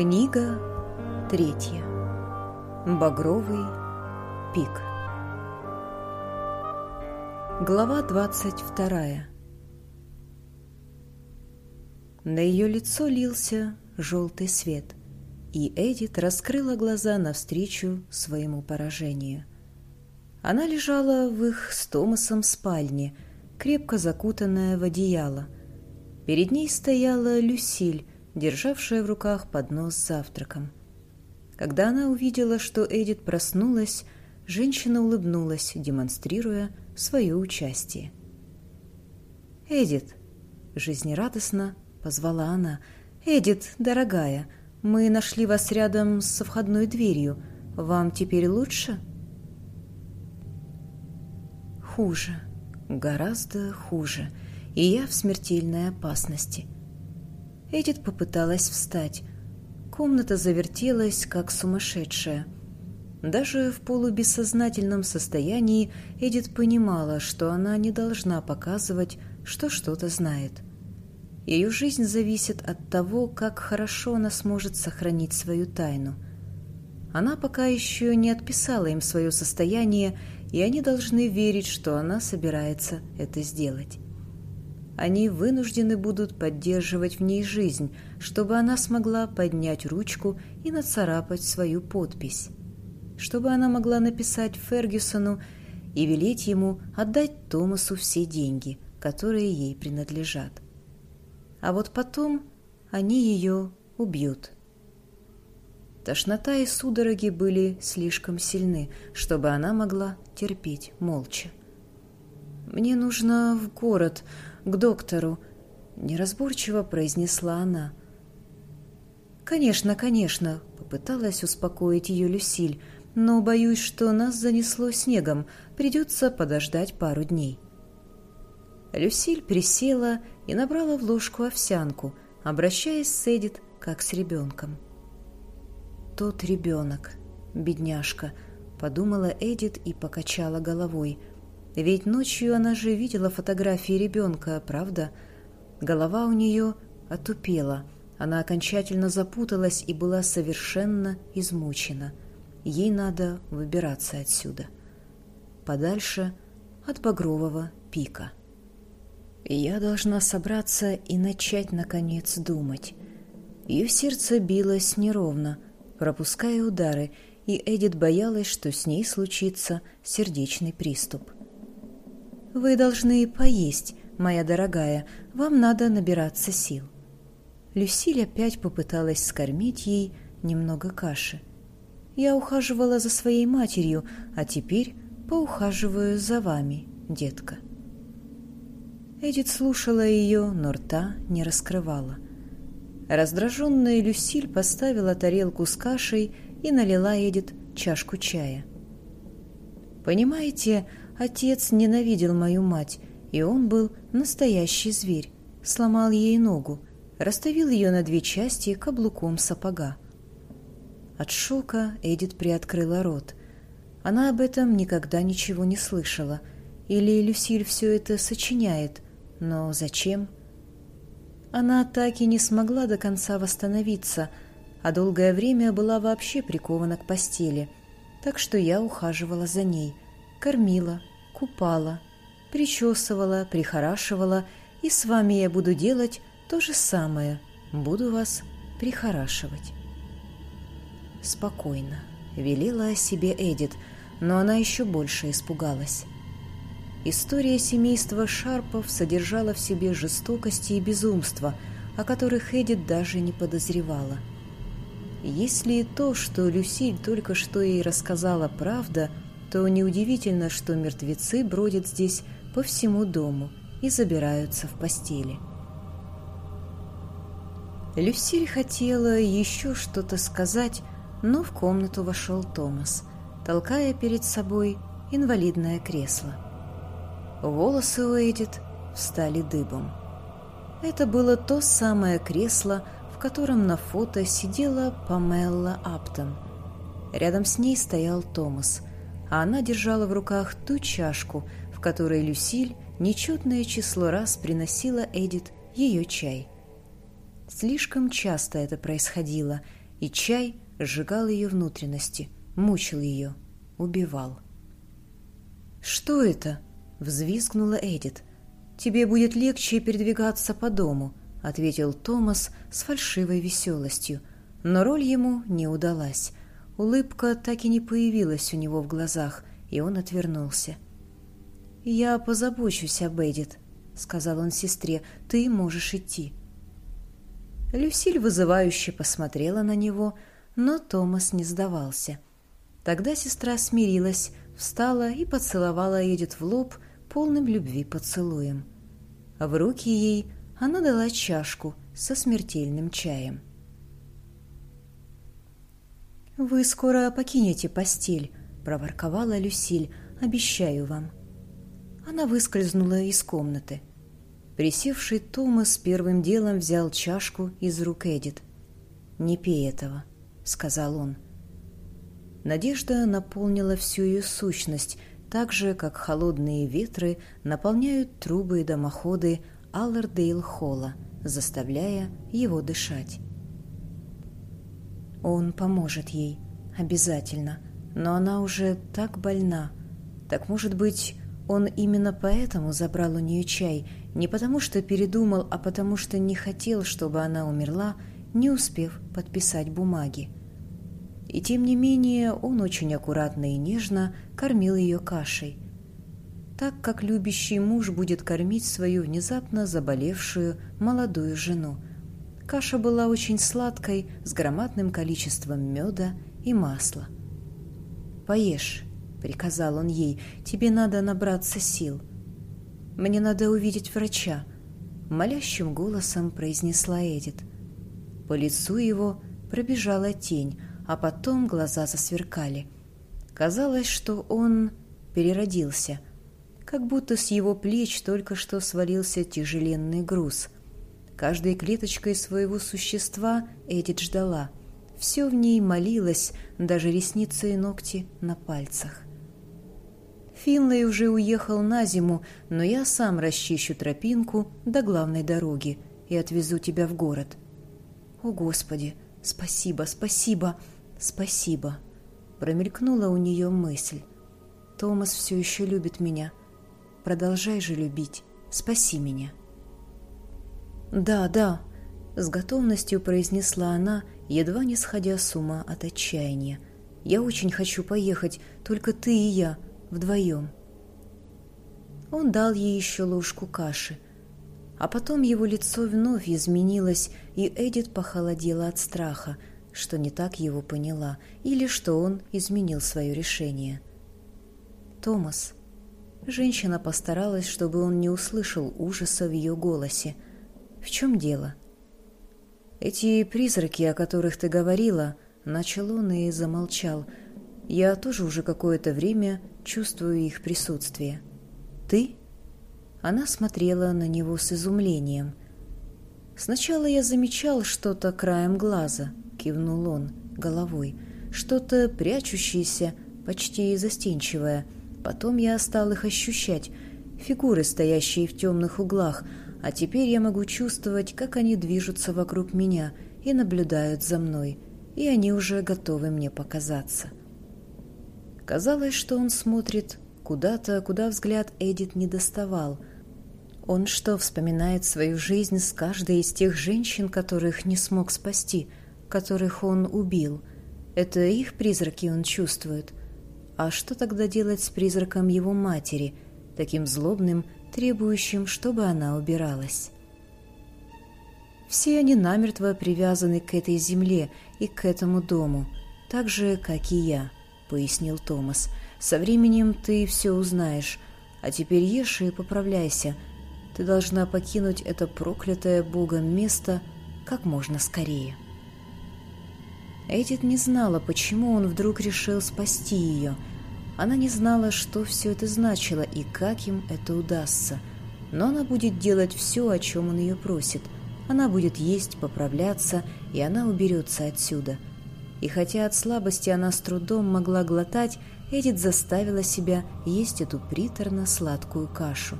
Книга третья. Багровый пик. Глава двадцать вторая. На ее лицо лился желтый свет, и Эдит раскрыла глаза навстречу своему поражению. Она лежала в их с Томасом спальне, крепко закутанная в одеяло. Перед ней стояла Люсиль, державшая в руках поднос с завтраком. Когда она увидела, что Эдит проснулась, женщина улыбнулась, демонстрируя свое участие. «Эдит!» — жизнерадостно позвала она. «Эдит, дорогая, мы нашли вас рядом со входной дверью. Вам теперь лучше?» «Хуже, гораздо хуже, и я в смертельной опасности». Эдит попыталась встать. Комната завертелась, как сумасшедшая. Даже в полубессознательном состоянии Эдит понимала, что она не должна показывать, что что-то знает. Ее жизнь зависит от того, как хорошо она сможет сохранить свою тайну. Она пока еще не отписала им свое состояние, и они должны верить, что она собирается это сделать они вынуждены будут поддерживать в ней жизнь, чтобы она смогла поднять ручку и нацарапать свою подпись. Чтобы она могла написать Фергюсону и велеть ему отдать Томасу все деньги, которые ей принадлежат. А вот потом они ее убьют. Тошнота и судороги были слишком сильны, чтобы она могла терпеть молча. «Мне нужно в город», к доктору», — неразборчиво произнесла она. «Конечно, конечно», — попыталась успокоить ее Люсиль, «но боюсь, что нас занесло снегом, придется подождать пару дней». Люсиль присела и набрала в ложку овсянку, обращаясь с Эдит как с ребенком. «Тот ребенок, бедняжка», — подумала Эдит и покачала головой — ведь ночью она же видела фотографии ребенка, правда? Голова у нее отупела, она окончательно запуталась и была совершенно измучена. Ей надо выбираться отсюда. Подальше от багрового пика. Я должна собраться и начать, наконец, думать. Ее сердце билось неровно, пропуская удары, и Эдит боялась, что с ней случится сердечный приступ. «Вы должны поесть, моя дорогая, вам надо набираться сил». Люсиль опять попыталась скормить ей немного каши. «Я ухаживала за своей матерью, а теперь поухаживаю за вами, детка». Эдит слушала ее, но рта не раскрывала. Раздраженная Люсиль поставила тарелку с кашей и налила Эдит чашку чая. «Понимаете, Отец ненавидел мою мать, и он был настоящий зверь. Сломал ей ногу, расставил ее на две части каблуком сапога. От шока Эдит приоткрыла рот. Она об этом никогда ничего не слышала. Или Люсиль все это сочиняет. Но зачем? Она так и не смогла до конца восстановиться, а долгое время была вообще прикована к постели. Так что я ухаживала за ней, кормила, купала, причесывала, прихорашивала, и с вами я буду делать то же самое, буду вас прихорашивать. Спокойно, велела о себе Эдит, но она еще больше испугалась. История семейства Шарпов содержала в себе жестокости и безумство, о которых Эдит даже не подозревала. Если то, что Люсиль только что ей рассказала, правда – то неудивительно, что мертвецы бродят здесь по всему дому и забираются в постели. Люсиль хотела еще что-то сказать, но в комнату вошел Томас, толкая перед собой инвалидное кресло. Волосы у Эдит встали дыбом. Это было то самое кресло, в котором на фото сидела Памелла Аптон. Рядом с ней стоял Томас, а она держала в руках ту чашку, в которой Люсиль нечетное число раз приносила Эдит ее чай. Слишком часто это происходило, и чай сжигал ее внутренности, мучил ее, убивал. «Что это?» — взвизгнула Эдит. «Тебе будет легче передвигаться по дому», — ответил Томас с фальшивой веселостью. Но роль ему не удалась. Улыбка так и не появилась у него в глазах, и он отвернулся. «Я позабочусь об Эдит», — сказал он сестре. «Ты можешь идти». Люсиль вызывающе посмотрела на него, но Томас не сдавался. Тогда сестра смирилась, встала и поцеловала Эдит в лоб полным любви поцелуем. В руки ей она дала чашку со смертельным чаем. «Вы скоро покинете постель», — проворковала Люсиль, — «обещаю вам». Она выскользнула из комнаты. Присевший Томас первым делом взял чашку из рук Эдит. «Не пей этого», — сказал он. Надежда наполнила всю ее сущность, так же, как холодные ветры наполняют трубы и дымоходы Аллардейл-холла, заставляя его дышать. Он поможет ей, обязательно, но она уже так больна. Так, может быть, он именно поэтому забрал у нее чай, не потому что передумал, а потому что не хотел, чтобы она умерла, не успев подписать бумаги. И тем не менее он очень аккуратно и нежно кормил ее кашей. Так как любящий муж будет кормить свою внезапно заболевшую молодую жену. Каша была очень сладкой, с громадным количеством меда и масла. «Поешь», — приказал он ей, — «тебе надо набраться сил». «Мне надо увидеть врача», — молящим голосом произнесла Эдит. По лицу его пробежала тень, а потом глаза засверкали. Казалось, что он переродился, как будто с его плеч только что свалился тяжеленный груз. Каждой клеточкой своего существа Эдит ждала. Все в ней молилось, даже ресницы и ногти на пальцах. Финлей уже уехал на зиму, но я сам расчищу тропинку до главной дороги и отвезу тебя в город. О, Господи! Спасибо, спасибо! «Спасибо», — промелькнула у нее мысль. «Томас все еще любит меня. Продолжай же любить. Спаси меня». «Да, да», — с готовностью произнесла она, едва не сходя с ума от отчаяния. «Я очень хочу поехать, только ты и я, вдвоем». Он дал ей еще ложку каши, а потом его лицо вновь изменилось, и Эдит похолодела от страха — что не так его поняла или что он изменил свое решение. «Томас». Женщина постаралась, чтобы он не услышал ужаса в ее голосе. «В чем дело?» «Эти призраки, о которых ты говорила», — начал он и замолчал. «Я тоже уже какое-то время чувствую их присутствие». «Ты?» Она смотрела на него с изумлением. «Сначала я замечал что-то краем глаза», кивнул он головой. Что-то прячущееся, почти застенчивое. Потом я стал их ощущать. Фигуры, стоящие в темных углах. А теперь я могу чувствовать, как они движутся вокруг меня и наблюдают за мной. И они уже готовы мне показаться. Казалось, что он смотрит куда-то, куда взгляд Эдит не доставал. Он что, вспоминает свою жизнь с каждой из тех женщин, которых не смог спасти – которых он убил. Это их призраки он чувствует. А что тогда делать с призраком его матери, таким злобным, требующим, чтобы она убиралась? Все они намертво привязаны к этой земле и к этому дому, так же, как и я, — пояснил Томас. Со временем ты все узнаешь, а теперь ешь и поправляйся. Ты должна покинуть это проклятое Богом место как можно скорее. Эдит не знала, почему он вдруг решил спасти ее. Она не знала, что все это значило и как им это удастся. Но она будет делать все, о чем он ее просит. Она будет есть, поправляться, и она уберется отсюда. И хотя от слабости она с трудом могла глотать, Эдит заставила себя есть эту приторно-сладкую кашу.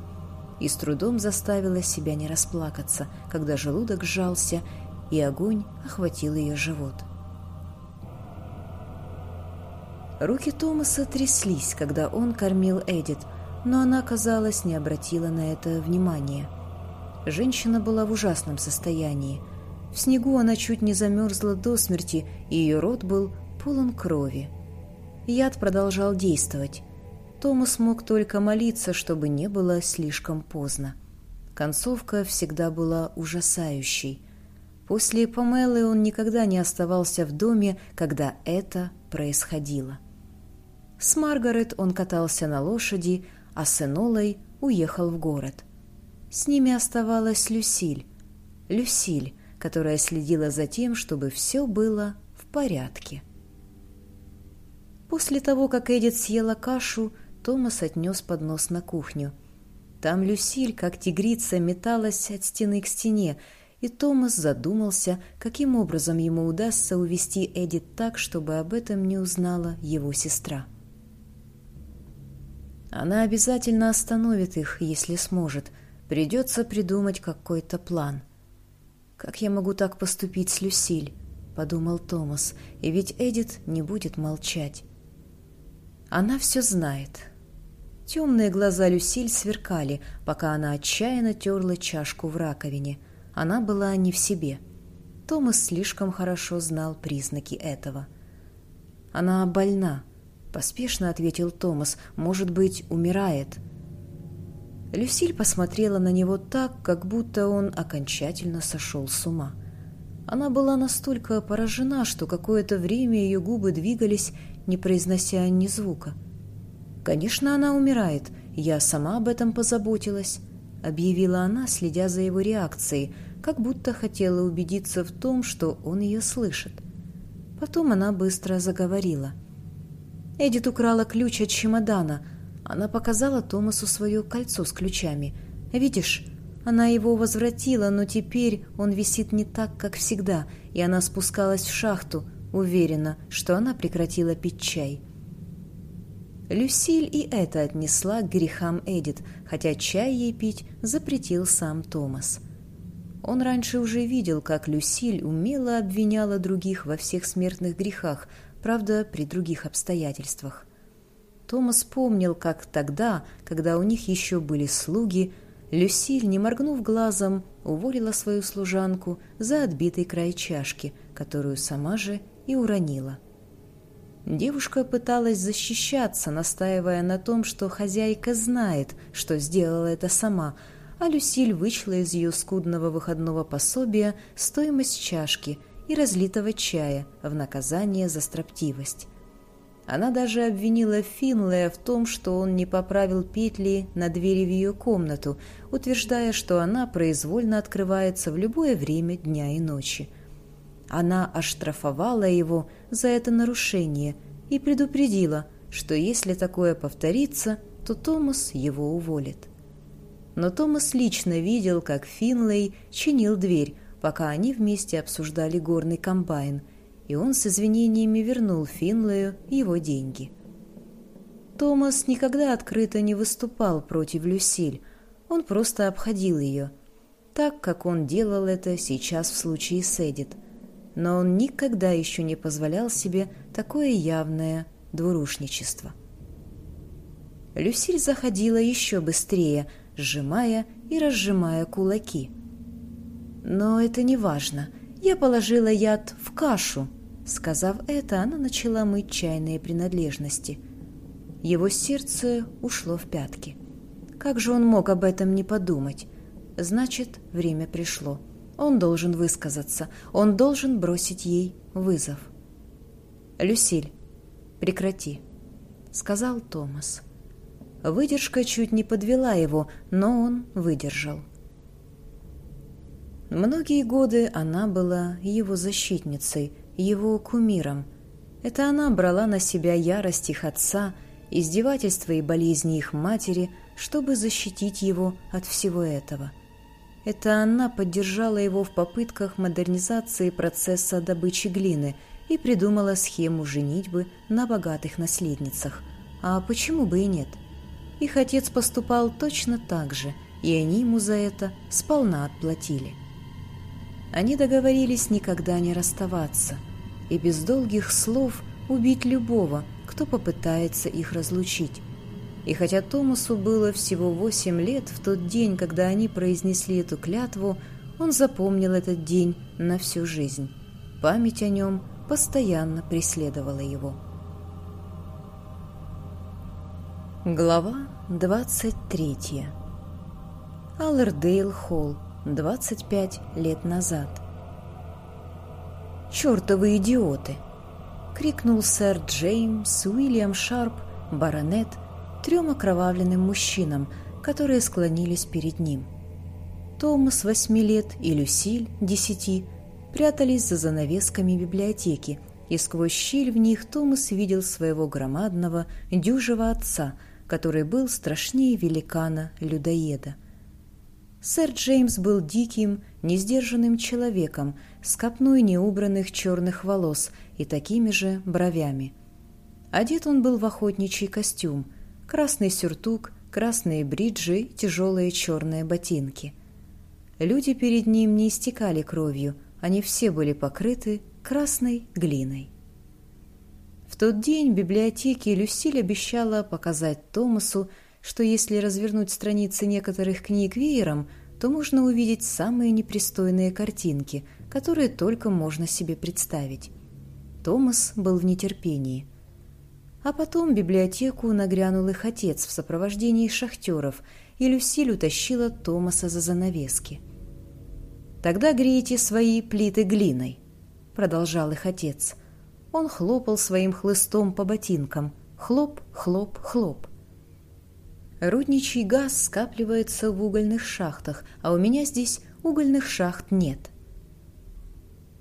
И с трудом заставила себя не расплакаться, когда желудок сжался, и огонь охватил ее живот. Руки Томаса тряслись, когда он кормил Эдит, но она, казалось, не обратила на это внимания. Женщина была в ужасном состоянии. В снегу она чуть не замерзла до смерти, и ее рот был полон крови. Яд продолжал действовать. Томас мог только молиться, чтобы не было слишком поздно. Концовка всегда была ужасающей. После Памелы он никогда не оставался в доме, когда это происходило. С Маргарет он катался на лошади, а с Энолой уехал в город. С ними оставалась Люсиль. Люсиль, которая следила за тем, чтобы все было в порядке. После того, как Эдит съела кашу, Томас отнес поднос на кухню. Там Люсиль, как тигрица, металась от стены к стене, и Томас задумался, каким образом ему удастся увести Эдит так, чтобы об этом не узнала его сестра. Она обязательно остановит их, если сможет. Придется придумать какой-то план. «Как я могу так поступить с Люсиль?» — подумал Томас, и ведь Эдит не будет молчать. Она все знает. Темные глаза Люсиль сверкали, пока она отчаянно терла чашку в раковине. Она была не в себе. Томас слишком хорошо знал признаки этого. Она больна, — поспешно ответил Томас. «Может быть, умирает». Люсиль посмотрела на него так, как будто он окончательно сошел с ума. Она была настолько поражена, что какое-то время ее губы двигались, не произнося ни звука. «Конечно, она умирает. Я сама об этом позаботилась», — объявила она, следя за его реакцией, как будто хотела убедиться в том, что он ее слышит. Потом она быстро заговорила — Эдит украла ключ от чемодана. Она показала Томасу свое кольцо с ключами. Видишь, она его возвратила, но теперь он висит не так, как всегда, и она спускалась в шахту, уверена, что она прекратила пить чай. Люсиль и это отнесла к грехам Эдит, хотя чай ей пить запретил сам Томас. Он раньше уже видел, как Люсиль умело обвиняла других во всех смертных грехах, правда, при других обстоятельствах. Томас помнил, как тогда, когда у них еще были слуги, Люсиль, не моргнув глазом, уволила свою служанку за отбитый край чашки, которую сама же и уронила. Девушка пыталась защищаться, настаивая на том, что хозяйка знает, что сделала это сама, а Люсиль вычла из ее скудного выходного пособия стоимость чашки – и разлитого чая в наказание за строптивость. Она даже обвинила Финлея в том, что он не поправил петли на двери в ее комнату, утверждая, что она произвольно открывается в любое время дня и ночи. Она оштрафовала его за это нарушение и предупредила, что если такое повторится, то Томас его уволит. Но Томас лично видел, как Финлей чинил дверь, пока они вместе обсуждали горный комбайн, и он с извинениями вернул Финлею его деньги. Томас никогда открыто не выступал против Люсиль, он просто обходил ее, так, как он делал это сейчас в случае с Эдит. Но он никогда еще не позволял себе такое явное двурушничество. Люсиль заходила еще быстрее, сжимая и разжимая кулаки – но это не важно. Я положила яд в кашу. Сказав это, она начала мыть чайные принадлежности. Его сердце ушло в пятки. Как же он мог об этом не подумать? Значит, время пришло. Он должен высказаться. Он должен бросить ей вызов. «Люсиль, прекрати», — сказал Томас. Выдержка чуть не подвела его, но он выдержал. Многие годы она была его защитницей, его кумиром. Это она брала на себя ярость их отца, издевательства и болезни их матери, чтобы защитить его от всего этого. Это она поддержала его в попытках модернизации процесса добычи глины и придумала схему женитьбы на богатых наследницах. А почему бы и нет? Их отец поступал точно так же, и они ему за это сполна отплатили. Они договорились никогда не расставаться и без долгих слов убить любого, кто попытается их разлучить. И хотя Томасу было всего восемь лет в тот день, когда они произнесли эту клятву, он запомнил этот день на всю жизнь. Память о нем постоянно преследовала его. Глава 23 Аллердейл Холл, 25 лет назад. «Чёртовы идиоты!» — крикнул сэр Джеймс Уильям Шарп, баронет, трем окровавленным мужчинам, которые склонились перед ним. Томас, восьми лет, и Люсиль, десяти, прятались за занавесками библиотеки, и сквозь щель в них Томас видел своего громадного, дюжего отца — который был страшнее великана-людоеда. Сэр Джеймс был диким, несдержанным человеком с копной неубранных черных волос и такими же бровями. Одет он был в охотничий костюм, красный сюртук, красные бриджи, тяжелые черные ботинки. Люди перед ним не истекали кровью, они все были покрыты красной глиной тот день в библиотеке Люсиль обещала показать Томасу, что если развернуть страницы некоторых книг веером, то можно увидеть самые непристойные картинки, которые только можно себе представить. Томас был в нетерпении. А потом библиотеку нагрянул их отец в сопровождении шахтеров, и Люсиль утащила Томаса за занавески. «Тогда грейте свои плиты глиной», — продолжал их отец. Он хлопал своим хлыстом по ботинкам. Хлоп, хлоп, хлоп. Рудничий газ скапливается в угольных шахтах, а у меня здесь угольных шахт нет.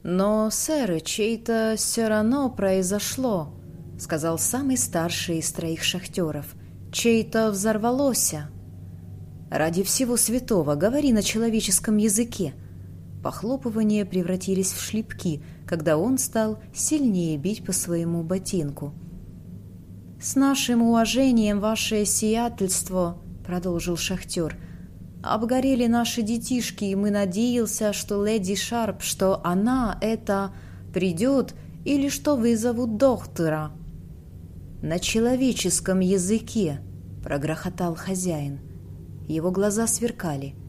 «Но, сэр, чей-то все равно произошло», — сказал самый старший из троих шахтеров. «Чей-то взорвалося». «Ради всего святого, говори на человеческом языке», Похлопывания превратились в шлепки, когда он стал сильнее бить по своему ботинку. «С нашим уважением, ваше сиятельство», — продолжил шахтер, — «обгорели наши детишки, и мы надеялся, что леди Шарп, что она это придет или что вызовут доктора». «На человеческом языке», — прогрохотал хозяин. Его глаза сверкали —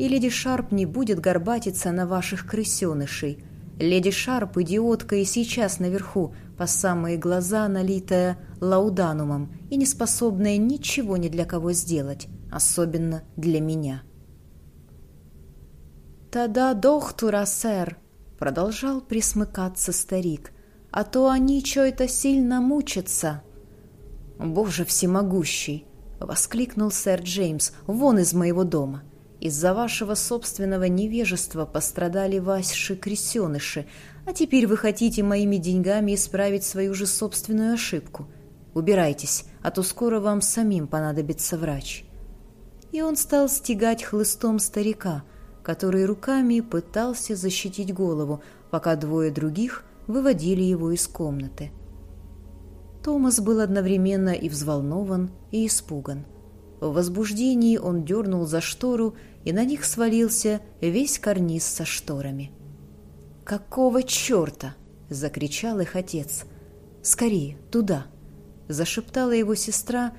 и леди Шарп не будет горбатиться на ваших крысенышей. Леди Шарп, идиотка, и сейчас наверху, по самые глаза, налитая лауданумом и не способная ничего ни для кого сделать, особенно для меня. «Тогда доктора, сэр!» — продолжал присмыкаться старик. «А то они чё-то сильно мучатся!» «Боже всемогущий!» — воскликнул сэр Джеймс. «Вон из моего дома!» Из-за вашего собственного невежества пострадали ваши крестеныши, а теперь вы хотите моими деньгами исправить свою же собственную ошибку. Убирайтесь, а то скоро вам самим понадобится врач». И он стал стегать хлыстом старика, который руками пытался защитить голову, пока двое других выводили его из комнаты. Томас был одновременно и взволнован, и испуган. В возбуждении он дернул за штору, и на них свалился весь карниз со шторами. «Какого черта?» — закричал их отец. «Скорее, туда!» — зашептала его сестра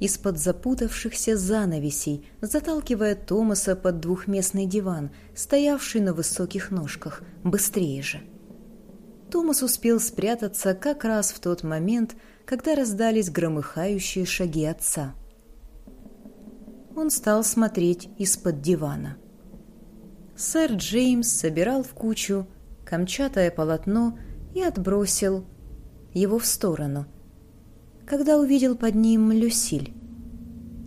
из-под запутавшихся занавесей, заталкивая Томаса под двухместный диван, стоявший на высоких ножках. «Быстрее же!» Томас успел спрятаться как раз в тот момент, когда раздались громыхающие шаги отца — он стал смотреть из-под дивана. Сэр Джеймс собирал в кучу камчатое полотно и отбросил его в сторону, когда увидел под ним Люсиль.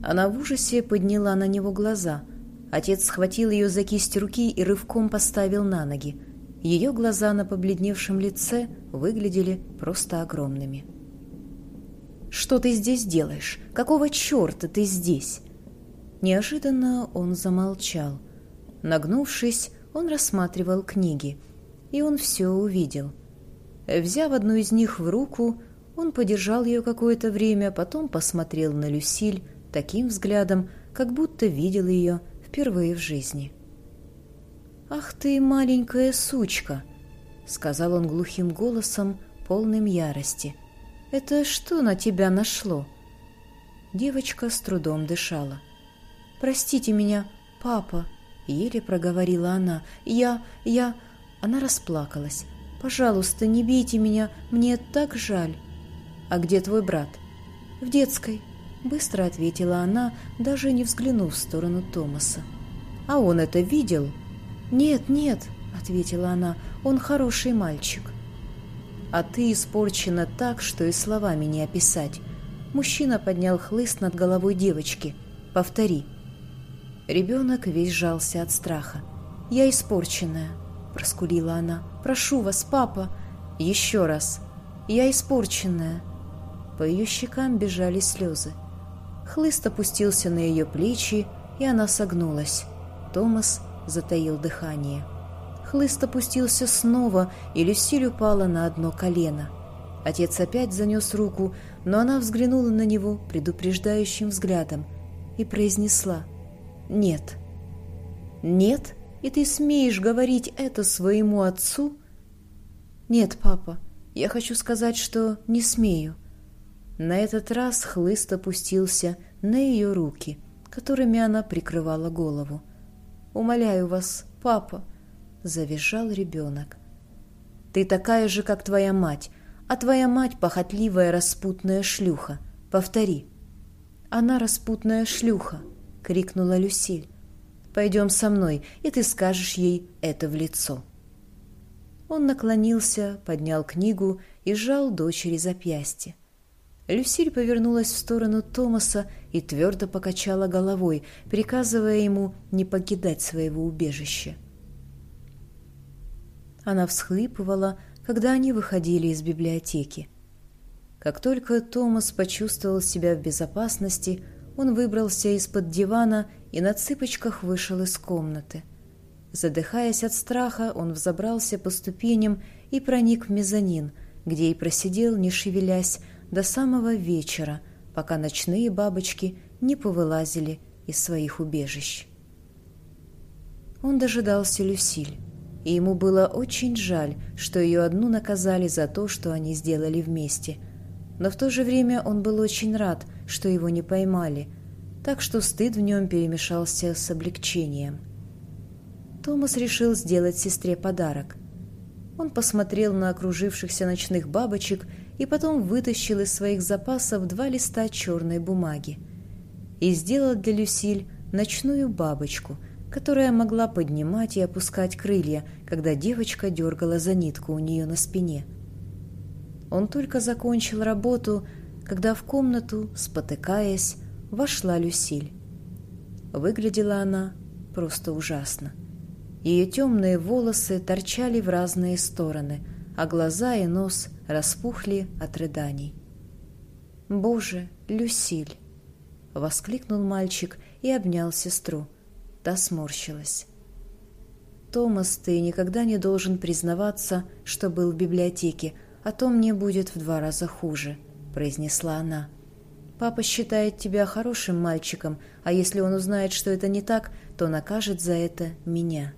Она в ужасе подняла на него глаза. Отец схватил ее за кисть руки и рывком поставил на ноги. Ее глаза на побледневшем лице выглядели просто огромными. «Что ты здесь делаешь? Какого черта ты здесь?» Неожиданно он замолчал. Нагнувшись, он рассматривал книги, и он все увидел. Взяв одну из них в руку, он подержал ее какое-то время, потом посмотрел на Люсиль таким взглядом, как будто видел ее впервые в жизни. «Ах ты, маленькая сучка!» — сказал он глухим голосом, полным ярости. Это что на тебя нашло?» Девочка с трудом дышала. «Простите меня, папа!» — еле проговорила она. «Я... я...» Она расплакалась. «Пожалуйста, не бейте меня, мне так жаль». «А где твой брат?» «В детской», — быстро ответила она, даже не взглянув в сторону Томаса. «А он это видел?» «Нет, нет», — ответила она, — «он хороший мальчик». «А ты испорчена так, что и словами не описать». Мужчина поднял хлыст над головой девочки. «Повтори». Ребенок весь сжался от страха. «Я испорченная», — проскулила она. «Прошу вас, папа». «Еще раз». «Я испорченная». По ее щекам бежали слезы. Хлыст опустился на ее плечи, и она согнулась. Томас затаил дыхание. Хлыст опустился снова, и Люсиль упала на одно колено. Отец опять занес руку, но она взглянула на него предупреждающим взглядом и произнесла «Нет». «Нет? И ты смеешь говорить это своему отцу?» «Нет, папа, я хочу сказать, что не смею». На этот раз хлыст опустился на ее руки, которыми она прикрывала голову. «Умоляю вас, папа!» — завизжал ребенок. «Ты такая же, как твоя мать, а твоя мать — похотливая распутная шлюха. Повтори». «Она распутная шлюха!» — крикнула Люсиль. «Пойдем со мной, и ты скажешь ей это в лицо». Он наклонился, поднял книгу и сжал дочери запястье. Люсиль повернулась в сторону Томаса и твердо покачала головой, приказывая ему не покидать своего убежища. Она всхлипывала, когда они выходили из библиотеки. Как только Томас почувствовал себя в безопасности, он выбрался из-под дивана и на цыпочках вышел из комнаты. Задыхаясь от страха, он взобрался по ступеням и проник в мезонин, где и просидел, не шевелясь, до самого вечера, пока ночные бабочки не повылазили из своих убежищ. Он дожидался Люсиль, и ему было очень жаль, что ее одну наказали за то, что они сделали вместе. Но в то же время он был очень рад, что его не поймали, так что стыд в нем перемешался с облегчением. Томас решил сделать сестре подарок. Он посмотрел на окружившихся ночных бабочек и потом вытащил из своих запасов два листа черной бумаги и сделал для Люсиль ночную бабочку, которая могла поднимать и опускать крылья, когда девочка дергала за нитку у нее на спине. Он только закончил работу, когда в комнату, спотыкаясь, вошла Люсиль. Выглядела она просто ужасно. Ее темные волосы торчали в разные стороны, а глаза и нос распухли от рыданий. «Боже, Люсиль!» — воскликнул мальчик и обнял сестру. Та сморщилась. «Томас, ты никогда не должен признаваться, что был в библиотеке, а то мне будет в два раза хуже», — произнесла она. «Папа считает тебя хорошим мальчиком, а если он узнает, что это не так, то накажет за это меня».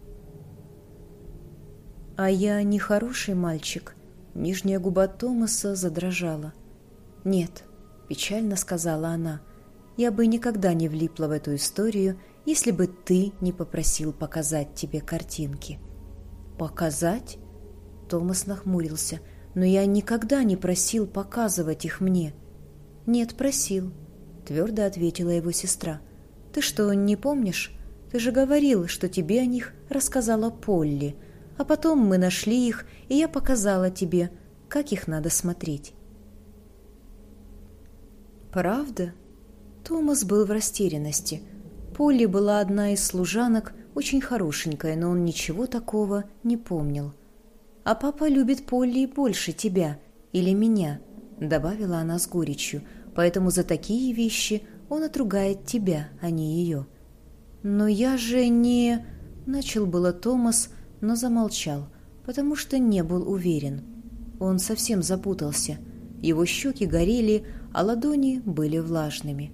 «А я не хороший мальчик», Нижняя губа Томаса задрожала. «Нет», — печально сказала она, — «я бы никогда не влипла в эту историю, если бы ты не попросил показать тебе картинки». «Показать?» Томас нахмурился. «Но я никогда не просил показывать их мне». «Нет, просил», — твердо ответила его сестра. «Ты что, не помнишь? Ты же говорил, что тебе о них рассказала Полли. А потом мы нашли их, и я показала тебе, как их надо смотреть. Правда? Томас был в растерянности. Полли была одна из служанок, очень хорошенькая, но он ничего такого не помнил. «А папа любит Полли больше тебя или меня», — добавила она с горечью, «поэтому за такие вещи он отругает тебя, а не ее». «Но я же не...» — начал было Томас, — но замолчал, потому что не был уверен. Он совсем запутался. Его щеки горели, а ладони были влажными.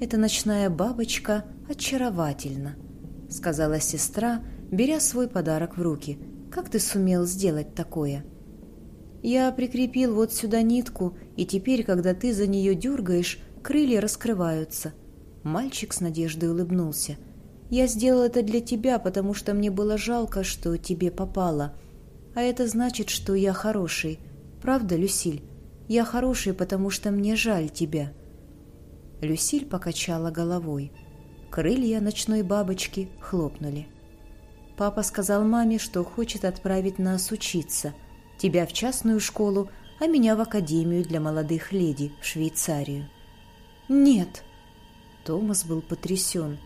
«Эта ночная бабочка очаровательна», — сказала сестра, беря свой подарок в руки. «Как ты сумел сделать такое?» Я прикрепил вот сюда нитку, и теперь, когда ты за нее дергаешь, крылья раскрываются». Мальчик с надеждой улыбнулся. «Я сделал это для тебя, потому что мне было жалко, что тебе попало. А это значит, что я хороший. Правда, Люсиль? Я хороший, потому что мне жаль тебя». Люсиль покачала головой. Крылья ночной бабочки хлопнули. Папа сказал маме, что хочет отправить нас учиться. Тебя в частную школу, а меня в академию для молодых леди в Швейцарию. «Нет!» Томас был потрясен.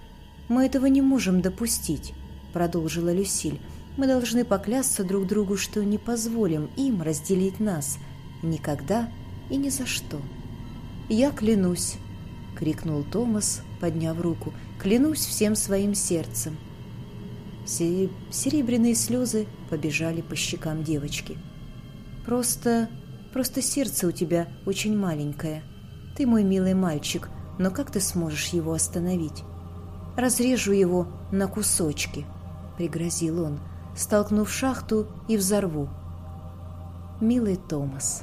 «Мы этого не можем допустить», — продолжила Люсиль. «Мы должны поклясться друг другу, что не позволим им разделить нас. Никогда и ни за что». «Я клянусь», — крикнул Томас, подняв руку. «Клянусь всем своим сердцем». Серебряные слезы побежали по щекам девочки. «Просто... просто сердце у тебя очень маленькое. Ты мой милый мальчик, но как ты сможешь его остановить? Разрежу его на кусочки, пригрозил он, столкнув шахту и взорву. Милый Томас.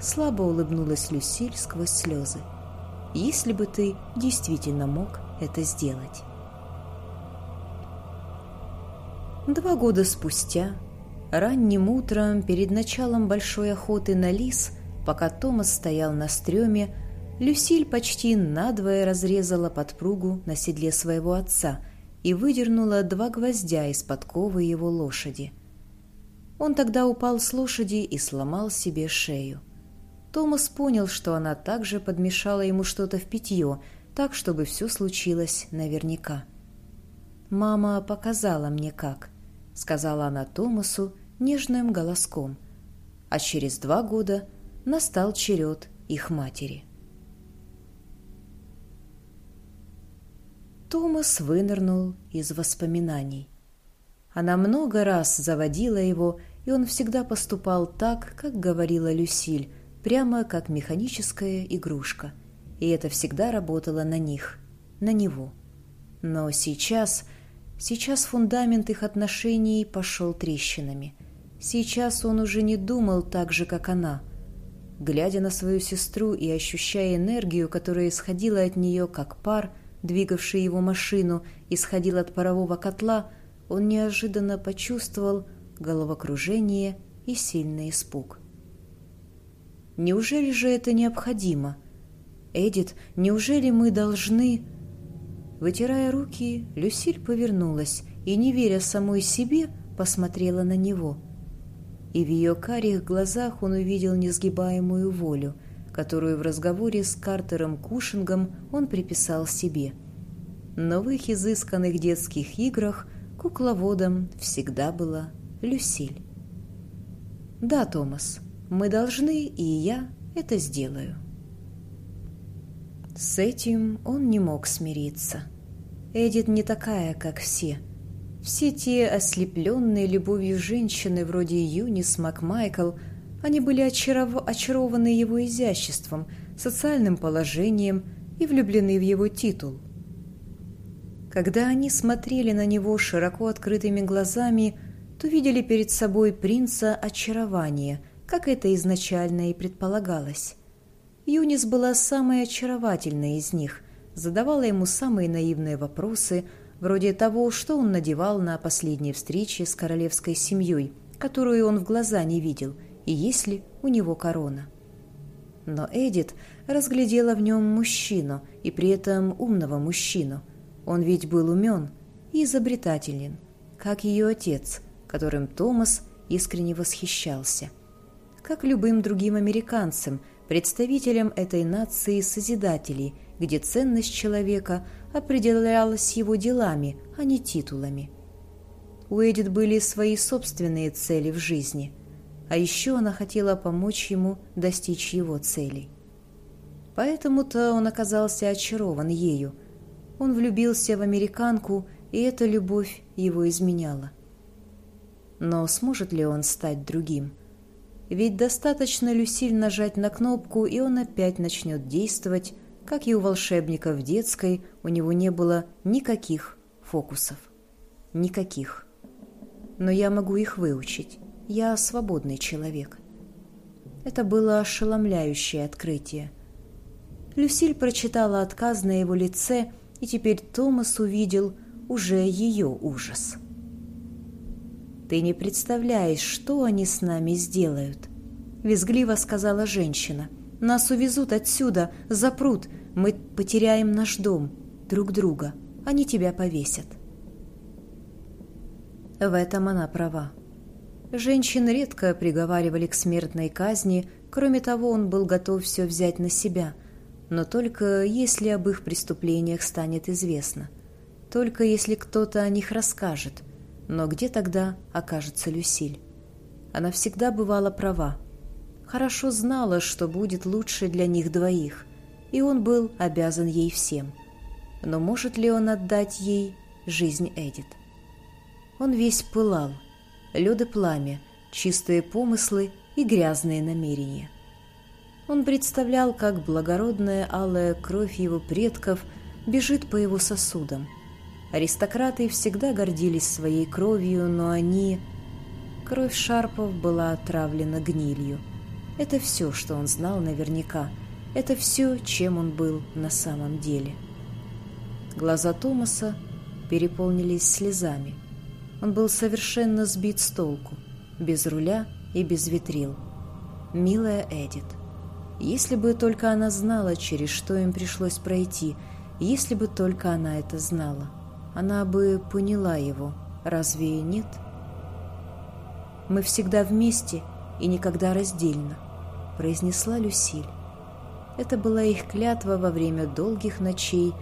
Слабо улыбнулась Люсиль сквозь слезы. Если бы ты действительно мог это сделать. Два года спустя, ранним утром, перед началом большой охоты на лис, пока Томас стоял на стреме, Люсиль почти надвое разрезала подпругу на седле своего отца и выдернула два гвоздя из подковы его лошади. Он тогда упал с лошади и сломал себе шею. Томас понял, что она также подмешала ему что-то в питье, так, чтобы все случилось наверняка. «Мама показала мне как», — сказала она Томасу нежным голоском. А через два года настал черед их матери. Томас вынырнул из воспоминаний. Она много раз заводила его, и он всегда поступал так, как говорила Люсиль, прямо как механическая игрушка. И это всегда работало на них, на него. Но сейчас, сейчас фундамент их отношений пошел трещинами. Сейчас он уже не думал так же, как она. Глядя на свою сестру и ощущая энергию, которая исходила от нее как пар – двигавший его машину, исходил от парового котла, он неожиданно почувствовал головокружение и сильный испуг. Неужели же это необходимо? Эдит, неужели мы должны... Вытирая руки, Люсиль повернулась и, не веря самой себе, посмотрела на него. И в ее карих глазах он увидел несгибаемую волю, которую в разговоре с Картером Кушингом он приписал себе. Но в их изысканных детских играх кукловодом всегда была Люсиль. «Да, Томас, мы должны, и я это сделаю». С этим он не мог смириться. Эдит не такая, как все. Все те ослепленные любовью женщины вроде Юнис Макмайкл – они были очаров... очарованы его изяществом, социальным положением и влюблены в его титул. Когда они смотрели на него широко открытыми глазами, то видели перед собой принца очарования, как это изначально и предполагалось. Юнис была самой очаровательной из них, задавала ему самые наивные вопросы, вроде того, что он надевал на последней встрече с королевской семьей, которую он в глаза не видел – и есть ли у него корона. Но Эдит разглядела в нем мужчину, и при этом умного мужчину. Он ведь был умен и изобретателен, как ее отец, которым Томас искренне восхищался. Как любым другим американцам, представителям этой нации Созидателей, где ценность человека определялась его делами, а не титулами. У Эдит были свои собственные цели в жизни – а еще она хотела помочь ему достичь его целей. Поэтому-то он оказался очарован ею. Он влюбился в американку, и эта любовь его изменяла. Но сможет ли он стать другим? Ведь достаточно Люсиль нажать на кнопку, и он опять начнет действовать, как и у волшебника в детской, у него не было никаких фокусов. Никаких. Но я могу их выучить. Я свободный человек. Это было ошеломляющее открытие. Люсиль прочитала отказ на его лице, и теперь Томас увидел уже ее ужас. «Ты не представляешь, что они с нами сделают», — визгливо сказала женщина. «Нас увезут отсюда, запрут, мы потеряем наш дом, друг друга, они тебя повесят». В этом она права. Женщин редко приговаривали к смертной казни, кроме того, он был готов все взять на себя, но только если об их преступлениях станет известно, только если кто-то о них расскажет. Но где тогда окажется Люсиль? Она всегда бывала права. Хорошо знала, что будет лучше для них двоих, и он был обязан ей всем. Но может ли он отдать ей жизнь Эдит? Он весь пылал. Лед и пламя, чистые помыслы и грязные намерения. Он представлял, как благородная алая кровь его предков бежит по его сосудам. Аристократы всегда гордились своей кровью, но они... Кровь Шарпов была отравлена гнилью. Это все, что он знал наверняка. Это все, чем он был на самом деле. Глаза Томаса переполнились слезами. Он был совершенно сбит с толку, без руля и без ветрил. Милая Эдит. Если бы только она знала, через что им пришлось пройти, если бы только она это знала, она бы поняла его, разве нет? «Мы всегда вместе и никогда раздельно», — произнесла Люсиль. Это была их клятва во время долгих ночей,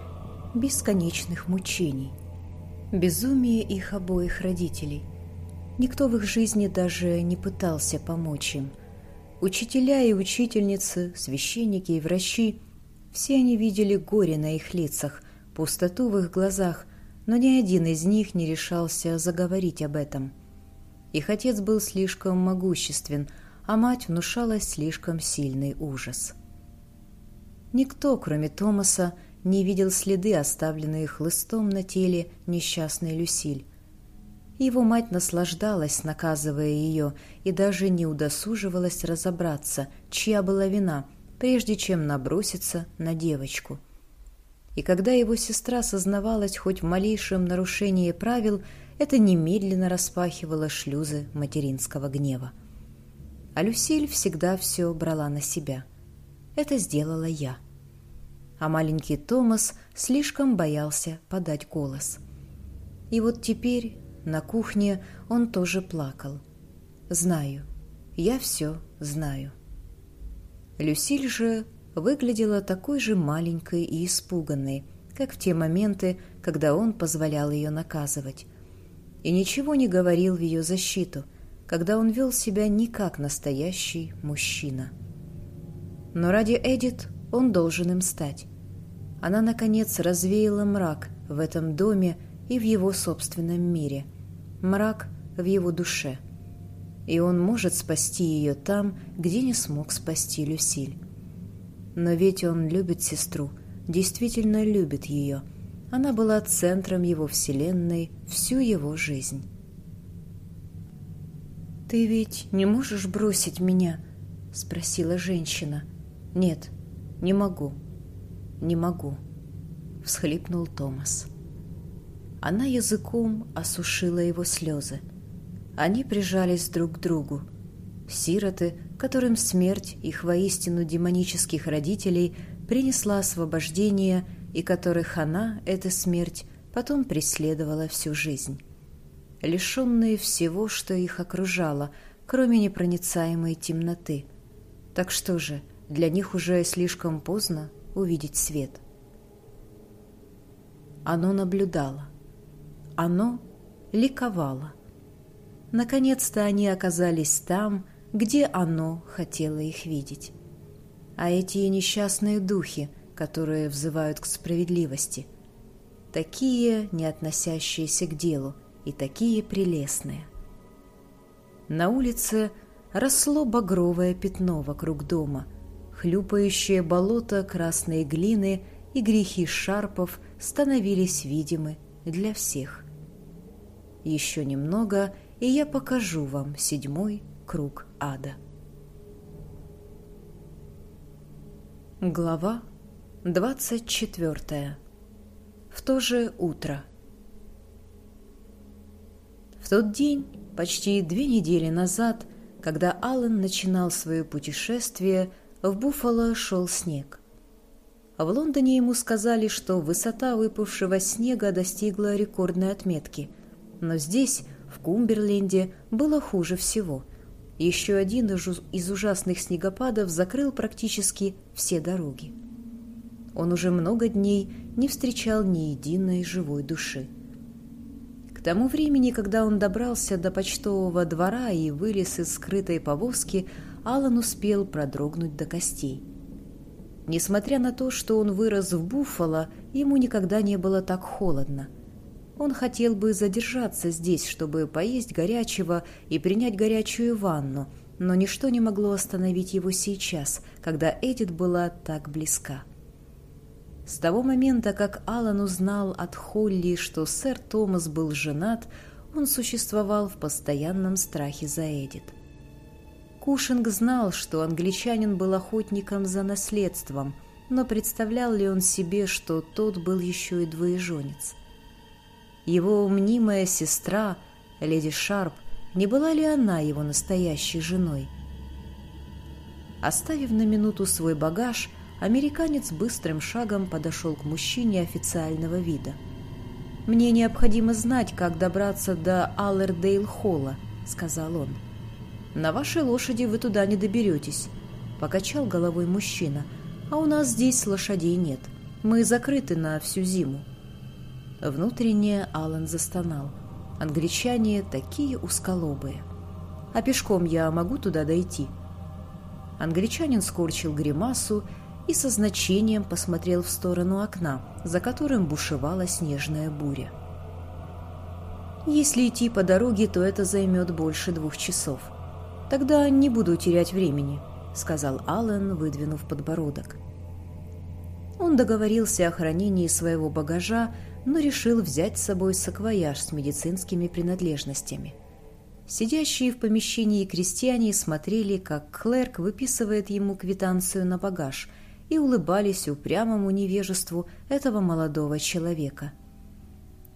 бесконечных мучений безумие их обоих родителей. Никто в их жизни даже не пытался помочь им. Учителя и учительницы, священники и врачи – все они видели горе на их лицах, пустоту в их глазах, но ни один из них не решался заговорить об этом. Их отец был слишком могуществен, а мать внушала слишком сильный ужас. Никто, кроме Томаса, не видел следы, оставленные хлыстом на теле несчастной Люсиль. Его мать наслаждалась, наказывая ее, и даже не удосуживалась разобраться, чья была вина, прежде чем наброситься на девочку. И когда его сестра сознавалась хоть в малейшем нарушении правил, это немедленно распахивало шлюзы материнского гнева. А Люсиль всегда все брала на себя. Это сделала я а маленький Томас слишком боялся подать голос. И вот теперь на кухне он тоже плакал. «Знаю, я все знаю». Люсиль же выглядела такой же маленькой и испуганной, как в те моменты, когда он позволял ее наказывать. И ничего не говорил в ее защиту, когда он вел себя не как настоящий мужчина. Но ради Эдит он должен им стать она, наконец, развеяла мрак в этом доме и в его собственном мире, мрак в его душе. И он может спасти ее там, где не смог спасти Люсиль. Но ведь он любит сестру, действительно любит ее. Она была центром его вселенной всю его жизнь. «Ты ведь не можешь бросить меня?» — спросила женщина. «Нет, не могу», не могу», — всхлипнул Томас. Она языком осушила его слезы. Они прижались друг к другу. Сироты, которым смерть их воистину демонических родителей принесла освобождение и которых она, эта смерть, потом преследовала всю жизнь. Лишенные всего, что их окружало, кроме непроницаемой темноты. Так что же, для них уже слишком поздно увидеть свет. Оно наблюдало. Оно ликовало. Наконец-то они оказались там, где оно хотело их видеть. А эти несчастные духи, которые взывают к справедливости, такие, не относящиеся к делу, и такие прелестные. На улице росло багровое пятно вокруг дома — Хлюпающее болото красной глины и грехи шарпов становились видимы для всех. Еще немного, и я покажу вам седьмой круг ада. Глава 24. В то же утро. Тот день, почти две недели назад, когда Аллен начинал свое путешествие, в Буффало шел снег. В Лондоне ему сказали, что высота выпавшего снега достигла рекордной отметки, но здесь, в Кумберленде, было хуже всего – еще один из ужасных снегопадов закрыл практически все дороги. Он уже много дней не встречал ни единой живой души. К тому времени, когда он добрался до почтового двора и вылез из скрытой повозки, Алан успел продрогнуть до костей. Несмотря на то, что он вырос в Буффало, ему никогда не было так холодно – он хотел бы задержаться здесь, чтобы поесть горячего и принять горячую ванну, но ничто не могло остановить его сейчас, когда Эдит была так близка. С того момента, как Алан узнал от Холли, что сэр Томас был женат, он существовал в постоянном страхе за Эдит. Кушинг знал, что англичанин был охотником за наследством, но представлял ли он себе, что тот был еще и двоеженец? Его мнимая сестра, леди Шарп, не была ли она его настоящей женой? Оставив на минуту свой багаж, американец быстрым шагом подошел к мужчине официального вида. «Мне необходимо знать, как добраться до Аллердейл-холла», — сказал он. «На вашей лошади вы туда не доберетесь», — покачал головой мужчина. «А у нас здесь лошадей нет. Мы закрыты на всю зиму». Внутренне Алан застонал. Англичане такие узколобые. А пешком я могу туда дойти? Англичанин скорчил гримасу и со значением посмотрел в сторону окна, за которым бушевала снежная буря. Если идти по дороге, то это займет больше двух часов. Тогда не буду терять времени, сказал Аллен, выдвинув подбородок. Он договорился о хранении своего багажа, но решил взять с собой саквояж с медицинскими принадлежностями. Сидящие в помещении крестьяне смотрели, как клерк выписывает ему квитанцию на багаж, и улыбались упрямому невежеству этого молодого человека.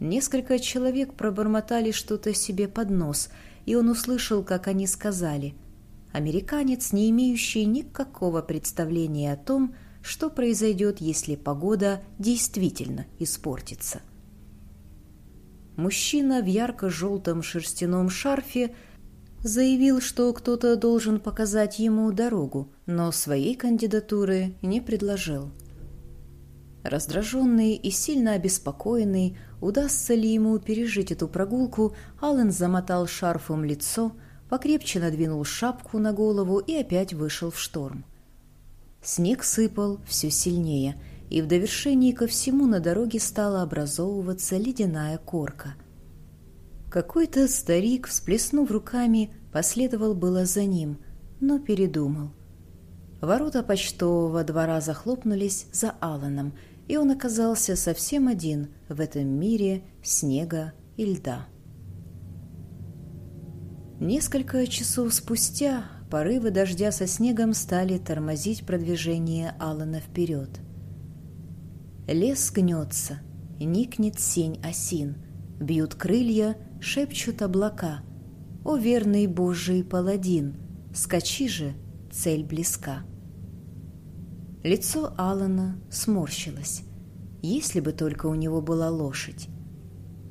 Несколько человек пробормотали что-то себе под нос, и он услышал, как они сказали «Американец, не имеющий никакого представления о том, что произойдет, если погода действительно испортится. Мужчина в ярко-желтом шерстяном шарфе заявил, что кто-то должен показать ему дорогу, но своей кандидатуры не предложил. Раздраженный и сильно обеспокоенный, удастся ли ему пережить эту прогулку, Аллен замотал шарфом лицо, покрепче надвинул шапку на голову и опять вышел в шторм. Снег сыпал все сильнее, и в довершении ко всему на дороге стала образовываться ледяная корка. Какой-то старик, всплеснув руками, последовал было за ним, но передумал. Ворота почтового двора захлопнулись за Алланом, и он оказался совсем один в этом мире снега и льда. Несколько часов спустя порывы дождя со снегом стали тормозить продвижение Алана вперед. Лес гнется, никнет сень осин, бьют крылья, шепчут облака. О, верный Божий паладин, скачи же, цель близка. Лицо Алана сморщилось, если бы только у него была лошадь.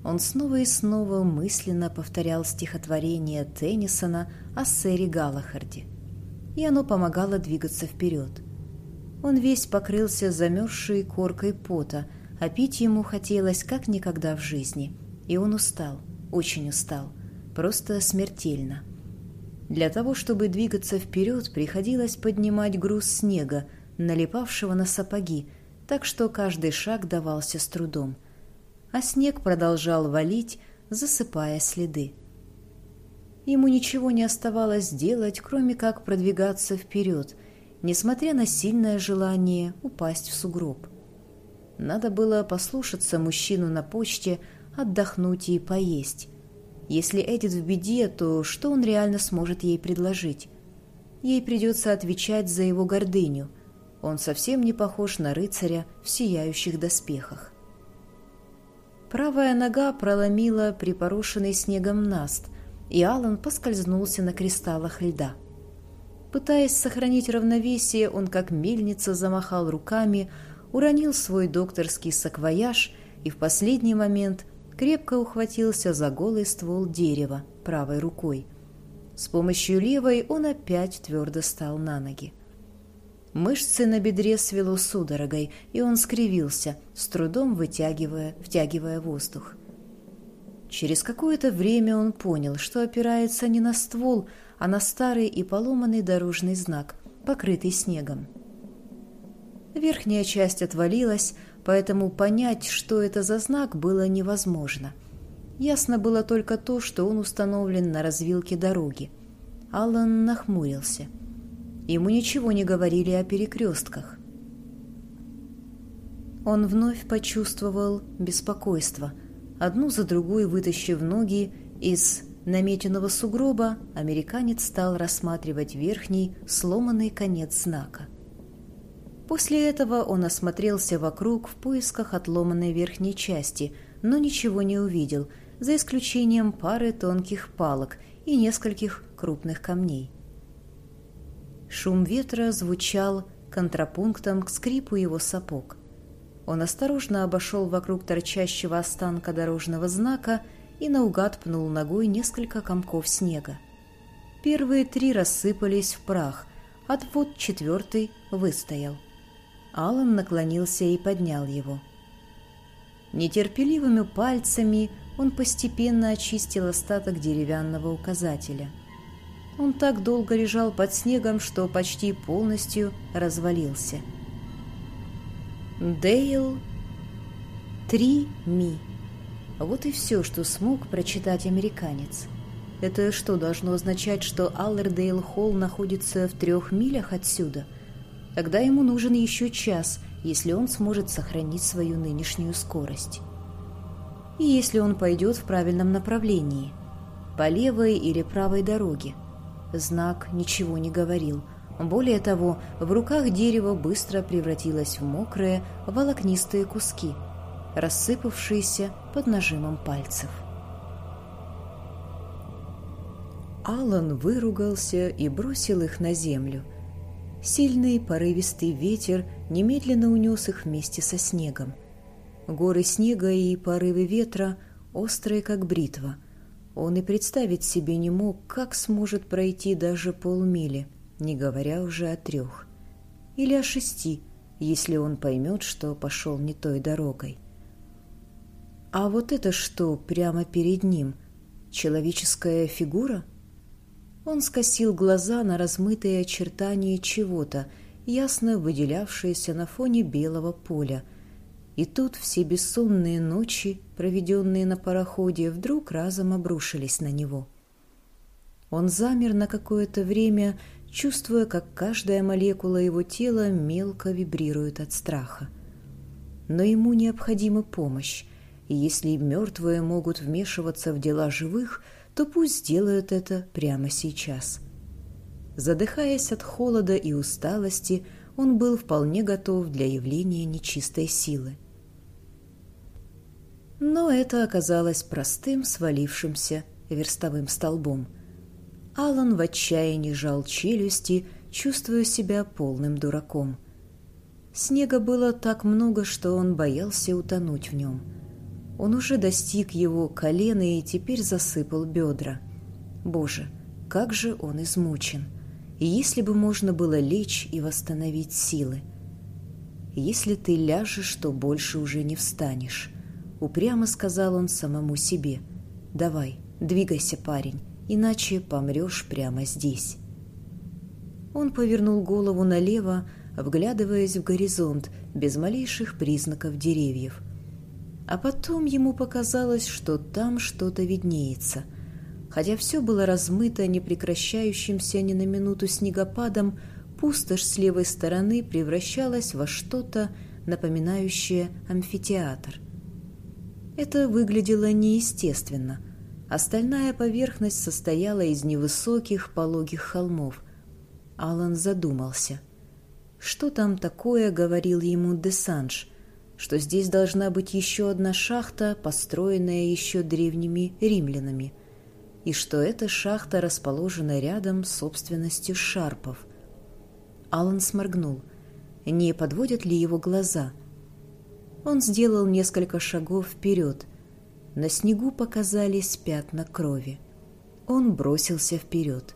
Он снова и снова мысленно повторял стихотворение Теннисона о сэре Галахарде, и оно помогало двигаться вперед. Он весь покрылся замерзшей коркой пота, а пить ему хотелось как никогда в жизни, и он устал, очень устал, просто смертельно. Для того, чтобы двигаться вперед, приходилось поднимать груз снега, налипавшего на сапоги, так что каждый шаг давался с трудом – а снег продолжал валить, засыпая следы. Ему ничего не оставалось делать, кроме как продвигаться вперед, несмотря на сильное желание упасть в сугроб. Надо было послушаться мужчину на почте, отдохнуть и поесть. Если Эдит в беде, то что он реально сможет ей предложить? Ей придется отвечать за его гордыню. Он совсем не похож на рыцаря в сияющих доспехах. Правая нога проломила припорошенный снегом наст, и Алан поскользнулся на кристаллах льда. Пытаясь сохранить равновесие, он как мельница замахал руками, уронил свой докторский саквояж и в последний момент крепко ухватился за голый ствол дерева правой рукой. С помощью левой он опять твердо стал на ноги. Мышцы на бедре свело судорогой, и он скривился, с трудом вытягивая, втягивая воздух. Через какое-то время он понял, что опирается не на ствол, а на старый и поломанный дорожный знак, покрытый снегом. Верхняя часть отвалилась, поэтому понять, что это за знак, было невозможно. Ясно было только то, что он установлен на развилке дороги. Аллан нахмурился. Ему ничего не говорили о перекрестках. Он вновь почувствовал беспокойство. Одну за другой вытащив ноги из наметенного сугроба, американец стал рассматривать верхний сломанный конец знака. После этого он осмотрелся вокруг в поисках отломанной верхней части, но ничего не увидел, за исключением пары тонких палок и нескольких крупных камней. Шум ветра звучал контрапунктом к скрипу его сапог. Он осторожно обошел вокруг торчащего останка дорожного знака и наугад пнул ногой несколько комков снега. Первые три рассыпались в прах, а вот четвертый выстоял. Алан наклонился и поднял его. Нетерпеливыми пальцами он постепенно очистил остаток деревянного указателя. Он так долго лежал под снегом, что почти полностью развалился. Дейл Три Ми. Вот и все, что смог прочитать американец. Это что, должно означать, что Аллердейл Холл находится в трех милях отсюда – Тогда ему нужен еще час, если он сможет сохранить свою нынешнюю скорость. И если он пойдет в правильном направлении, по левой или правой дороге. Знак ничего не говорил. Более того, в руках дерево быстро превратилось в мокрые, волокнистые куски, рассыпавшиеся под нажимом пальцев. Алан выругался и бросил их на землю – Сильный порывистый ветер немедленно унес их вместе со снегом. Горы снега и порывы ветра острые, как бритва. Он и представить себе не мог, как сможет пройти даже полмили, не говоря уже о трех. Или о шести, если он поймет, что пошел не той дорогой. А вот это что прямо перед ним? Человеческая фигура — он скосил глаза на размытые очертания чего-то, ясно выделявшееся на фоне белого поля. И тут все бессонные ночи, проведенные на пароходе, вдруг разом обрушились на него. Он замер на какое-то время, чувствуя, как каждая молекула его тела мелко вибрирует от страха. Но ему необходима помощь, и если мертвые могут вмешиваться в дела живых – то пусть сделают это прямо сейчас. Задыхаясь от холода и усталости, он был вполне готов для явления нечистой силы. Но это оказалось простым свалившимся верстовым столбом. Алан в отчаянии жал челюсти, чувствуя себя полным дураком. Снега было так много, что он боялся утонуть в нем – он уже достиг его колена и теперь засыпал бедра. Боже, как же он измучен! И если бы можно было лечь и восстановить силы. Если ты ляжешь, то больше уже не встанешь. Упрямо сказал он самому себе. Давай, двигайся, парень, иначе помрешь прямо здесь. Он повернул голову налево, вглядываясь в горизонт, без малейших признаков деревьев. А потом ему показалось, что там что-то виднеется. Хотя все было размыто непрекращающимся ни на минуту снегопадом, пустошь с левой стороны превращалась во что-то, напоминающее амфитеатр. Это выглядело неестественно. Остальная поверхность состояла из невысоких пологих холмов. Алан задумался. Что там такое, говорил ему Десанж, что здесь должна быть еще одна шахта, построенная еще древними римлянами, и что эта шахта расположена рядом с собственностью Шарпов. Алан сморгнул. Не подводят ли его глаза? Он сделал несколько шагов вперед. На снегу показались пятна крови. Он бросился вперед.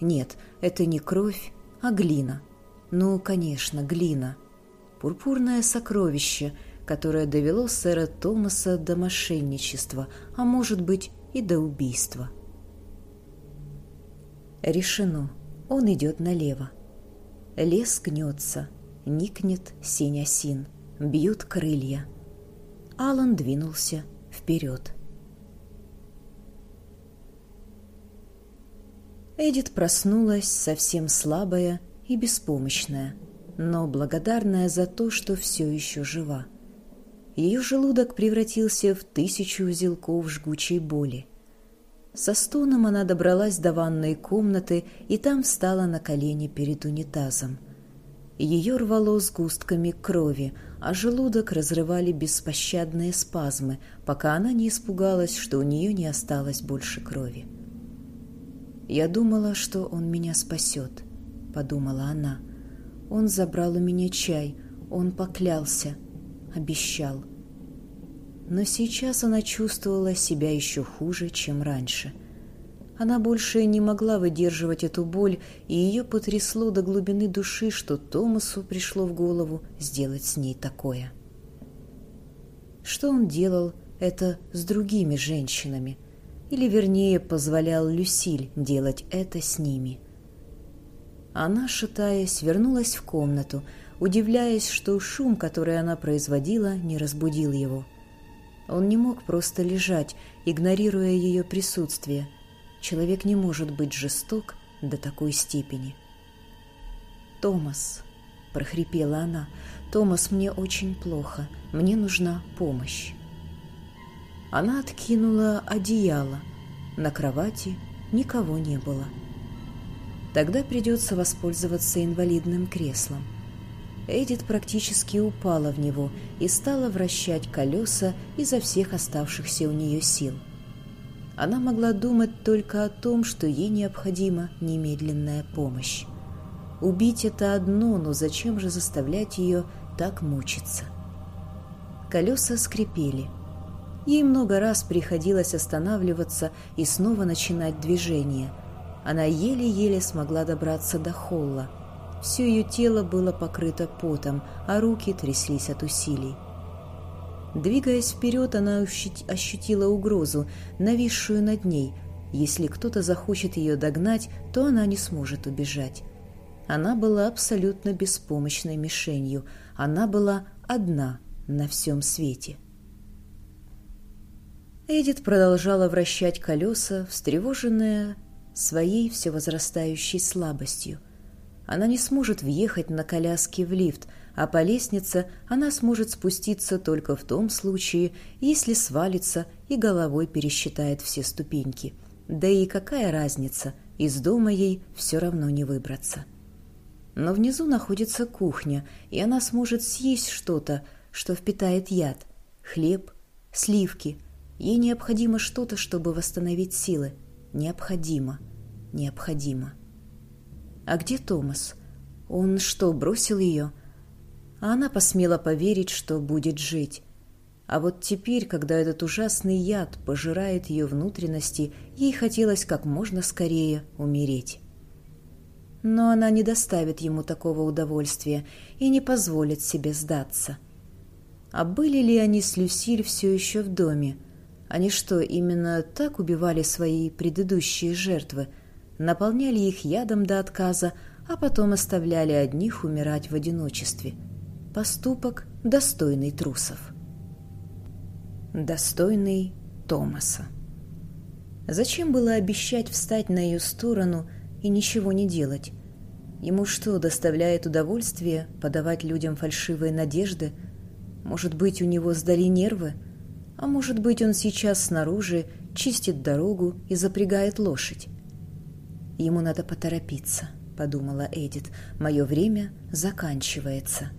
Нет, это не кровь, а глина. Ну, конечно, глина. Пурпурное сокровище, которое довело сэра Томаса до мошенничества, а может быть и до убийства. Решено. Он идет налево. Лес гнется, никнет синь осин, бьют крылья. Алан двинулся вперед. Эдит проснулась совсем слабая и беспомощная, но благодарная за то, что все еще жива. Ее желудок превратился в тысячу узелков жгучей боли. Со стоном она добралась до ванной комнаты и там встала на колени перед унитазом. Ее рвало сгустками крови, а желудок разрывали беспощадные спазмы, пока она не испугалась, что у нее не осталось больше крови. «Я думала, что он меня спасет», — подумала она. «Он забрал у меня чай, он поклялся, обещал». Но сейчас она чувствовала себя еще хуже, чем раньше. Она больше не могла выдерживать эту боль, и ее потрясло до глубины души, что Томасу пришло в голову сделать с ней такое. Что он делал это с другими женщинами — или, вернее, позволял Люсиль делать это с ними. Она, шатаясь, вернулась в комнату, удивляясь, что шум, который она производила, не разбудил его. Он не мог просто лежать, игнорируя ее присутствие. Человек не может быть жесток до такой степени. «Томас», — прохрипела она, — «Томас, мне очень плохо, мне нужна помощь». Она откинула одеяло. На кровати никого не было. Тогда придется воспользоваться инвалидным креслом. Эдит практически упала в него и стала вращать колеса изо всех оставшихся у нее сил. Она могла думать только о том, что ей необходима немедленная помощь. Убить это одно, но зачем же заставлять ее так мучиться? Колеса скрипели – Ей много раз приходилось останавливаться и снова начинать движение. Она еле-еле смогла добраться до холла. Все ее тело было покрыто потом, а руки тряслись от усилий. Двигаясь вперед, она ощутила угрозу, нависшую над ней. Если кто-то захочет ее догнать, то она не сможет убежать. Она была абсолютно беспомощной мишенью. Она была одна на всем свете. Эдит продолжала вращать колеса, встревоженная своей все возрастающей слабостью. Она не сможет въехать на коляске в лифт, а по лестнице она сможет спуститься только в том случае, если свалится и головой пересчитает все ступеньки. Да и какая разница, из дома ей все равно не выбраться. Но внизу находится кухня, и она сможет съесть что-то, что впитает яд. Хлеб, сливки – Ей необходимо что-то, чтобы восстановить силы. Необходимо. Необходимо. А где Томас? Он что, бросил ее? Она посмела поверить, что будет жить. А вот теперь, когда этот ужасный яд пожирает ее внутренности, ей хотелось как можно скорее умереть. Но она не доставит ему такого удовольствия и не позволит себе сдаться. А были ли они с Люсиль все еще в доме? Они что, именно так убивали свои предыдущие жертвы? Наполняли их ядом до отказа, а потом оставляли одних умирать в одиночестве. Поступок, достойный трусов. Достойный Томаса. Зачем было обещать встать на ее сторону и ничего не делать? Ему что, доставляет удовольствие подавать людям фальшивые надежды? Может быть, у него сдали нервы? А может быть, он сейчас снаружи чистит дорогу и запрягает лошадь. Ему надо поторопиться. подумала Эдит. «Мое время заканчивается».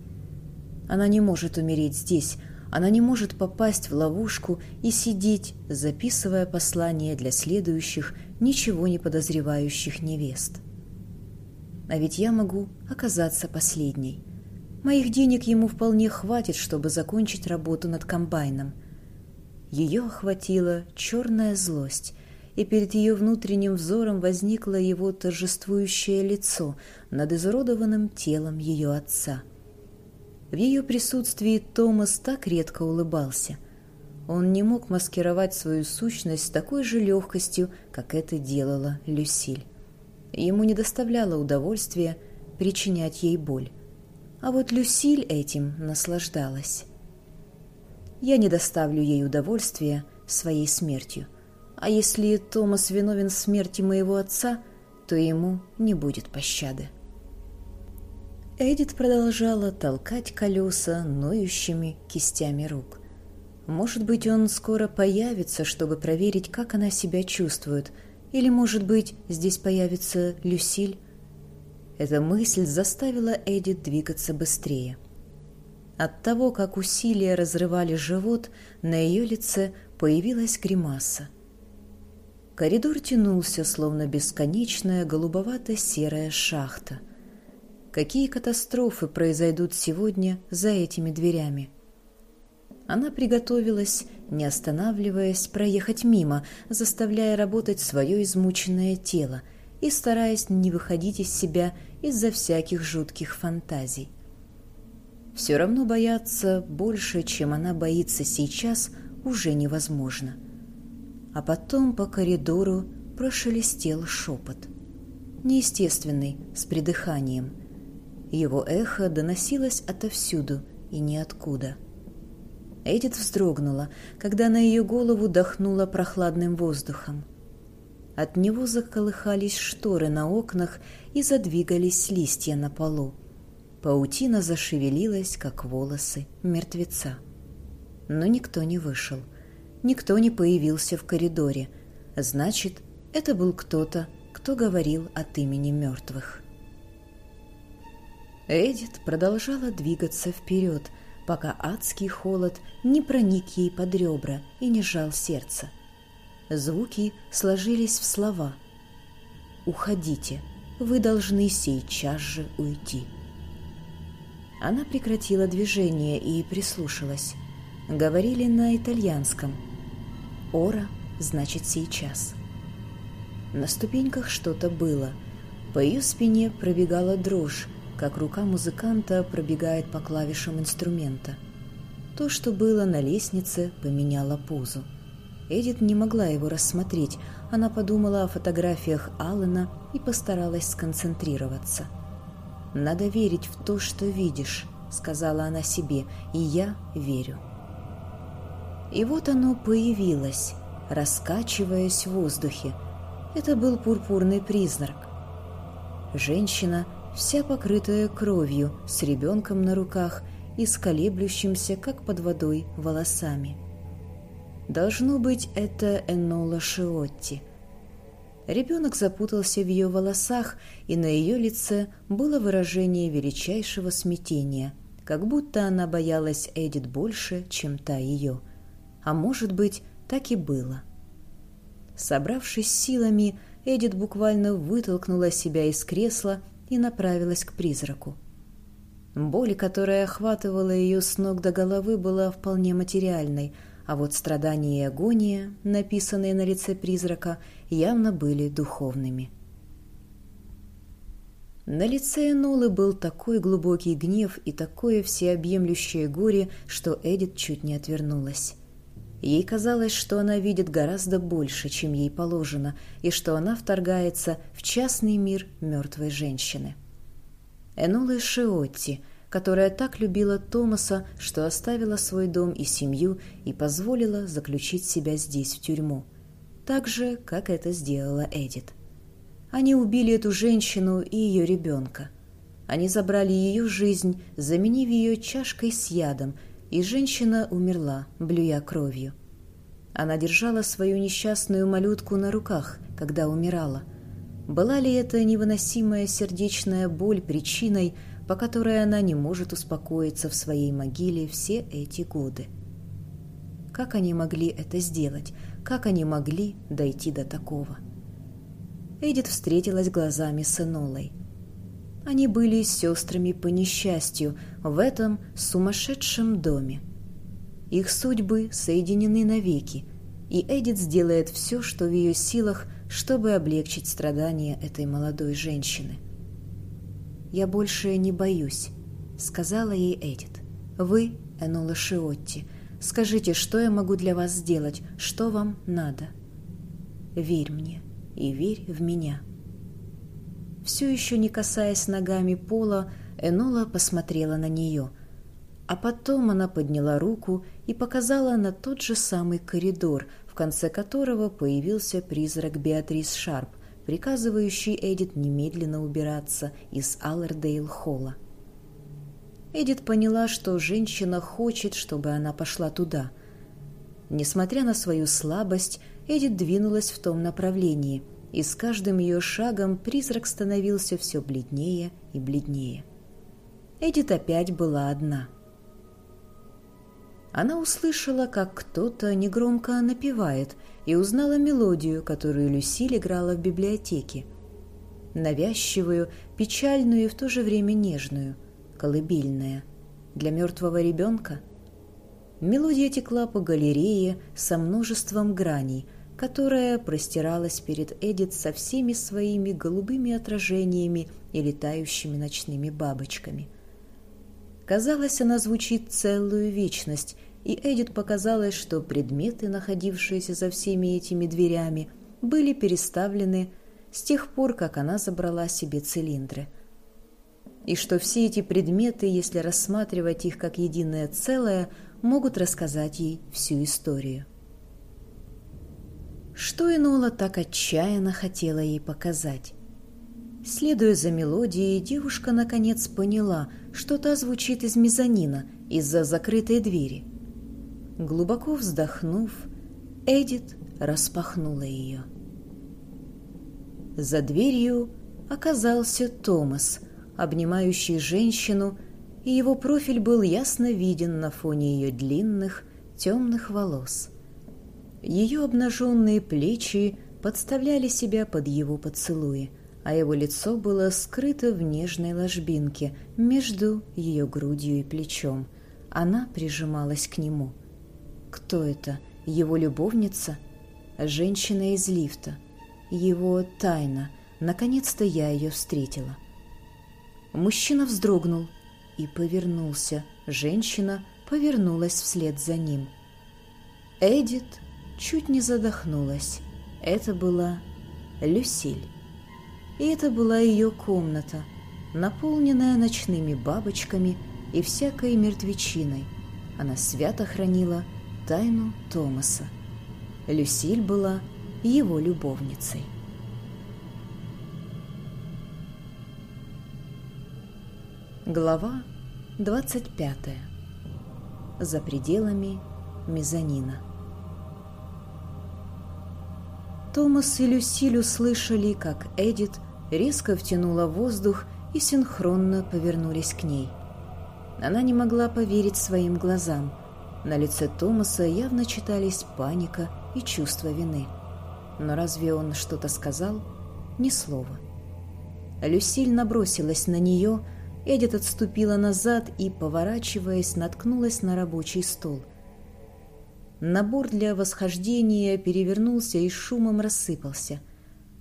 Она не может умереть здесь, она не может попасть в ловушку и сидеть, записывая послания для следующих, ничего не подозревающих невест. А ведь я могу оказаться последней. Моих денег ему вполне хватит, чтобы закончить работу над комбайном. Ее охватила черная злость, и перед ее внутренним взором возникло его торжествующее лицо над изуродованным телом ее отца — в ее присутствии Томас так редко улыбался. Он не мог маскировать свою сущность с такой же легкостью, как это делала Люсиль. Ему не доставляло удовольствия причинять ей боль. А вот Люсиль этим наслаждалась. «Я не доставлю ей удовольствия своей смертью. А если Томас виновен в смерти моего отца, то ему не будет пощады». Эдит продолжала толкать колеса ноющими кистями рук. Может быть, он скоро появится, чтобы проверить, как она себя чувствует, или, может быть, здесь появится Люсиль. Эта мысль заставила Эдит двигаться быстрее. От того, как усилия разрывали живот, на ее лице появилась гримаса. Коридор тянулся, словно бесконечная голубовато-серая шахта — какие катастрофы произойдут сегодня за этими дверями. Она приготовилась, не останавливаясь, проехать мимо, заставляя работать свое измученное тело и стараясь не выходить из себя из-за всяких жутких фантазий. Все равно бояться больше, чем она боится сейчас, уже невозможно. А потом по коридору прошелестел шепот. Неестественный, с придыханием – его эхо доносилось отовсюду и ниоткуда. Эдит вздрогнула, когда на ее голову дохнуло прохладным воздухом. От него заколыхались шторы на окнах и задвигались листья на полу. Паутина зашевелилась, как волосы мертвеца. Но никто не вышел. Никто не появился в коридоре. Значит, это был кто-то, кто говорил от имени мертвых. Эдит продолжала двигаться вперед, пока адский холод не проник ей под ребра и не сжал сердце. Звуки сложились в слова. «Уходите, вы должны сейчас же уйти». Она прекратила движение и прислушалась. Говорили на итальянском. «Ора» значит «сейчас». На ступеньках что-то было. По ее спине пробегала дрожь, как рука музыканта пробегает по клавишам инструмента. То, что было на лестнице, поменяло позу. Эдит не могла его рассмотреть, она подумала о фотографиях Аллена и постаралась сконцентрироваться. «Надо верить в то, что видишь», — сказала она себе, — «и я верю». И вот оно появилось, раскачиваясь в воздухе. Это был пурпурный призрак. Женщина — вся покрытая кровью, с ребенком на руках и с колеблющимся, как под водой, волосами. Должно быть, это Энола Шиотти. Ребенок запутался в ее волосах, и на ее лице было выражение величайшего смятения, как будто она боялась Эдит больше, чем та ее. А может быть, так и было. Собравшись силами, Эдит буквально вытолкнула себя из кресла и направилась к призраку. Боль, которая охватывала ее с ног до головы, была вполне материальной, а вот страдания и агония, написанные на лице призрака, явно были духовными. На лице Энулы был такой глубокий гнев и такое всеобъемлющее горе, что Эдит чуть не отвернулась. Ей казалось, что она видит гораздо больше, чем ей положено, и что она вторгается в частный мир мертвой женщины. Энола Шиотти, которая так любила Томаса, что оставила свой дом и семью и позволила заключить себя здесь в тюрьму, так же, как это сделала Эдит. Они убили эту женщину и ее ребенка. Они забрали ее жизнь, заменив ее чашкой с ядом – и женщина умерла, блюя кровью. Она держала свою несчастную малютку на руках, когда умирала. Была ли это невыносимая сердечная боль причиной, по которой она не может успокоиться в своей могиле все эти годы? Как они могли это сделать? Как они могли дойти до такого? Эдит встретилась глазами с Энолой. Они были сестрами по несчастью в этом сумасшедшем доме. Их судьбы соединены навеки, и Эдит сделает все, что в ее силах, чтобы облегчить страдания этой молодой женщины. «Я больше не боюсь», — сказала ей Эдит. «Вы, Энола Шиотти, скажите, что я могу для вас сделать, что вам надо? Верь мне и верь в меня». Все еще не касаясь ногами пола, Энола посмотрела на нее, а потом она подняла руку и показала на тот же самый коридор, в конце которого появился призрак Беатрис Шарп, приказывающий Эдит немедленно убираться из Аллердейл-холла. Эдит поняла, что женщина хочет, чтобы она пошла туда. Несмотря на свою слабость, Эдит двинулась в том направлении, и с каждым ее шагом призрак становился все бледнее и бледнее. Эдит опять была одна — она услышала, как кто-то негромко напевает, и узнала мелодию, которую Люсиль играла в библиотеке. Навязчивую, печальную и в то же время нежную, колыбельная. Для мертвого ребенка. Мелодия текла по галерее со множеством граней, которая простиралась перед Эдит со всеми своими голубыми отражениями и летающими ночными бабочками – Казалось, она звучит целую вечность, и Эдит показалось, что предметы, находившиеся за всеми этими дверями, были переставлены с тех пор, как она забрала себе цилиндры. И что все эти предметы, если рассматривать их как единое целое, могут рассказать ей всю историю. Что Энола так отчаянно хотела ей показать? Следуя за мелодией, девушка наконец поняла, что та звучит из мезонина, из-за закрытой двери. Глубоко вздохнув, Эдит распахнула ее. За дверью оказался Томас, обнимающий женщину, и его профиль был ясно виден на фоне ее длинных, темных волос. Ее обнаженные плечи подставляли себя под его поцелуи – а его лицо было скрыто в нежной ложбинке между ее грудью и плечом. Она прижималась к нему. Кто это? Его любовница? Женщина из лифта. Его тайна. Наконец-то я ее встретила. Мужчина вздрогнул и повернулся. Женщина повернулась вслед за ним. Эдит чуть не задохнулась. Это была Люсиль. И это была ее комната, наполненная ночными бабочками и всякой мертвечиной. Она свято хранила тайну Томаса. Люсиль была его любовницей. Глава 25. За пределами мезонина. Томас и Люсиль услышали, как Эдит резко втянула воздух и синхронно повернулись к ней. Она не могла поверить своим глазам. На лице Томаса явно читались паника и чувство вины. Но разве он что-то сказал? Ни слова. Люсиль набросилась на нее, Эдит отступила назад и, поворачиваясь, наткнулась на рабочий стол. Набор для восхождения перевернулся и шумом рассыпался –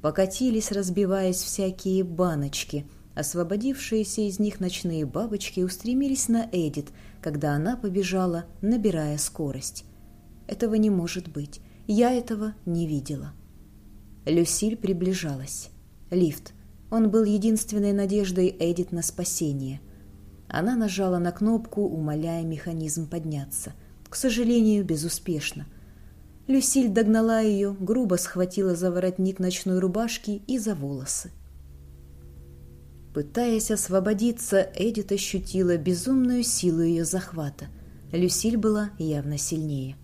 Покатились, разбиваясь, всякие баночки. Освободившиеся из них ночные бабочки устремились на Эдит, когда она побежала, набирая скорость. Этого не может быть. Я этого не видела. Люсиль приближалась. Лифт. Он был единственной надеждой Эдит на спасение. Она нажала на кнопку, умоляя механизм подняться. К сожалению, безуспешно – Люсиль догнала ее, грубо схватила за воротник ночной рубашки и за волосы. Пытаясь освободиться, Эдит ощутила безумную силу ее захвата. Люсиль была явно сильнее.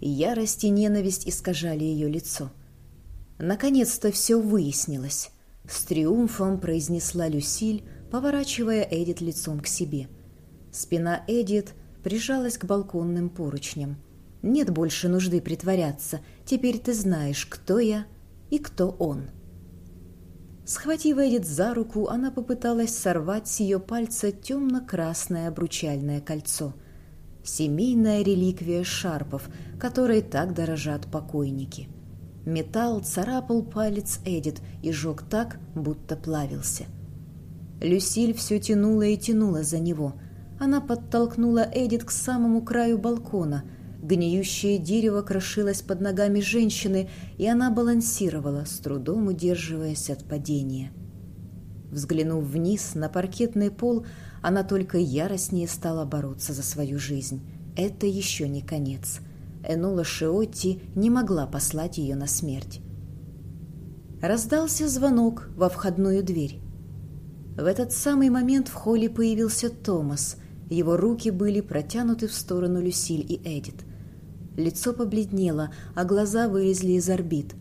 Ярость и ненависть искажали ее лицо. Наконец-то все выяснилось. С триумфом произнесла Люсиль, поворачивая Эдит лицом к себе. Спина Эдит прижалась к балконным поручням. «Нет больше нужды притворяться. Теперь ты знаешь, кто я и кто он». Схватив Эдит за руку, она попыталась сорвать с ее пальца темно-красное обручальное кольцо. Семейная реликвия шарпов, которой так дорожат покойники. Металл царапал палец Эдит и жег так, будто плавился. Люсиль все тянула и тянула за него. Она подтолкнула Эдит к самому краю балкона – Гниющее дерево крошилось под ногами женщины, и она балансировала, с трудом удерживаясь от падения. Взглянув вниз на паркетный пол, она только яростнее стала бороться за свою жизнь. Это еще не конец. Энула Шиотти не могла послать ее на смерть. Раздался звонок во входную дверь. В этот самый момент в холле появился Томас. Его руки были протянуты в сторону Люсиль и Эдит. Лицо побледнело, а глаза вылезли из орбит.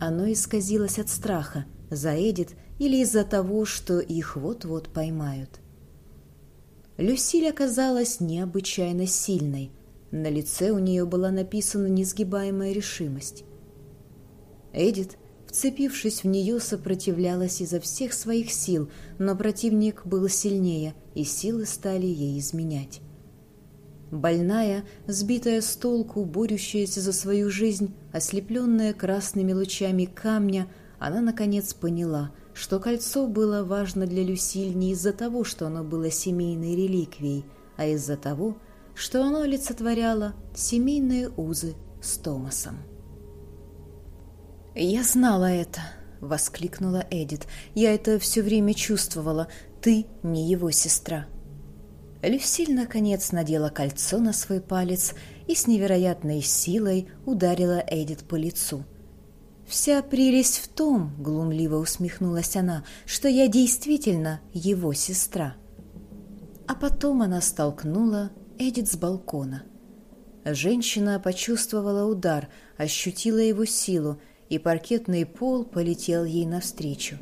Оно исказилось от страха, за Эдит или из-за того, что их вот-вот поймают. Люсиль оказалась необычайно сильной. На лице у нее была написана несгибаемая решимость. Эдит, вцепившись в нее, сопротивлялась изо всех своих сил, но противник был сильнее, и силы стали ей изменять. Больная, сбитая с толку, борющаяся за свою жизнь, ослепленная красными лучами камня, она, наконец, поняла, что кольцо было важно для Люсиль не из-за того, что оно было семейной реликвией, а из-за того, что оно олицетворяло семейные узы с Томасом. «Я знала это!» — воскликнула Эдит. «Я это все время чувствовала. Ты не его сестра». Люсиль, наконец, надела кольцо на свой палец и с невероятной силой ударила Эдит по лицу. «Вся прелесть в том, — глумливо усмехнулась она, — что я действительно его сестра». А потом она столкнула Эдит с балкона. Женщина почувствовала удар, ощутила его силу, и паркетный пол полетел ей навстречу.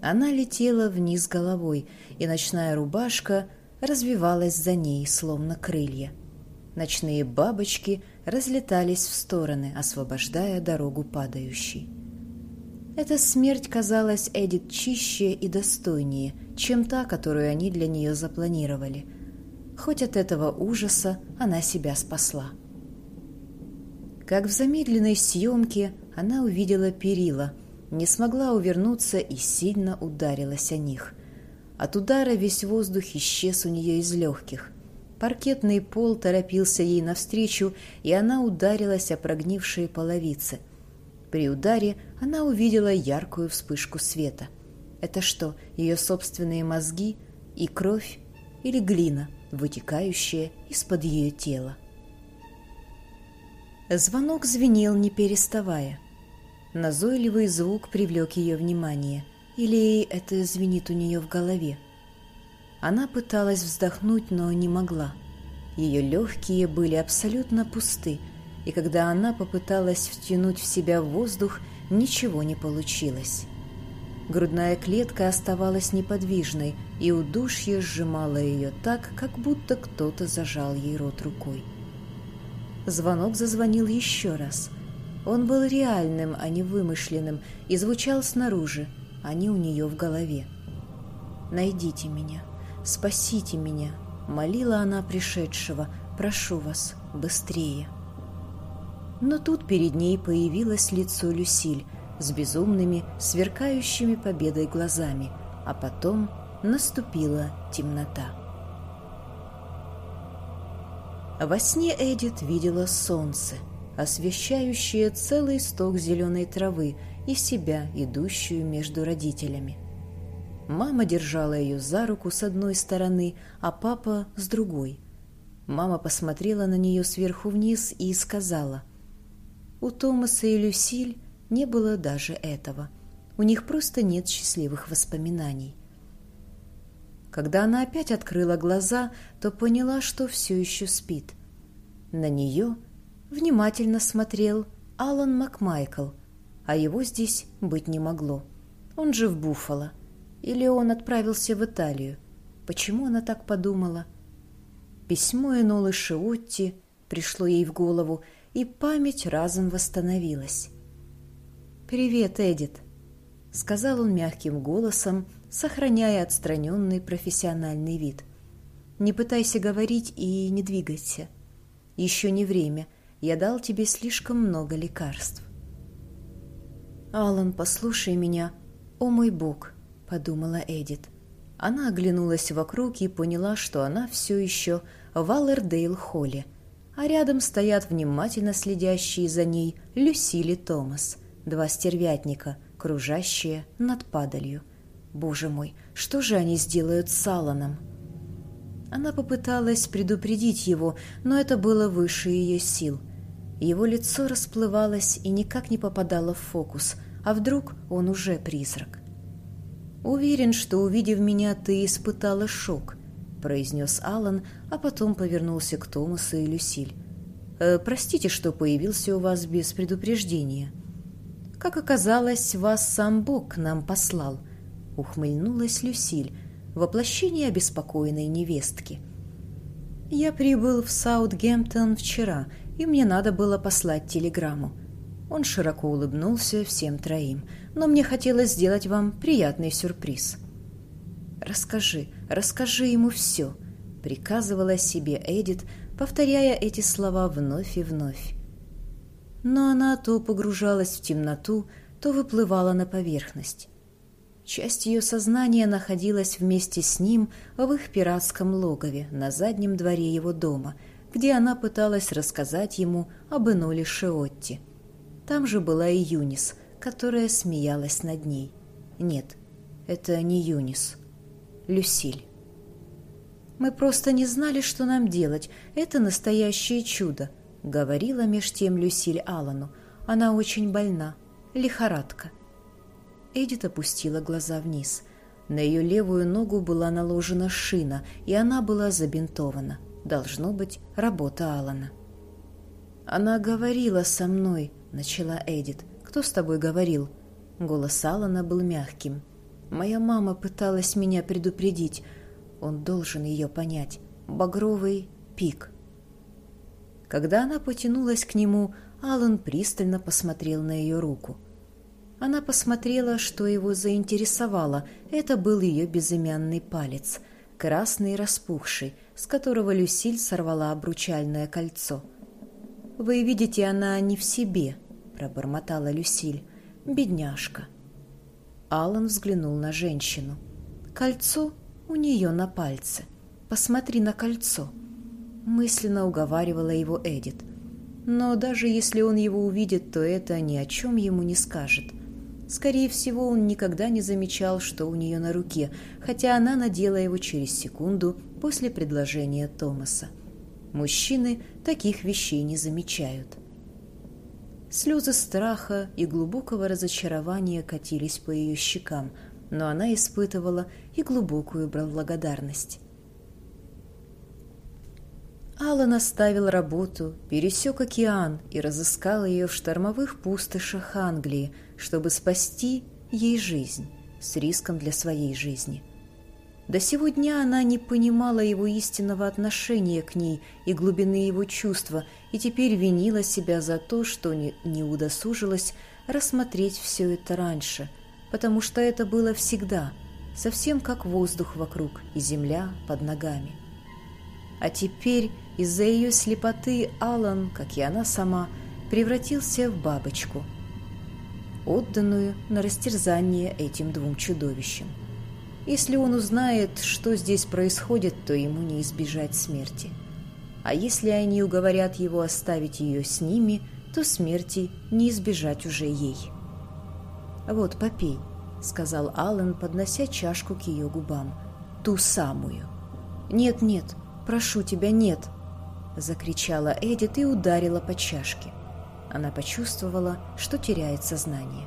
Она летела вниз головой, и ночная рубашка развивалась за ней, словно крылья. Ночные бабочки разлетались в стороны, освобождая дорогу падающей. Эта смерть казалась Эдит чище и достойнее, чем та, которую они для нее запланировали. Хоть от этого ужаса она себя спасла. Как в замедленной съемке она увидела перила, не смогла увернуться и сильно ударилась о них. От удара весь воздух исчез у нее из легких. Паркетный пол торопился ей навстречу, и она ударилась о прогнившие половицы. При ударе она увидела яркую вспышку света. Это что, ее собственные мозги и кровь или глина, вытекающая из-под ее тела? Звонок звенел, не переставая. Назойливый звук привлек ее внимание – или это звенит у нее в голове? Она пыталась вздохнуть, но не могла. Ее легкие были абсолютно пусты, и когда она попыталась втянуть в себя воздух, ничего не получилось. Грудная клетка оставалась неподвижной, и удушье сжимало ее так, как будто кто-то зажал ей рот рукой. Звонок зазвонил еще раз. Он был реальным, а не вымышленным, и звучал снаружи, они у нее в голове. «Найдите меня, спасите меня», — молила она пришедшего, «прошу вас, быстрее». Но тут перед ней появилось лицо Люсиль с безумными, сверкающими победой глазами, а потом наступила темнота. Во сне Эдит видела солнце, освещающее целый сток зеленой травы и себя, идущую между родителями. Мама держала ее за руку с одной стороны, а папа с другой. Мама посмотрела на нее сверху вниз и сказала, «У Томаса и Люсиль не было даже этого. У них просто нет счастливых воспоминаний». Когда она опять открыла глаза, то поняла, что все еще спит. На нее внимательно смотрел Алан Макмайкл – а его здесь быть не могло. Он же в Буффало. Или он отправился в Италию. Почему она так подумала? Письмо Энолы Шиотти пришло ей в голову, и память разом восстановилась. «Привет, Эдит», — сказал он мягким голосом, сохраняя отстраненный профессиональный вид. «Не пытайся говорить и не двигайся. Еще не время. Я дал тебе слишком много лекарств». «Алан, послушай меня. О мой бог», — подумала Эдит. Она оглянулась вокруг и поняла, что она все еще в Аллердейл-холле — а рядом стоят внимательно следящие за ней Люсили Томас, два стервятника, кружащие над падалью. Боже мой, что же они сделают с Алланом? Она попыталась предупредить его, но это было выше ее сил. Его лицо расплывалось и никак не попадало в фокус, а вдруг он уже призрак. «Уверен, что, увидев меня, ты испытала шок», — произнес Алан, а потом повернулся к Томасу и Люсиль. «Э, «Простите, что появился у вас без предупреждения». «Как оказалось, вас сам Бог нам послал», — ухмыльнулась Люсиль, воплощение обеспокоенной невестки. «Я прибыл в Саутгемптон вчера, и мне надо было послать телеграмму». Он широко улыбнулся всем троим, но мне хотелось сделать вам приятный сюрприз. «Расскажи, расскажи ему все», — приказывала себе Эдит, повторяя эти слова вновь и вновь. Но она то погружалась в темноту, то выплывала на поверхность. Часть ее сознания находилась вместе с ним в их пиратском логове на заднем дворе его дома, где она пыталась рассказать ему об Эноле Шиотти. Там же была и Юнис, которая смеялась над ней. Нет, это не Юнис. Люсиль. «Мы просто не знали, что нам делать. Это настоящее чудо», — говорила меж тем Люсиль Аллану. «Она очень больна. Лихорадка». Эдит опустила глаза вниз. На ее левую ногу была наложена шина, и она была забинтована. Должно быть, работа Алана. «Она говорила со мной», — начала Эдит. «Кто с тобой говорил?» Голос Алана был мягким. Моя мама пыталась меня предупредить. Он должен ее понять. Багровый пик. Когда она потянулась к нему, Алан пристально посмотрел на ее руку. Она посмотрела, что его заинтересовало. Это был ее безымянный палец, красный и распухший, с которого Люсиль сорвала обручальное кольцо. «Вы видите, она не в себе», — пробормотала Люсиль. «Бедняжка». Алан взглянул на женщину. «Кольцо у нее на пальце. Посмотри на кольцо». Мысленно уговаривала его Эдит. Но даже если он его увидит, то это ни о чем ему не скажет. Скорее всего, он никогда не замечал, что у нее на руке, хотя она надела его через секунду после предложения Томаса. Мужчины таких вещей не замечают. Слезы страха и глубокого разочарования катились по ее щекам, но она испытывала и глубокую благодарность. Аллан оставил работу, пересек океан и разыскал ее в штормовых пустошах Англии, чтобы спасти ей жизнь с риском для своей жизни – до сего дня она не понимала его истинного отношения к ней и глубины его чувства, и теперь винила себя за то, что не, не удосужилась рассмотреть все это раньше, потому что это было всегда, совсем как воздух вокруг и земля под ногами. А теперь из-за ее слепоты Алан, как и она сама, превратился в бабочку, отданную на растерзание этим двум чудовищам. Если он узнает, что здесь происходит, то ему не избежать смерти. А если они уговорят его оставить ее с ними, то смерти не избежать уже ей. «Вот, попей», — сказал Аллен, поднося чашку к ее губам. «Ту самую». «Нет, нет, прошу тебя, нет», — закричала Эдит и ударила по чашке. Она почувствовала, что теряет сознание.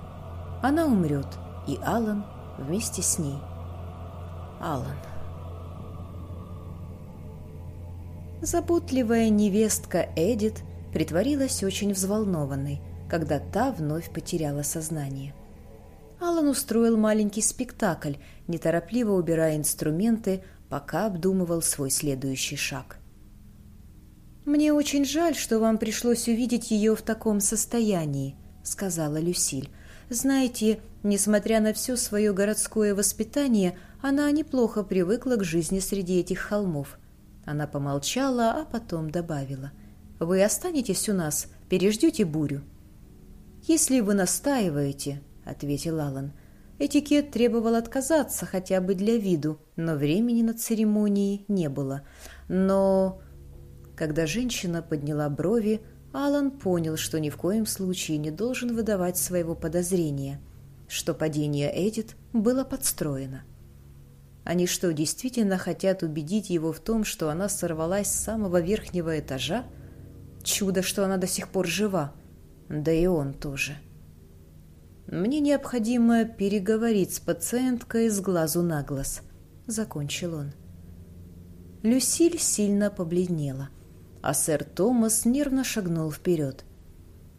Она умрет, и Аллен вместе с ней. Алан. Заботливая невестка Эдит притворилась очень взволнованной, когда та вновь потеряла сознание. Алан устроил маленький спектакль, неторопливо убирая инструменты, пока обдумывал свой следующий шаг. «Мне очень жаль, что вам пришлось увидеть ее в таком состоянии», — сказала Люсиль. «Знаете, несмотря на все свое городское воспитание, она неплохо привыкла к жизни среди этих холмов». Она помолчала, а потом добавила. «Вы останетесь у нас, переждете бурю». «Если вы настаиваете», — ответил Алан. Этикет требовал отказаться хотя бы для виду, но времени на церемонии не было. Но... Когда женщина подняла брови, Алан понял, что ни в коем случае не должен выдавать своего подозрения, что падение Эдит было подстроено. Они что, действительно хотят убедить его в том, что она сорвалась с самого верхнего этажа? Чудо, что она до сих пор жива. Да и он тоже. «Мне необходимо переговорить с пациенткой с глазу на глаз», — закончил он. Люсиль сильно побледнела, а сэр Томас нервно шагнул вперед.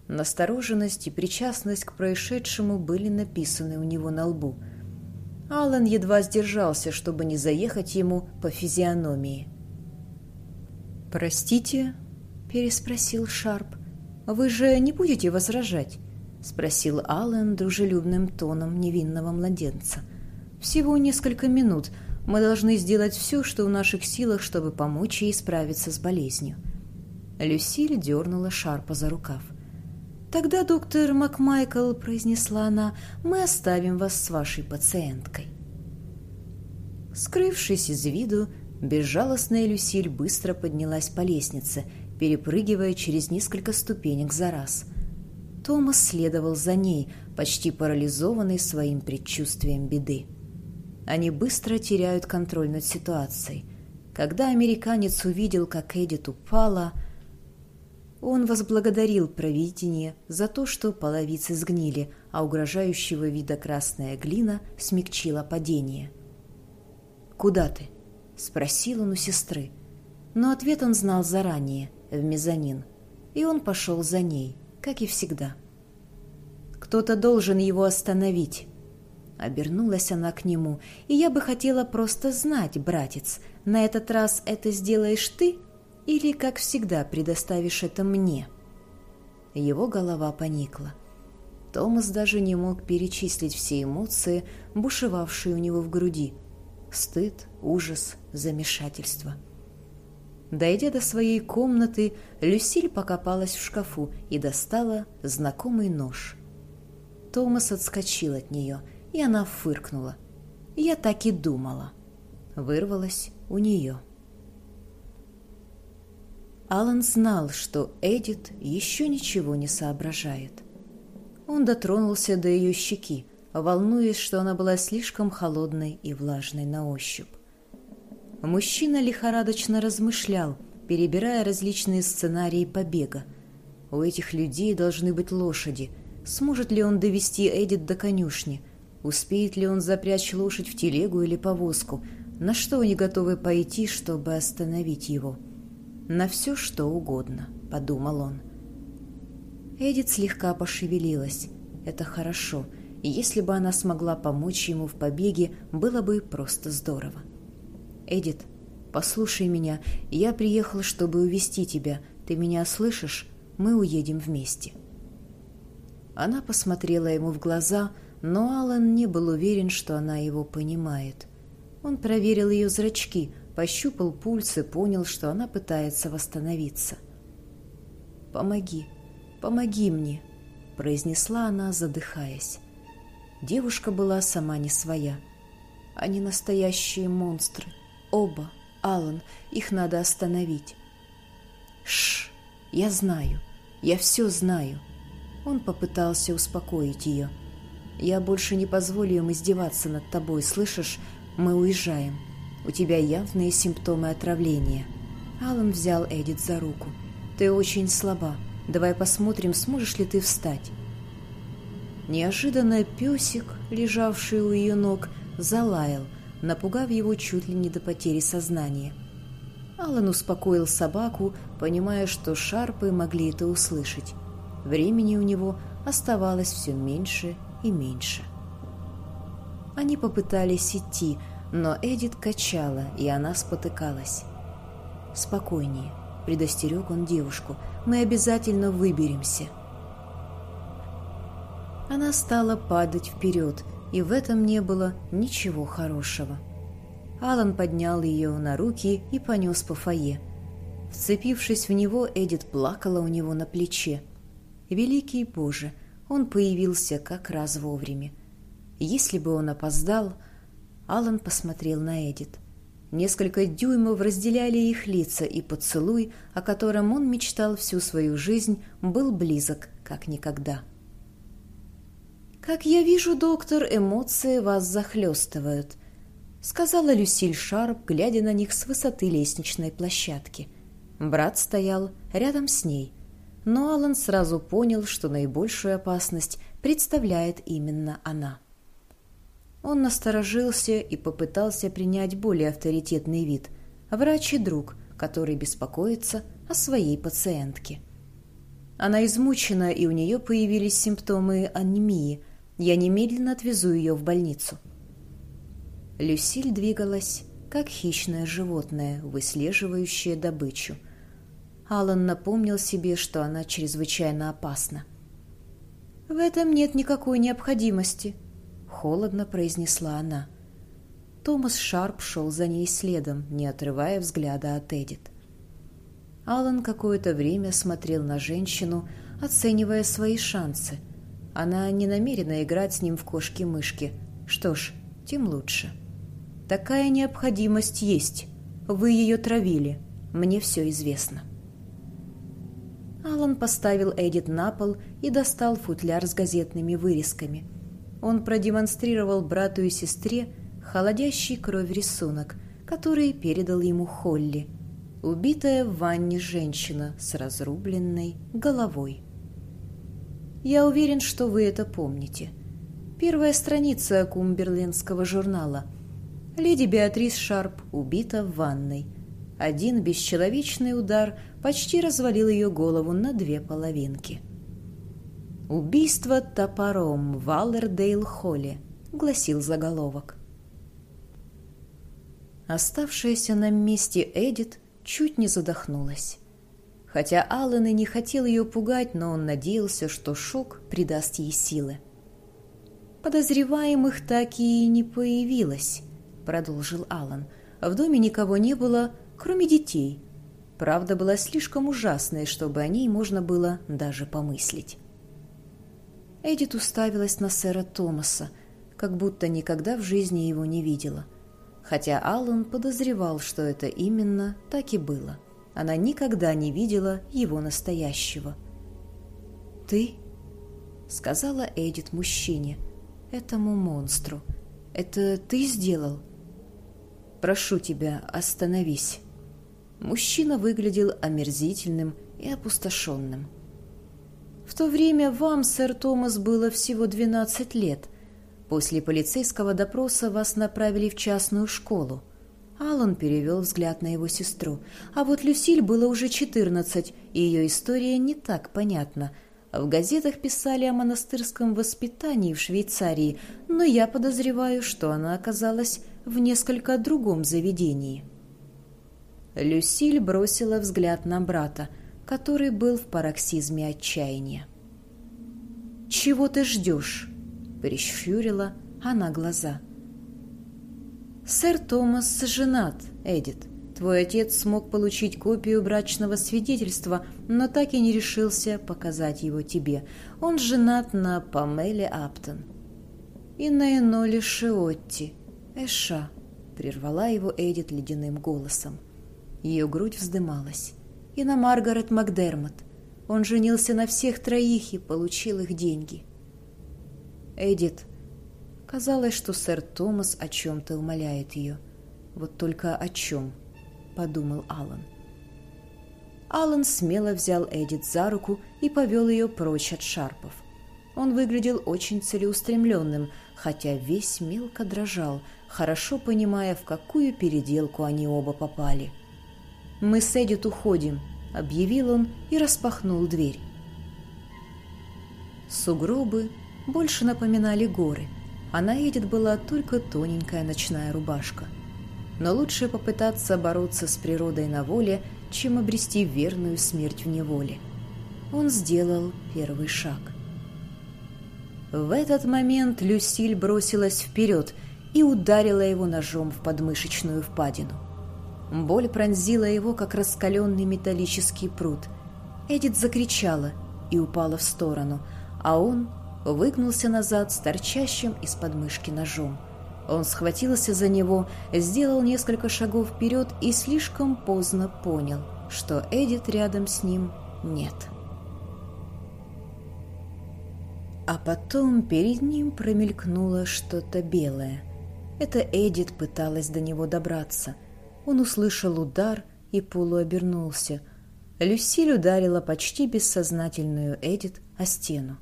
Настороженность и причастность к происшедшему были написаны у него на лбу. Алан едва сдержался, чтобы не заехать ему по физиономии. «Простите?» — переспросил Шарп. «Вы же не будете возражать?» — спросил Аллен дружелюбным тоном невинного младенца. «Всего несколько минут. Мы должны сделать все, что в наших силах, чтобы помочь ей справиться с болезнью». Люсиль дернула Шарпа за рукав. «Тогда, доктор Макмайкл», — произнесла она, — «мы оставим вас с вашей пациенткой». Скрывшись из виду, безжалостная Люсиль быстро поднялась по лестнице — перепрыгивая через несколько ступенек за раз. Томас следовал за ней, почти парализованный своим предчувствием беды. Они быстро теряют контроль над ситуацией. Когда американец увидел, как Эдит упала, он возблагодарил провидение за то, что половицы сгнили, а угрожающего вида красная глина смягчила падение. «Куда ты?» — спросил он у сестры. Но ответ он знал заранее — в мезонин, и он пошел за ней, как и всегда. «Кто-то должен его остановить». Обернулась она к нему, и я бы хотела просто знать, братец, на этот раз это сделаешь ты или, как всегда, предоставишь это мне?» Его голова поникла. Томас даже не мог перечислить все эмоции, бушевавшие у него в груди. Стыд, ужас, замешательство — Дойдя до своей комнаты, Люсиль покопалась в шкафу и достала знакомый нож. Томас отскочил от нее, и она фыркнула. «Я так и думала». Вырвалась у нее. Алан знал, что Эдит еще ничего не соображает. Он дотронулся до ее щеки, волнуясь, что она была слишком холодной и влажной на ощупь. Мужчина лихорадочно размышлял, перебирая различные сценарии побега. У этих людей должны быть лошади. Сможет ли он довести Эдит до конюшни? Успеет ли он запрячь лошадь в телегу или повозку? На что они готовы пойти, чтобы остановить его? На все, что угодно, подумал он. Эдит слегка пошевелилась. Это хорошо. Если бы она смогла помочь ему в побеге, было бы просто здорово. «Эдит, послушай меня. Я приехал, чтобы увести тебя. Ты меня слышишь? Мы уедем вместе». Она посмотрела ему в глаза, но Алан не был уверен, что она его понимает. Он проверил ее зрачки, пощупал пульс и понял, что она пытается восстановиться. «Помоги, помоги мне», — произнесла она, задыхаясь. Девушка была сама не своя. Они настоящие монстры. Оба, Алан, их надо остановить. Шш, я знаю, я все знаю. Он попытался успокоить ее. Я больше не позволю им издеваться над тобой, слышишь? Мы уезжаем. У тебя явные симптомы отравления. Алан взял Эдит за руку. Ты очень слаба. Давай посмотрим, сможешь ли ты встать. Неожиданно песик, лежавший у ее ног, залаял – напугав его чуть ли не до потери сознания. Алан успокоил собаку, понимая, что шарпы могли это услышать. Времени у него оставалось все меньше и меньше. Они попытались идти, но Эдит качала, и она спотыкалась. «Спокойнее», — предостерег он девушку, — «мы обязательно выберемся». Она стала падать вперед, и в этом не было ничего хорошего. Алан поднял ее на руки и понес по фойе. Вцепившись в него, Эдит плакала у него на плече. Великий Боже, он появился как раз вовремя. Если бы он опоздал... Алан посмотрел на Эдит. Несколько дюймов разделяли их лица, и поцелуй, о котором он мечтал всю свою жизнь, был близок, как никогда. «Как я вижу, доктор, эмоции вас захлестывают», — сказала Люсиль Шарп, глядя на них с высоты лестничной площадки. Брат стоял рядом с ней, но Алан сразу понял, что наибольшую опасность представляет именно она. Он насторожился и попытался принять более авторитетный вид. Врач и друг, который беспокоится о своей пациентке. Она измучена, и у нее появились симптомы анемии. Я немедленно отвезу ее в больницу. Люсиль двигалась, как хищное животное, выслеживающее добычу. Алан напомнил себе, что она чрезвычайно опасна. «В этом нет никакой необходимости», холодно произнесла она. Томас Шарп шел за ней следом, не отрывая взгляда от Эдит. Алан какое-то время смотрел на женщину, оценивая свои шансы. Она не намерена играть с ним в кошки-мышки. Что ж, тем лучше. Такая необходимость есть. Вы ее травили. Мне все известно. Алан поставил Эдит на пол и достал футляр с газетными вырезками – он продемонстрировал брату и сестре холодящий кровь рисунок, который передал ему Холли. Убитая в ванне женщина с разрубленной головой. Я уверен, что вы это помните. Первая страница кумберлендского журнала. Леди Беатрис Шарп убита в ванной. Один бесчеловечный удар почти развалил ее голову на две половинки. «Убийство топором в Аллердейл-холле», — гласил заголовок. Оставшаяся на месте Эдит чуть не задохнулась. Хотя Аллен и не хотел ее пугать, но он надеялся, что шок придаст ей силы. «Подозреваемых так и не появилось», — продолжил Аллан. «В доме никого не было, кроме детей. Правда была слишком ужасной, чтобы о ней можно было даже помыслить». Эдит уставилась на сэра Томаса, как будто никогда в жизни его не видела. Хотя Аллан подозревал, что это именно так и было. Она никогда не видела его настоящего. «Ты?» — сказала Эдит мужчине, этому монстру. «Это ты сделал?» «Прошу тебя, остановись». Мужчина выглядел омерзительным и опустошенным. В то время вам, сэр Томас, было всего 12 лет. После полицейского допроса вас направили в частную школу. Алан перевел взгляд на его сестру. А вот Люсиль было уже 14, и ее история не так понятна. В газетах писали о монастырском воспитании в Швейцарии, но я подозреваю, что она оказалась в несколько другом заведении. Люсиль бросила взгляд на брата – который был в пароксизме отчаяния. «Чего ты ждешь?» — прищурила она глаза. «Сэр Томас женат, Эдит. Твой отец смог получить копию брачного свидетельства, но так и не решился показать его тебе. Он женат на Памеле Аптон». «И на Эноле Шиотти. Эша», — прервала его Эдит ледяным голосом. Ее грудь вздымалась и на Маргарет Макдермот. Он женился на всех троих и получил их деньги. Эдит. Казалось, что сэр Томас о чем-то умоляет ее. Вот только о чем, подумал Алан. Алан смело взял Эдит за руку и повел ее прочь от шарпов. Он выглядел очень целеустремленным, хотя весь мелко дрожал, хорошо понимая, в какую переделку они оба попали – «Мы с Эдит уходим», — объявил он и распахнул дверь. Сугробы больше напоминали горы. а на Эдит была только тоненькая ночная рубашка. Но лучше попытаться бороться с природой на воле, чем обрести верную смерть в неволе. Он сделал первый шаг. В этот момент Люсиль бросилась вперед и ударила его ножом в подмышечную впадину. Боль пронзила его, как раскаленный металлический пруд. Эдит закричала и упала в сторону, а он выгнулся назад с торчащим из подмышки ножом. Он схватился за него, сделал несколько шагов вперед и слишком поздно понял, что Эдит рядом с ним нет. А потом перед ним промелькнуло что-то белое. Это Эдит пыталась до него добраться. Он услышал удар и полуобернулся. Люсиль ударила почти бессознательную Эдит о стену.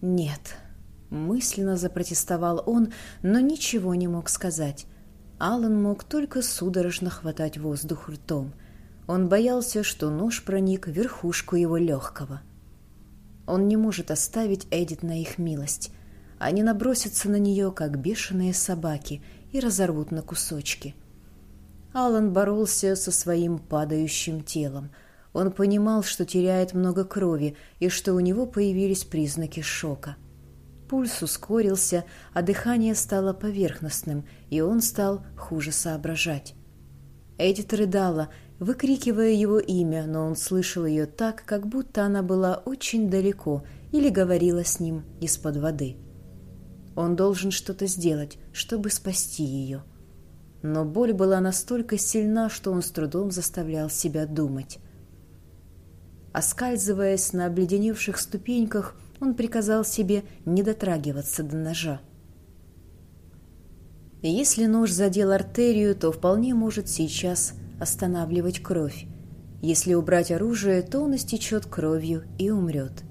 «Нет», — мысленно запротестовал он, но ничего не мог сказать. Алан мог только судорожно хватать воздух ртом. Он боялся, что нож проник в верхушку его легкого. Он не может оставить Эдит на их милость. Они набросятся на нее, как бешеные собаки, и разорвут на кусочки. Алан боролся со своим падающим телом. Он понимал, что теряет много крови и что у него появились признаки шока. Пульс ускорился, а дыхание стало поверхностным, и он стал хуже соображать. Эдит рыдала, выкрикивая его имя, но он слышал ее так, как будто она была очень далеко или говорила с ним из-под воды. Он должен что-то сделать, чтобы спасти ее. Но боль была настолько сильна, что он с трудом заставлял себя думать. Оскальзываясь на обледеневших ступеньках, он приказал себе не дотрагиваться до ножа. Если нож задел артерию, то вполне может сейчас останавливать кровь. Если убрать оружие, то он истечет кровью и умрет.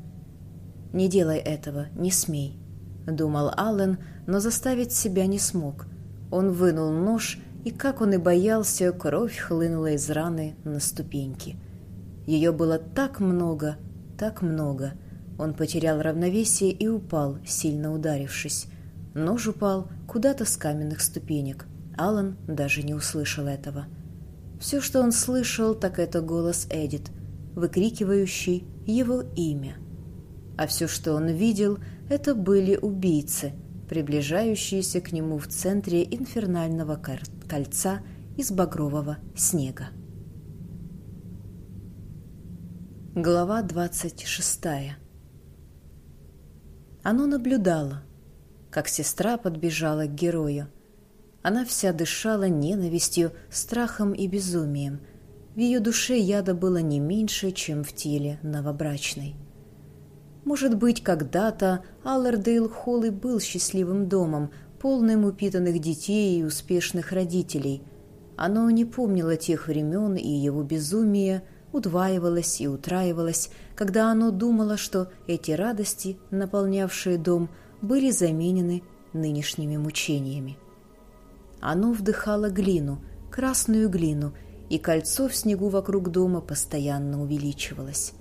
«Не делай этого, не смей», — думал Аллен, но заставить себя не смог. Он вынул нож, и, как он и боялся, кровь хлынула из раны на ступеньки. Ее было так много, так много. Он потерял равновесие и упал, сильно ударившись. Нож упал куда-то с каменных ступенек. Алан даже не услышал этого. — все, что он слышал, так это голос Эдит, выкрикивающий его имя. А все, что он видел, это были убийцы, приближающиеся к нему в центре инфернального кольца из багрового снега. Глава двадцать шестая Оно наблюдало, как сестра подбежала к герою, она вся дышала ненавистью, страхом и безумием. В ее душе яда было не меньше, чем в теле новобрачной. Может быть, когда-то Аллардейл Холл и был счастливым домом, полным упитанных детей и успешных родителей. Оно не помнило тех времен, и его безумие удваивалось и утраивалось, когда оно думало, что эти радости, наполнявшие дом, были заменены нынешними мучениями. Оно вдыхало глину, красную глину, и кольцо в снегу вокруг дома постоянно увеличивалось.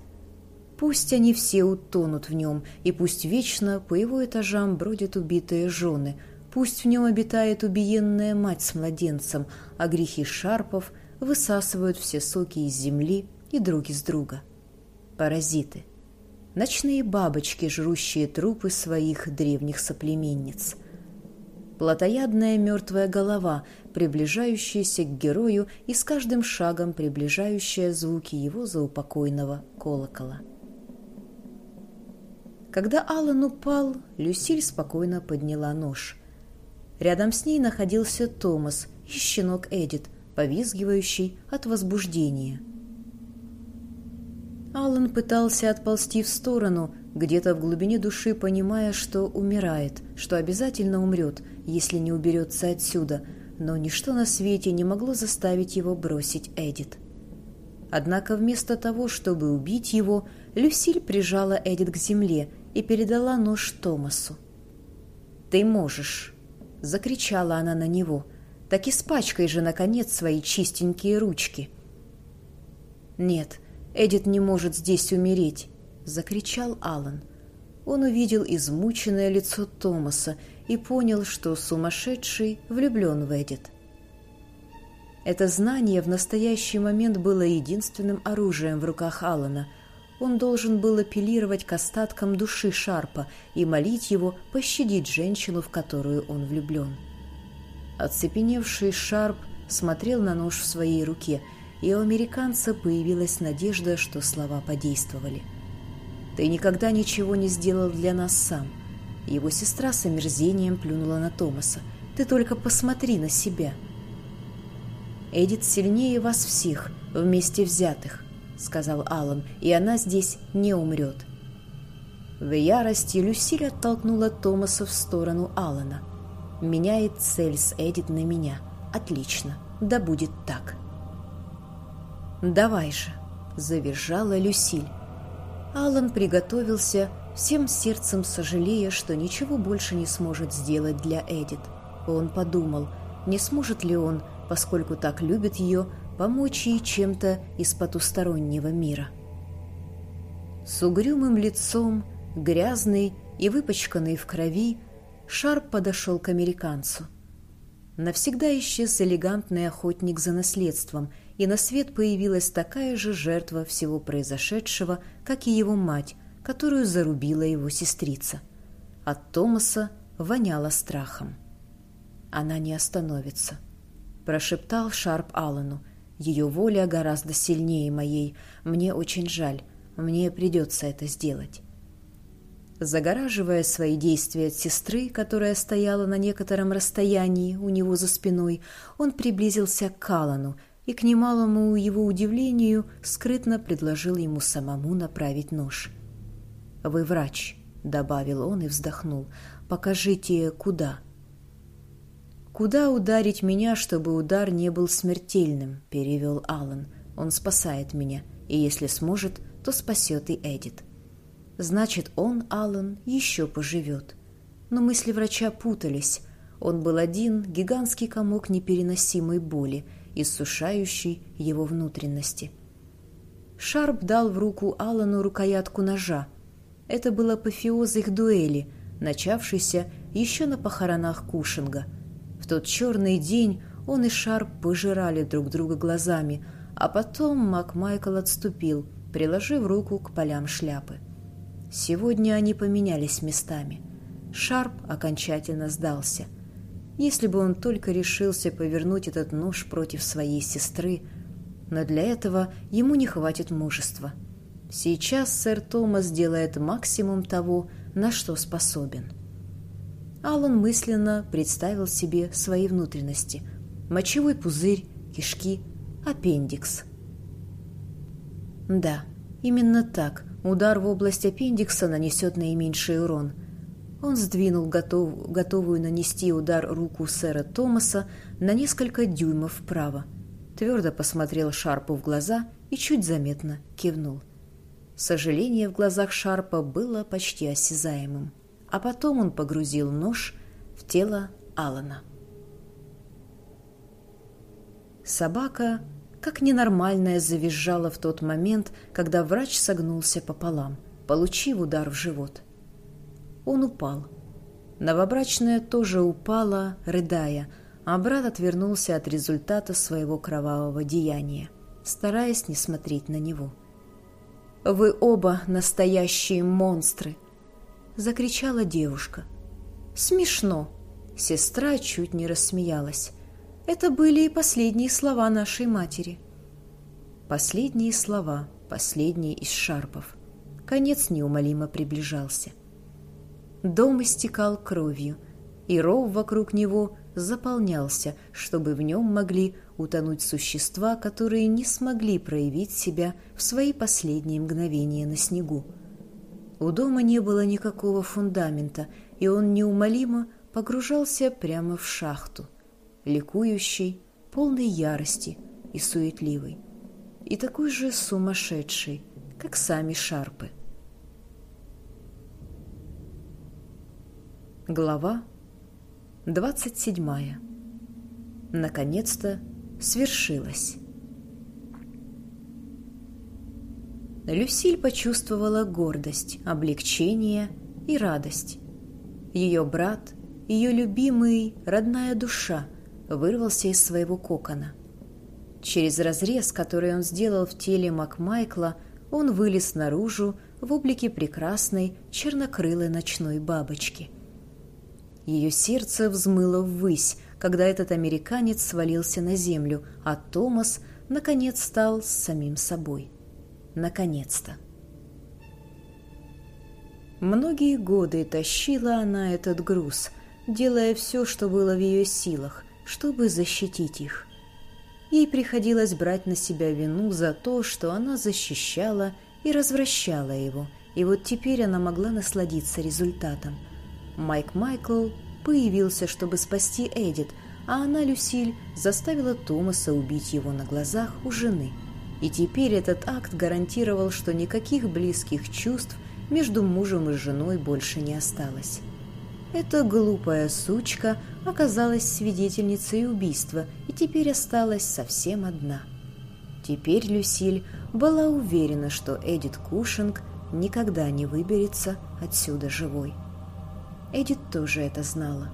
Пусть они все утонут в нем, и пусть вечно по его этажам бродят убитые жены, пусть в нем обитает убиенная мать с младенцем, а грехи шарпов высасывают все соки из земли и друг из друга. Паразиты. Ночные бабочки, жрущие трупы своих древних соплеменниц – плотоядная мертвая голова, приближающаяся к герою и с каждым шагом приближающая звуки его заупокойного колокола. Когда Аллан упал, Люсиль спокойно подняла нож. Рядом с ней находился Томас и щенок Эдит, повизгивающий от возбуждения. Аллан пытался отползти в сторону, где-то в глубине души понимая, что умирает, что обязательно умрет, если не уберется отсюда, но ничто на свете не могло заставить его бросить Эдит. Однако вместо того, чтобы убить его, Люсиль прижала Эдит к земле и передала нож Томасу. «Ты можешь!» — закричала она на него. «Так испачкай же, наконец, свои чистенькие ручки!» «Нет, Эдит не может здесь умереть!» — закричал Алан. Он увидел измученное лицо Томаса и понял, что сумасшедший влюблен в Эдит. Это знание в настоящий момент было единственным оружием в руках Алана. Он должен был апеллировать к остаткам души Шарпа и молить его пощадить женщину, в которую он влюблен. Оцепеневший Шарп смотрел на нож в своей руке, и у американца появилась надежда, что слова подействовали. «Ты никогда ничего не сделал для нас сам». Его сестра с омерзением плюнула на Томаса. «Ты только посмотри на себя». «Эдит сильнее вас всех, вместе взятых», — сказал Алан, — «и она здесь не умрет». В ярости Люсиль оттолкнула Томаса в сторону Алана. «Меняет цель с Эдит на меня. Отлично, да будет так». «Давай же», — завизжала Люсиль. Алан приготовился, всем сердцем сожалея, что ничего больше не сможет сделать для Эдит. Он подумал, не сможет ли он, поскольку так любит ее, помочь ей чем-то из потустороннего мира. С угрюмым лицом, грязный и выпачканный в крови, Шарп подошел к американцу. Навсегда исчез элегантный охотник за наследством, и на свет появилась такая же жертва всего произошедшего, как и его мать, которую зарубила его сестрица. От Томаса воняло страхом. Она не остановится. Прошептал Шарп Аллану. Ее воля гораздо сильнее моей. Мне очень жаль. Мне придется это сделать. Загораживая свои действия от сестры, которая стояла на некотором расстоянии у него за спиной, он приблизился к Калану и, к немалому его удивлению, скрытно предложил ему самому направить нож. «Вы врач», — добавил он и вздохнул. «Покажите, куда?» «Куда ударить меня, чтобы удар не был смертельным?» — перевел Аллан. «Он спасает меня, и если сможет, то спасет и Эдит». Значит, он, Аллан, еще поживет. Но мысли врача путались. Он был один гигантский комок непереносимой боли, иссушающий его внутренности. Шарп дал в руку Аллану рукоятку ножа. Это был апофеоз их дуэли, начавшийся еще на похоронах Кушинга. В тот черный день он и Шарп пожирали друг друга глазами, а потом Мак Майкл отступил, приложив руку к полям шляпы. Сегодня они поменялись местами. Шарп окончательно сдался. Если бы он только решился повернуть этот нож против своей сестры, но для этого ему не хватит мужества. Сейчас сэр Томас делает максимум того, на что способен. Алан мысленно представил себе свои внутренности. Мочевой пузырь, кишки, аппендикс. Да, именно так – Удар в область аппендикса нанесет наименьший урон. Он сдвинул готов, готовую нанести удар руку сэра Томаса на несколько дюймов вправо. Твердо посмотрел Шарпу в глаза и чуть заметно кивнул. Сожаление в глазах Шарпа было почти осязаемым. А потом он погрузил нож в тело Алана. Собака как ненормальная завизжала в тот момент, когда врач согнулся пополам, получив удар в живот. Он упал. Новобрачная тоже упала, рыдая, а брат отвернулся от результата своего кровавого деяния, стараясь не смотреть на него. «Вы оба настоящие монстры!» — закричала девушка. «Смешно!» — сестра чуть не рассмеялась. Это были и последние слова нашей матери. Последние слова, последние из шарпов. Конец неумолимо приближался. Дом истекал кровью, и ров вокруг него заполнялся, чтобы в нем могли утонуть существа, которые не смогли проявить себя в свои последние мгновения на снегу. У дома не было никакого фундамента, и он неумолимо погружался прямо в шахту ликующий, полный ярости и суетливый, и такой же сумасшедший, как сами шарпы. Глава 27. Наконец-то свершилось. Люсиль почувствовала гордость, облегчение и радость. Ее брат ее любимый, родная душа, вырвался из своего кокона. Через разрез, который он сделал в теле Макмайкла, он вылез наружу в облике прекрасной чернокрылой ночной бабочки. Ее сердце взмыло ввысь, когда этот американец свалился на землю, а Томас, наконец, стал самим собой. Наконец-то. Многие годы тащила она этот груз, делая все, что было в ее силах, чтобы защитить их. Ей приходилось брать на себя вину за то, что она защищала и развращала его, и вот теперь она могла насладиться результатом. Майк Майкл появился, чтобы спасти Эдит, а она, Люсиль, заставила Томаса убить его на глазах у жены. И теперь этот акт гарантировал, что никаких близких чувств между мужем и женой больше не осталось. Эта глупая сучка оказалась свидетельницей убийства и теперь осталась совсем одна. Теперь Люсиль была уверена, что Эдит Кушинг никогда не выберется отсюда живой. Эдит тоже это знала.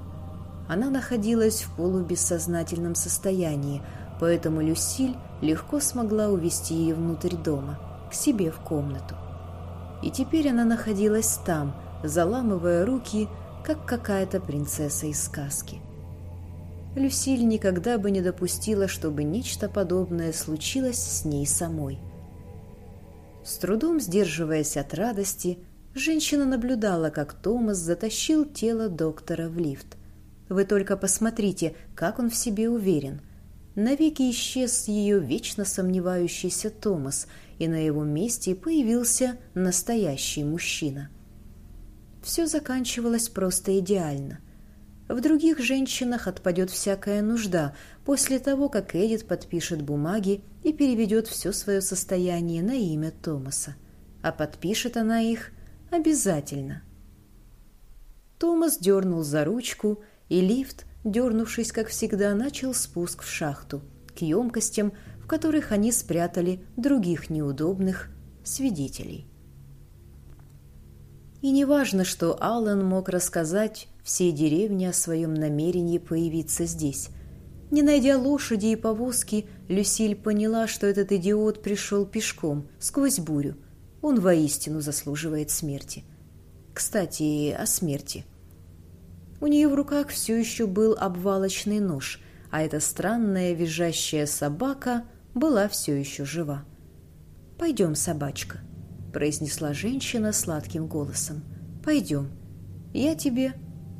Она находилась в полубессознательном состоянии, поэтому Люсиль легко смогла увести ее внутрь дома, к себе в комнату. И теперь она находилась там, заламывая руки как какая-то принцесса из сказки. Люсиль никогда бы не допустила, чтобы нечто подобное случилось с ней самой. С трудом сдерживаясь от радости, женщина наблюдала, как Томас затащил тело доктора в лифт. Вы только посмотрите, как он в себе уверен. Навеки исчез ее вечно сомневающийся Томас, и на его месте появился настоящий мужчина – все заканчивалось просто идеально. В других женщинах отпадет всякая нужда после того, как Эдит подпишет бумаги и переведет все свое состояние на имя Томаса. А подпишет она их обязательно. Томас дернул за ручку, и лифт, дернувшись, как всегда, начал спуск в шахту, к емкостям, в которых они спрятали других неудобных свидетелей. И неважно, что Аллан мог рассказать всей деревне о своем намерении появиться здесь. Не найдя лошади и повозки, Люсиль поняла, что этот идиот пришел пешком, сквозь бурю. Он воистину заслуживает смерти. Кстати, о смерти. У нее в руках все еще был обвалочный нож, а эта странная визжащая собака была все еще жива. «Пойдем, собачка», произнесла женщина сладким голосом. «Пойдем, я тебе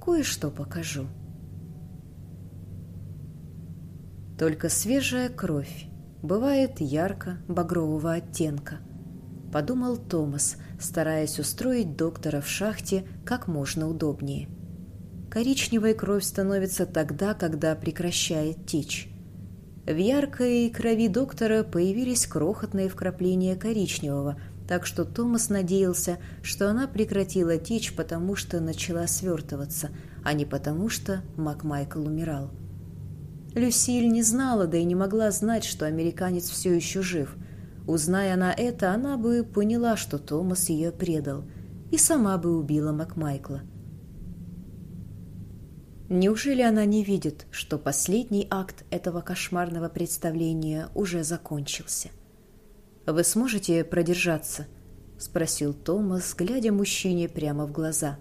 кое-что покажу». Только свежая кровь бывает ярко-багрового оттенка, подумал Томас, стараясь устроить доктора в шахте как можно удобнее. Коричневая кровь становится тогда, когда прекращает течь. В яркой крови доктора появились крохотные вкрапления коричневого – так что Томас надеялся, что она прекратила течь, потому что начала свертываться, а не потому что Макмайкл умирал. Люсиль не знала, да и не могла знать, что американец все еще жив. Узная она это, она бы поняла, что Томас ее предал, и сама бы убила Макмайкла. Неужели она не видит, что последний акт этого кошмарного представления уже закончился? «Вы сможете продержаться?» — спросил Томас, глядя мужчине прямо в глаза.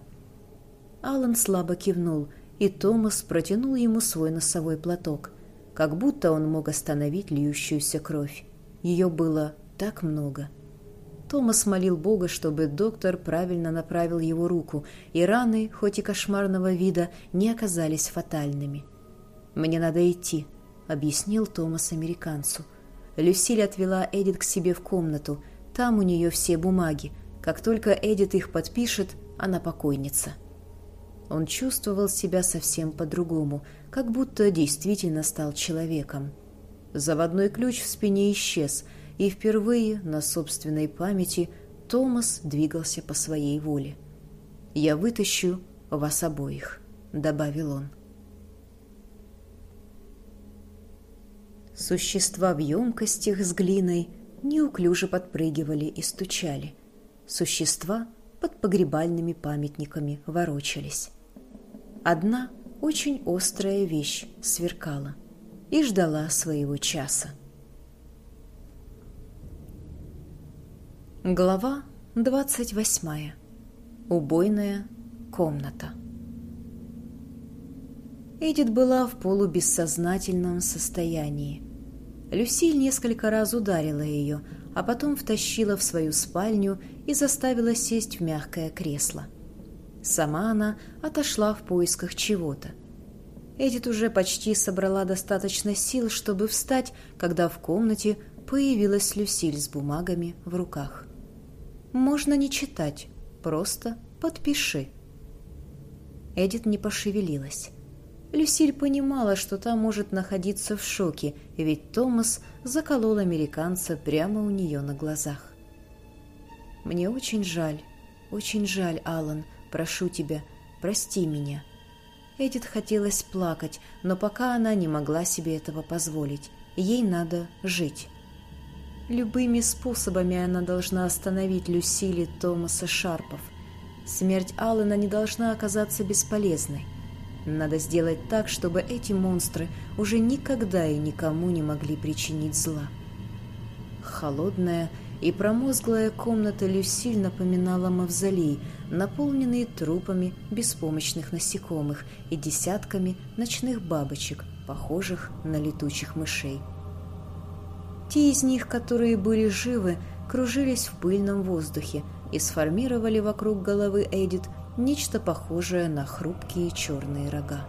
Алан слабо кивнул, и Томас протянул ему свой носовой платок, как будто он мог остановить льющуюся кровь. Ее было так много. Томас молил Бога, чтобы доктор правильно направил его руку, и раны, хоть и кошмарного вида, не оказались фатальными. «Мне надо идти», — объяснил Томас американцу. Люсиль отвела Эдит к себе в комнату. Там у нее все бумаги. Как только Эдит их подпишет, она покойница. Он чувствовал себя совсем по-другому, как будто действительно стал человеком. Заводной ключ в спине исчез, и впервые на собственной памяти Томас двигался по своей воле. «Я вытащу вас обоих», — добавил он. Существа в емкостях с глиной неуклюже подпрыгивали и стучали. Существа под погребальными памятниками ворочались. Одна очень острая вещь сверкала и ждала своего часа. Глава 28. Убойная комната. Эдит была в полубессознательном состоянии. Люсиль несколько раз ударила ее, а потом втащила в свою спальню и заставила сесть в мягкое кресло. Сама она отошла в поисках чего-то. Эдит уже почти собрала достаточно сил, чтобы встать, когда в комнате появилась Люсиль с бумагами в руках. «Можно не читать, просто подпиши». Эдит не пошевелилась. Люсиль понимала, что та может находиться в шоке, ведь Томас заколол американца прямо у нее на глазах. «Мне очень жаль, очень жаль, Алан. Прошу тебя, прости меня». Эдит хотелось плакать, но пока она не могла себе этого позволить. Ей надо жить. Любыми способами она должна остановить Люсили Томаса Шарпов. Смерть Аллена не должна оказаться бесполезной. Надо сделать так, чтобы эти монстры уже никогда и никому не могли причинить зла. Холодная и промозглая комната Люсиль напоминала мавзолей, наполненный трупами беспомощных насекомых и десятками ночных бабочек, похожих на летучих мышей. Те из них, которые были живы, кружились в пыльном воздухе и сформировали вокруг головы Эдит нечто похожее на хрупкие черные рога.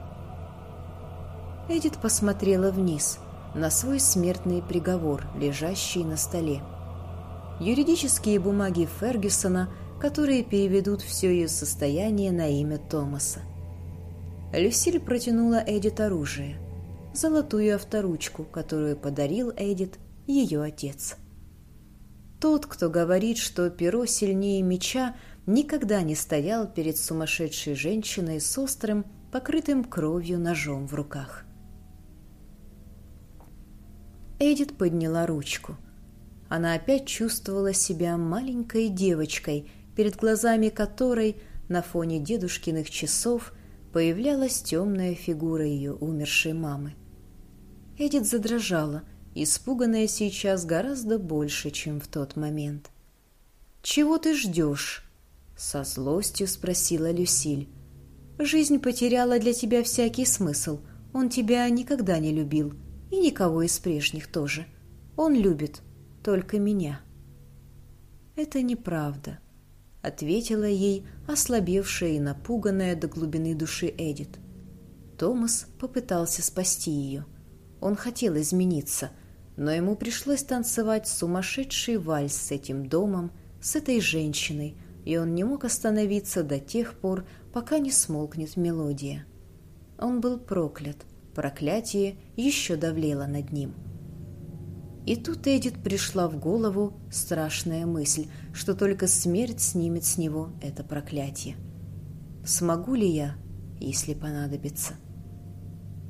Эдит посмотрела вниз, на свой смертный приговор, лежащий на столе. Юридические бумаги Фергюсона, которые переведут все ее состояние на имя Томаса. Люсиль протянула Эдит оружие, золотую авторучку, которую подарил Эдит ее отец. Тот, кто говорит, что перо сильнее меча, никогда не стоял перед сумасшедшей женщиной с острым, покрытым кровью ножом в руках. Эдит подняла ручку. Она опять чувствовала себя маленькой девочкой, перед глазами которой на фоне дедушкиных часов появлялась темная фигура ее умершей мамы. Эдит задрожала, испуганная сейчас гораздо больше, чем в тот момент. «Чего ты ждешь?» Со злостью спросила Люсиль. «Жизнь потеряла для тебя всякий смысл. Он тебя никогда не любил. И никого из прежних тоже. Он любит только меня». «Это неправда», — ответила ей ослабевшая и напуганная до глубины души Эдит. Томас попытался спасти ее. Он хотел измениться, но ему пришлось танцевать сумасшедший вальс с этим домом, с этой женщиной, и он не мог остановиться до тех пор, пока не смолкнет мелодия. Он был проклят, проклятие еще давлело над ним. И тут Эдит пришла в голову страшная мысль, что только смерть снимет с него это проклятие. Смогу ли я, если понадобится?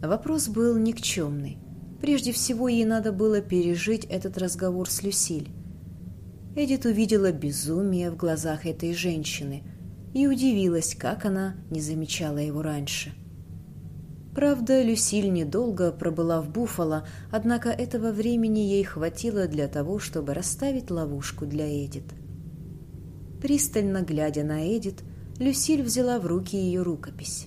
Вопрос был никчемный. Прежде всего ей надо было пережить этот разговор с Люсиль. Эдит увидела безумие в глазах этой женщины и удивилась, как она не замечала его раньше. Правда, Люсиль недолго пробыла в Буффало, однако этого времени ей хватило для того, чтобы расставить ловушку для Эдит. Пристально глядя на Эдит, Люсиль взяла в руки ее рукопись.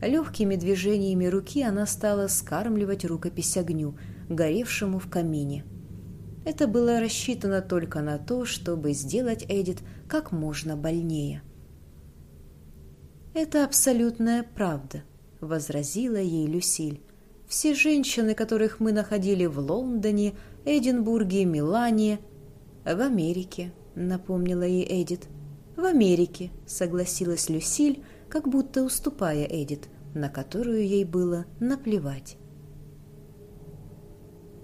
Легкими движениями руки она стала скармливать рукопись огню, горевшему в камине – это было рассчитано только на то, чтобы сделать Эдит как можно больнее. «Это абсолютная правда», — возразила ей Люсиль. «Все женщины, которых мы находили в Лондоне, Эдинбурге, Милане, в Америке», — напомнила ей Эдит. «В Америке», — согласилась Люсиль, как будто уступая Эдит, на которую ей было наплевать.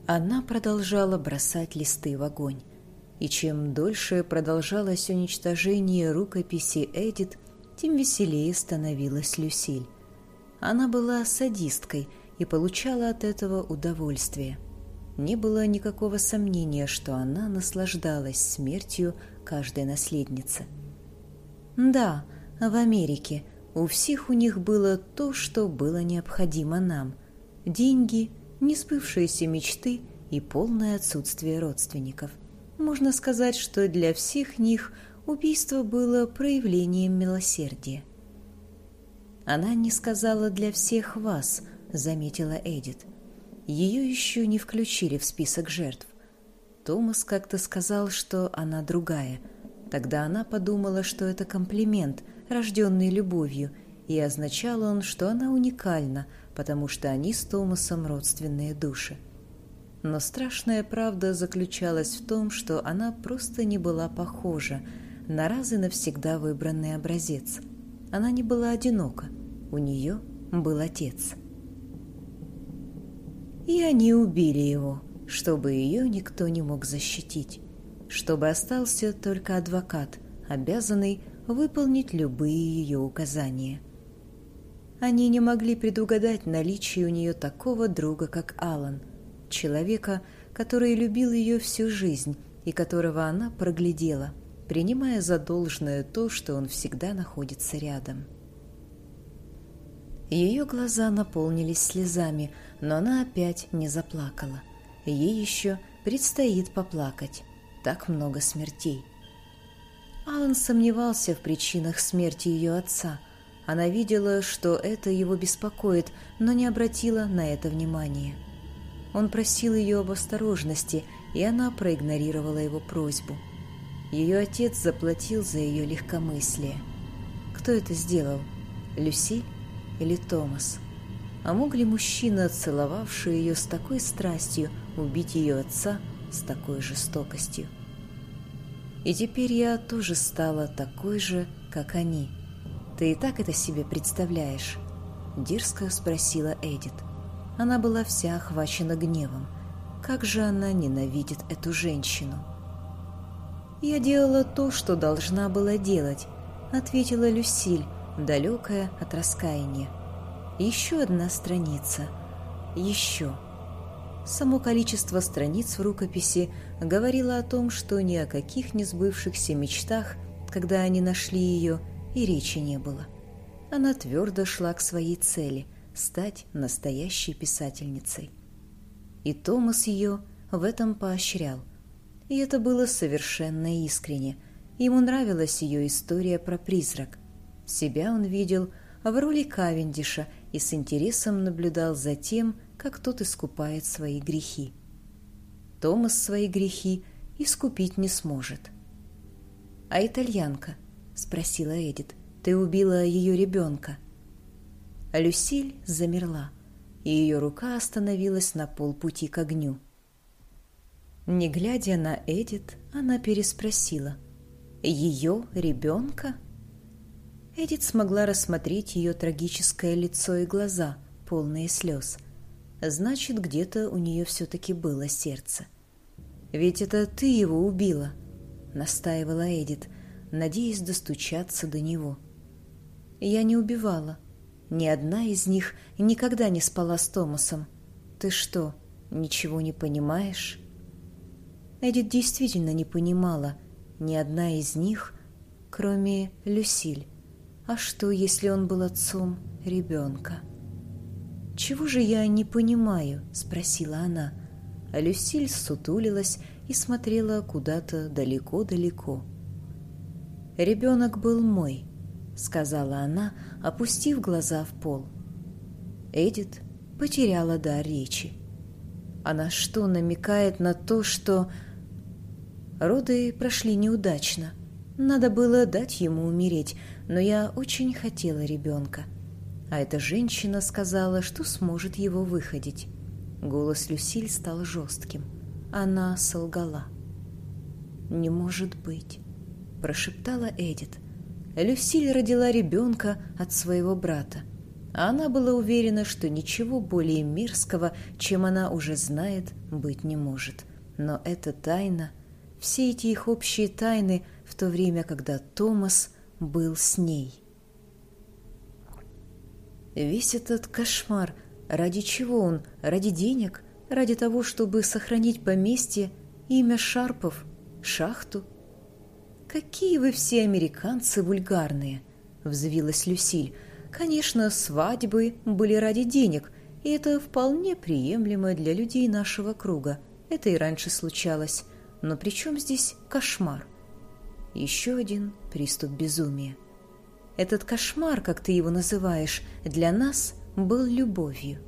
Она продолжала бросать листы в огонь. И чем дольше продолжалось уничтожение рукописи Эдит, тем веселее становилась Люсиль. Она была садисткой и получала от этого удовольствие. Не было никакого сомнения, что она наслаждалась смертью каждой наследницы. «Да, в Америке», — У всех у них было то, что было необходимо нам. Деньги, несбывшиеся мечты и полное отсутствие родственников. Можно сказать, что для всех них убийство было проявлением милосердия. «Она не сказала для всех вас», — заметила Эдит. Ее еще не включили в список жертв. Томас как-то сказал, что она другая. Тогда она подумала, что это комплимент, рожденный любовью, и означал он, что она уникальна, потому что они с Томасом родственные души. Но страшная правда заключалась в том, что она просто не была похожа на раз и навсегда выбранный образец. Она не была одинока, у нее был отец. И они убили его, чтобы ее никто не мог защитить, чтобы остался только адвокат, обязанный выполнить любые ее указания. Они не могли предугадать наличие у нее такого друга, как Алан, человека, который любил ее всю жизнь и которого она проглядела, принимая за должное то, что он всегда находится рядом. Ее глаза наполнились слезами, но она опять не заплакала. Ей еще предстоит поплакать. Так много смертей. Алан сомневался в причинах смерти ее отца. Она видела, что это его беспокоит, но не обратила на это внимания. Он просил ее об осторожности, и она проигнорировала его просьбу. Ее отец заплатил за ее легкомыслие. Кто это сделал? Люси или Томас? А мог ли мужчина, целовавший ее с такой страстью, убить ее отца с такой жестокостью? И теперь я тоже стала такой же, как они. Ты и так это себе представляешь? Дерзко спросила Эдит. Она была вся охвачена гневом. Как же она ненавидит эту женщину? «Я делала то, что должна была делать», — ответила Люсиль, далекая от раскаяния. «Еще одна страница. Еще». Само количество страниц в рукописи говорило о том, что ни о каких несбывшихся мечтах, когда они нашли ее, и речи не было. Она твердо шла к своей цели — стать настоящей писательницей. И Томас ее в этом поощрял. И это было совершенно искренне. Ему нравилась ее история про призрак. Себя он видел в роли Кавендиша и с интересом наблюдал за тем, как тот искупает свои грехи. Томас свои грехи искупить не сможет. «А итальянка?» — спросила Эдит. «Ты убила ее ребенка». А Люсиль замерла, и ее рука остановилась на полпути к огню. Не глядя на Эдит, она переспросила. «Ее ребенка?» Эдит смогла рассмотреть ее трагическое лицо и глаза, полные слез — Значит, где-то у нее все-таки было сердце. «Ведь это ты его убила», — настаивала Эдит, надеясь достучаться до него. «Я не убивала. Ни одна из них никогда не спала с Томасом. Ты что, ничего не понимаешь?» Эдит действительно не понимала ни одна из них, кроме Люсиль. А что, если он был отцом ребенка? «Чего же я не понимаю?» — спросила она. А Люсиль сутулилась и смотрела куда-то далеко-далеко. «Ребенок был мой», — сказала она, опустив глаза в пол. Эдит потеряла дар речи. Она что, намекает на то, что... Роды прошли неудачно. Надо было дать ему умереть, но я очень хотела ребенка. — а эта женщина сказала, что сможет его выходить. Голос Люсиль стал жестким. Она солгала. «Не может быть», — прошептала Эдит. Люсиль родила ребенка от своего брата. Она была уверена, что ничего более мерзкого, чем она уже знает, быть не может. Но эта тайна, все эти их общие тайны в то время, когда Томас был с ней — Весь этот кошмар, ради чего он? Ради денег? Ради того, чтобы сохранить поместье, имя Шарпов, шахту? «Какие вы все американцы вульгарные!» — взвилась Люсиль. Конечно, свадьбы были ради денег, и это вполне приемлемо для людей нашего круга. Это и раньше случалось. Но при чем здесь кошмар? Еще один приступ безумия. Этот кошмар, как ты его называешь, для нас был любовью.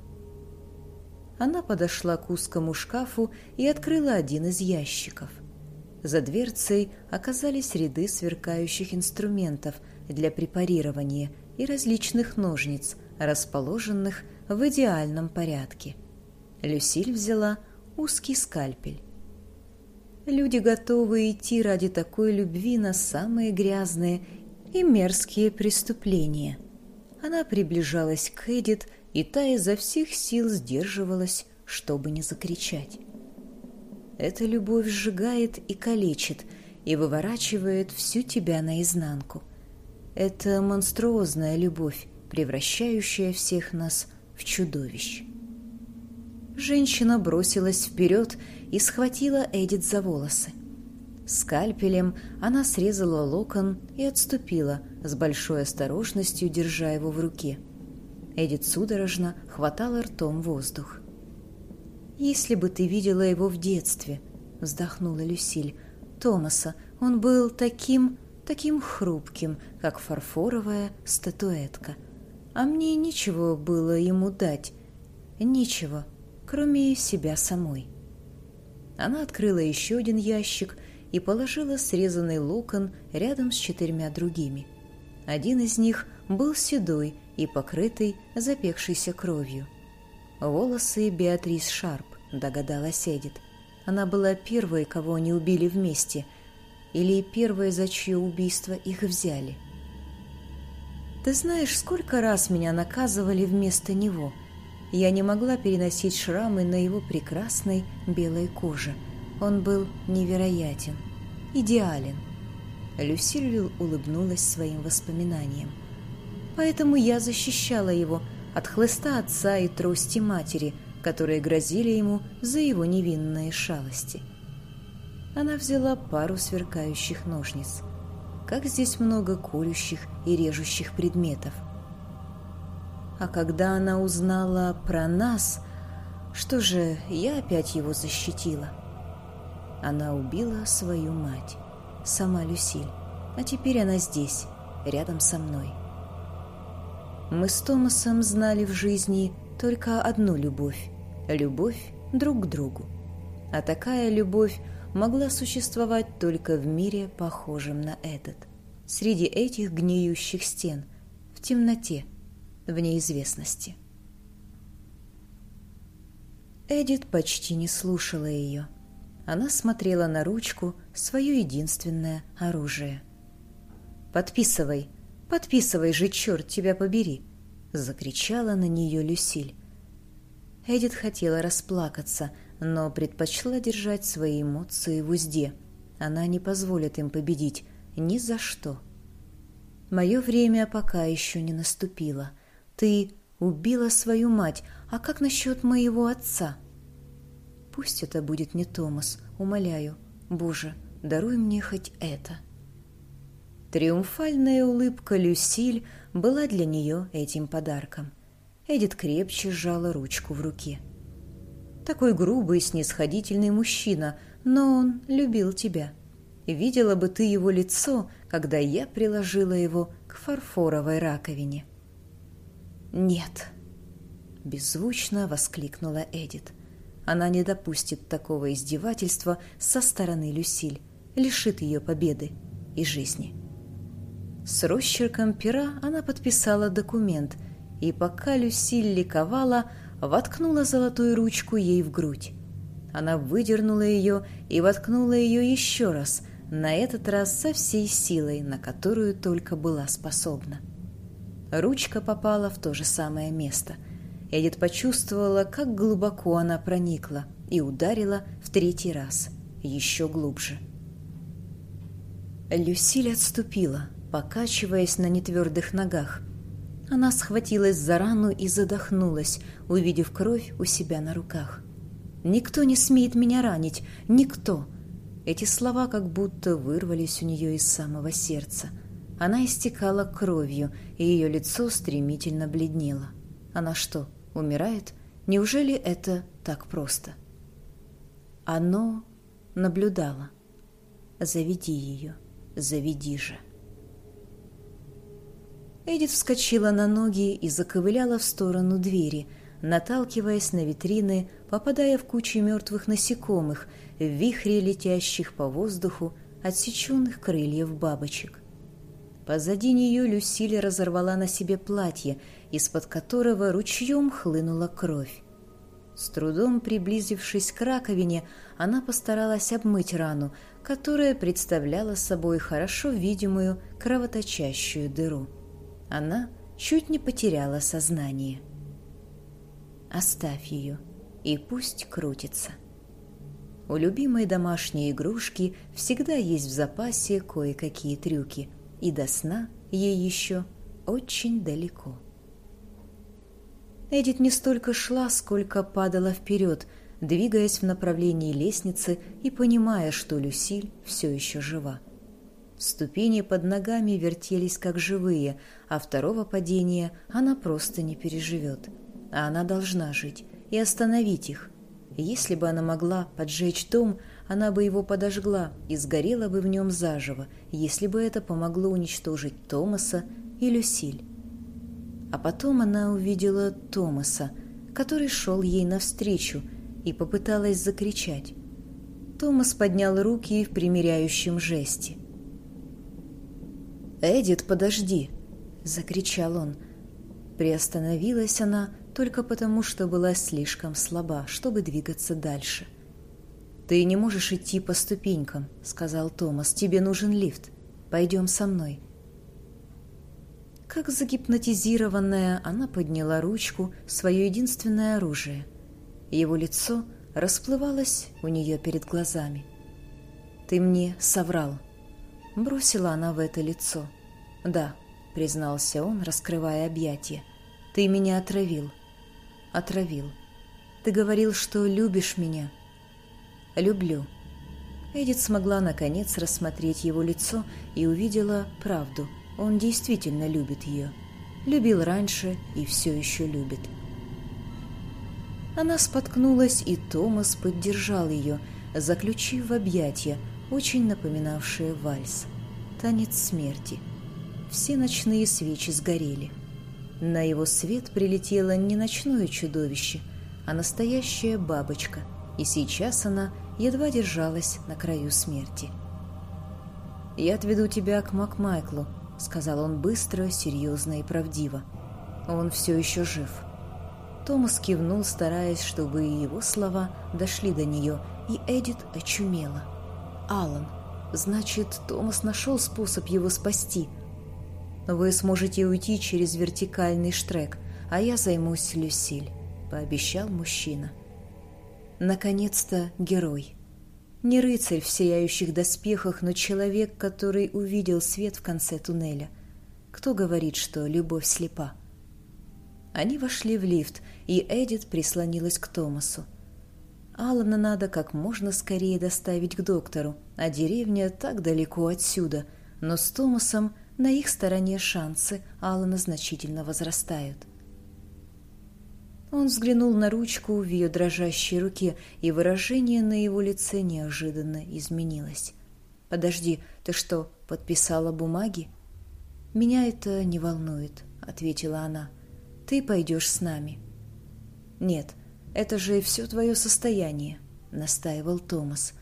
Она подошла к узкому шкафу и открыла один из ящиков. За дверцей оказались ряды сверкающих инструментов для препарирования и различных ножниц, расположенных в идеальном порядке. Люсиль взяла узкий скальпель. Люди готовы идти ради такой любви на самые грязные и мерзкие преступления. Она приближалась к Эдит, и та изо всех сил сдерживалась, чтобы не закричать. Эта любовь сжигает и калечит, и выворачивает всю тебя наизнанку. Это монструозная любовь, превращающая всех нас в чудовищ. Женщина бросилась вперед и схватила Эдит за волосы. Скальпелем она срезала локон и отступила, с большой осторожностью держа его в руке. Эдит судорожно хватала ртом воздух. «Если бы ты видела его в детстве», — вздохнула Люсиль, — «Томаса, он был таким, таким хрупким, как фарфоровая статуэтка. А мне нечего было ему дать, ничего, кроме себя самой». Она открыла еще один ящик — и положила срезанный локон рядом с четырьмя другими. Один из них был седой и покрытый запекшейся кровью. Волосы Беатрис Шарп, догадалась Эдит. Она была первой, кого они убили вместе, или первой, за чье убийство их взяли. «Ты знаешь, сколько раз меня наказывали вместо него?» Я не могла переносить шрамы на его прекрасной белой коже – он был невероятен, идеален. Люсиль улыбнулась своим воспоминаниям. Поэтому я защищала его от хлыста отца и трости матери, которые грозили ему за его невинные шалости. Она взяла пару сверкающих ножниц. Как здесь много колющих и режущих предметов. А когда она узнала про нас, что же, я опять его защитила. Она убила свою мать, сама Люсиль, а теперь она здесь, рядом со мной. Мы с Томасом знали в жизни только одну любовь – любовь друг к другу. А такая любовь могла существовать только в мире, похожем на этот. Среди этих гниющих стен, в темноте, в неизвестности. Эдит почти не слушала ее – она смотрела на ручку, свое единственное оружие. «Подписывай, подписывай же, черт тебя побери!» — закричала на нее Люсиль. Эдит хотела расплакаться, но предпочла держать свои эмоции в узде. Она не позволит им победить ни за что. «Мое время пока еще не наступило. Ты убила свою мать, а как насчет моего отца?» Пусть это будет не Томас, умоляю. Боже, даруй мне хоть это. Триумфальная улыбка Люсиль была для нее этим подарком. Эдит крепче сжала ручку в руке. Такой грубый, снисходительный мужчина, но он любил тебя. Видела бы ты его лицо, когда я приложила его к фарфоровой раковине. «Нет!» — беззвучно воскликнула Эдит. Она не допустит такого издевательства со стороны Люсиль, лишит ее победы и жизни. С росчерком пера она подписала документ, и пока Люсиль ликовала, воткнула золотую ручку ей в грудь. Она выдернула ее и воткнула ее еще раз, на этот раз со всей силой, на которую только была способна. Ручка попала в то же самое место — Эдит почувствовала, как глубоко она проникла и ударила в третий раз, еще глубже. Люсиль отступила, покачиваясь на нетвердых ногах. Она схватилась за рану и задохнулась, увидев кровь у себя на руках. «Никто не смеет меня ранить! Никто!» Эти слова как будто вырвались у нее из самого сердца. Она истекала кровью, и ее лицо стремительно бледнело. Она что, умирает? Неужели это так просто? Оно наблюдало. Заведи ее, заведи же. Эдит вскочила на ноги и заковыляла в сторону двери, наталкиваясь на витрины, попадая в кучи мертвых насекомых, в вихре летящих по воздуху отсеченных крыльев бабочек. Позади нее Люсиль разорвала на себе платье, из-под которого ручьем хлынула кровь. С трудом приблизившись к раковине, она постаралась обмыть рану, которая представляла собой хорошо видимую кровоточащую дыру. Она чуть не потеряла сознание. «Оставь ее, и пусть крутится». У любимой домашней игрушки всегда есть в запасе кое-какие трюки – и до сна ей еще очень далеко. Эдит не столько шла, сколько падала вперед, двигаясь в направлении лестницы и понимая, что Люсиль все еще жива. Ступени под ногами вертелись как живые, а второго падения она просто не переживет. А она должна жить и остановить их. Если бы она могла поджечь дом, она бы его подожгла и сгорела бы в нем заживо, если бы это помогло уничтожить Томаса и Люсиль. А потом она увидела Томаса, который шел ей навстречу, и попыталась закричать. Томас поднял руки в примиряющем жесте. «Эдит, подожди!» — закричал он. Приостановилась она только потому, что была слишком слаба, чтобы двигаться дальше — «Ты не можешь идти по ступенькам», — сказал Томас. «Тебе нужен лифт. Пойдем со мной». Как загипнотизированная, она подняла ручку, свое единственное оружие. Его лицо расплывалось у нее перед глазами. «Ты мне соврал», — бросила она в это лицо. «Да», — признался он, раскрывая объятия, — «ты меня отравил». «Отравил. Ты говорил, что любишь меня, люблю». Эдит смогла наконец рассмотреть его лицо и увидела правду. Он действительно любит ее. Любил раньше и все еще любит. Она споткнулась, и Томас поддержал ее, заключив в объятия, очень напоминавшие вальс. Танец смерти. Все ночные свечи сгорели. На его свет прилетело не ночное чудовище, а настоящая бабочка, и сейчас она едва держалась на краю смерти. «Я отведу тебя к Макмайклу», — сказал он быстро, серьезно и правдиво. «Он все еще жив». Томас кивнул, стараясь, чтобы его слова дошли до нее, и Эдит очумела. «Алан, значит, Томас нашел способ его спасти. Вы сможете уйти через вертикальный штрек, а я займусь Люсиль», — пообещал мужчина. Наконец-то герой. Не рыцарь в сияющих доспехах, но человек, который увидел свет в конце туннеля. Кто говорит, что любовь слепа? Они вошли в лифт, и Эдит прислонилась к Томасу. Алана надо как можно скорее доставить к доктору, а деревня так далеко отсюда, но с Томасом на их стороне шансы Алана значительно возрастают. Он взглянул на ручку в ее дрожащей руке, и выражение на его лице неожиданно изменилось. «Подожди, ты что, подписала бумаги?» «Меня это не волнует», — ответила она. «Ты пойдешь с нами». «Нет, это же все твое состояние», — настаивал Томас.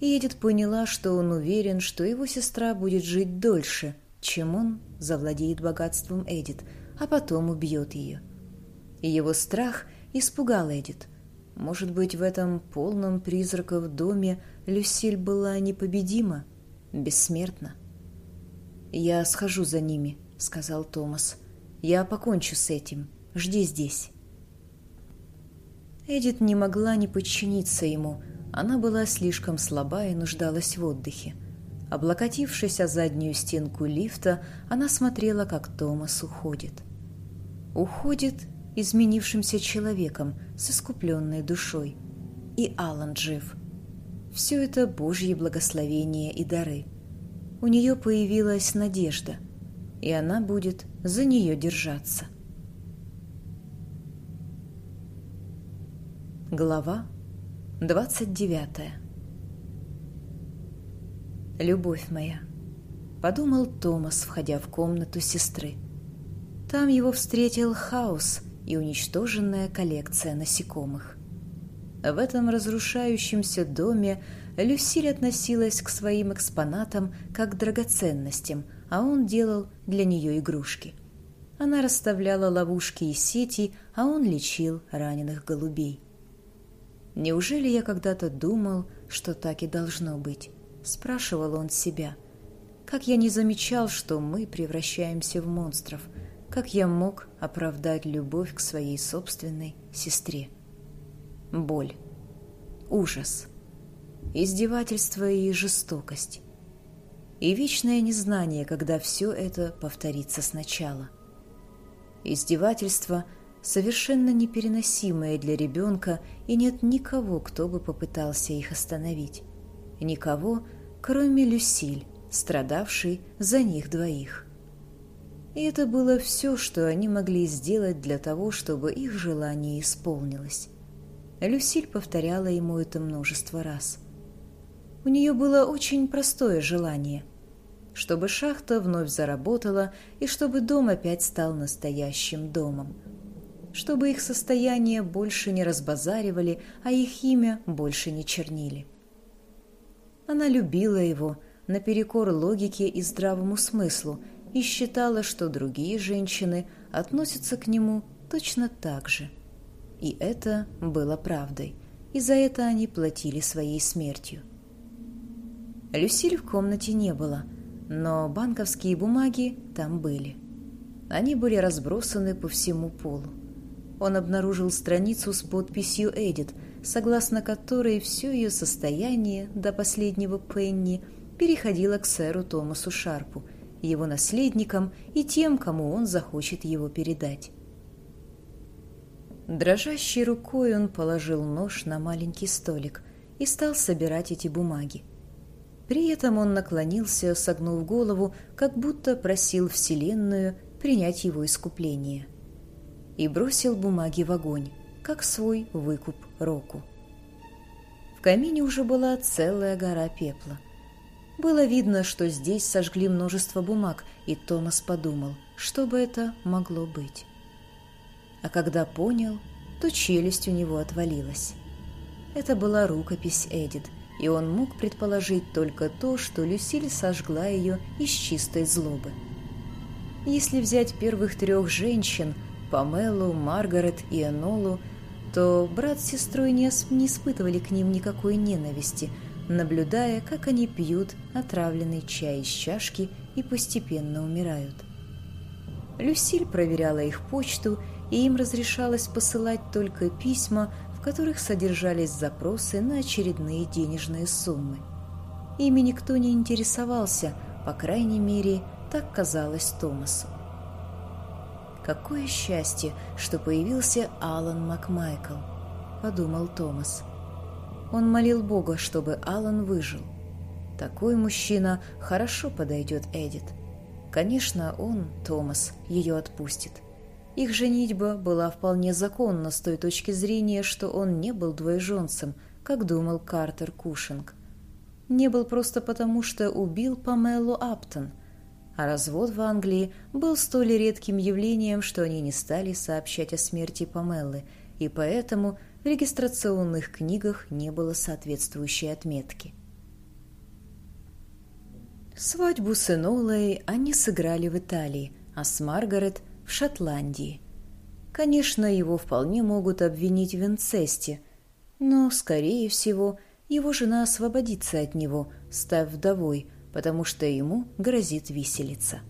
И Эдит поняла, что он уверен, что его сестра будет жить дольше, чем он завладеет богатством Эдит, а потом убьет ее. — и его страх испугал Эдит. Может быть, в этом полном призраков доме Люсиль была непобедима, бессмертна? «Я схожу за ними», — сказал Томас. «Я покончу с этим. Жди здесь». Эдит не могла не подчиниться ему. Она была слишком слаба и нуждалась в отдыхе. Облокотившись о заднюю стенку лифта, она смотрела, как Томас уходит. Уходит изменившимся человеком с искупленной душой. И Алан жив. Все это Божьи благословения и дары. У нее появилась надежда, и она будет за нее держаться. Глава 29 «Любовь моя», — подумал Томас, входя в комнату сестры. Там его встретил хаос и уничтоженная коллекция насекомых. В этом разрушающемся доме Люсиль относилась к своим экспонатам как к драгоценностям, а он делал для нее игрушки. Она расставляла ловушки и сети, а он лечил раненых голубей. «Неужели я когда-то думал, что так и должно быть?» – спрашивал он себя. «Как я не замечал, что мы превращаемся в монстров? Как я мог оправдать любовь к своей собственной сестре?» Боль, ужас, издевательство и жестокость. И вечное незнание, когда все это повторится сначала. Издевательство – совершенно непереносимые для ребенка, и нет никого, кто бы попытался их остановить. Никого, кроме Люсиль, страдавшей за них двоих. И это было все, что они могли сделать для того, чтобы их желание исполнилось. Люсиль повторяла ему это множество раз. У нее было очень простое желание – чтобы шахта вновь заработала и чтобы дом опять стал настоящим домом – чтобы их состояние больше не разбазаривали, а их имя больше не чернили. Она любила его наперекор логике и здравому смыслу и считала, что другие женщины относятся к нему точно так же. И это было правдой, и за это они платили своей смертью. Люсиль в комнате не было, но банковские бумаги там были. Они были разбросаны по всему полу он обнаружил страницу с подписью «Эдит», согласно которой все ее состояние до последнего пенни переходило к сэру Томасу Шарпу, его наследникам и тем, кому он захочет его передать. Дрожащей рукой он положил нож на маленький столик и стал собирать эти бумаги. При этом он наклонился, согнув голову, как будто просил Вселенную принять его искупление и бросил бумаги в огонь, как свой выкуп Року. В камине уже была целая гора пепла. Было видно, что здесь сожгли множество бумаг, и Томас подумал, что бы это могло быть. А когда понял, то челюсть у него отвалилась. Это была рукопись Эдит, и он мог предположить только то, что Люсиль сожгла ее из чистой злобы. Если взять первых трех женщин, Памелу, Маргарет и Энолу, то брат с сестрой не, испытывали к ним никакой ненависти, наблюдая, как они пьют отравленный чай из чашки и постепенно умирают. Люсиль проверяла их почту, и им разрешалось посылать только письма, в которых содержались запросы на очередные денежные суммы. Ими никто не интересовался, по крайней мере, так казалось Томасу. «Какое счастье, что появился Алан Макмайкл», — подумал Томас. Он молил Бога, чтобы Алан выжил. Такой мужчина хорошо подойдет Эдит. Конечно, он, Томас, ее отпустит. Их женитьба была вполне законна с той точки зрения, что он не был двоеженцем, как думал Картер Кушинг. Не был просто потому, что убил Памелу Аптон — а развод в Англии был столь редким явлением, что они не стали сообщать о смерти Памеллы, и поэтому в регистрационных книгах не было соответствующей отметки. Свадьбу с Энолой они сыграли в Италии, а с Маргарет – в Шотландии. Конечно, его вполне могут обвинить в инцесте, но, скорее всего, его жена освободится от него, став вдовой – потому что ему грозит виселица.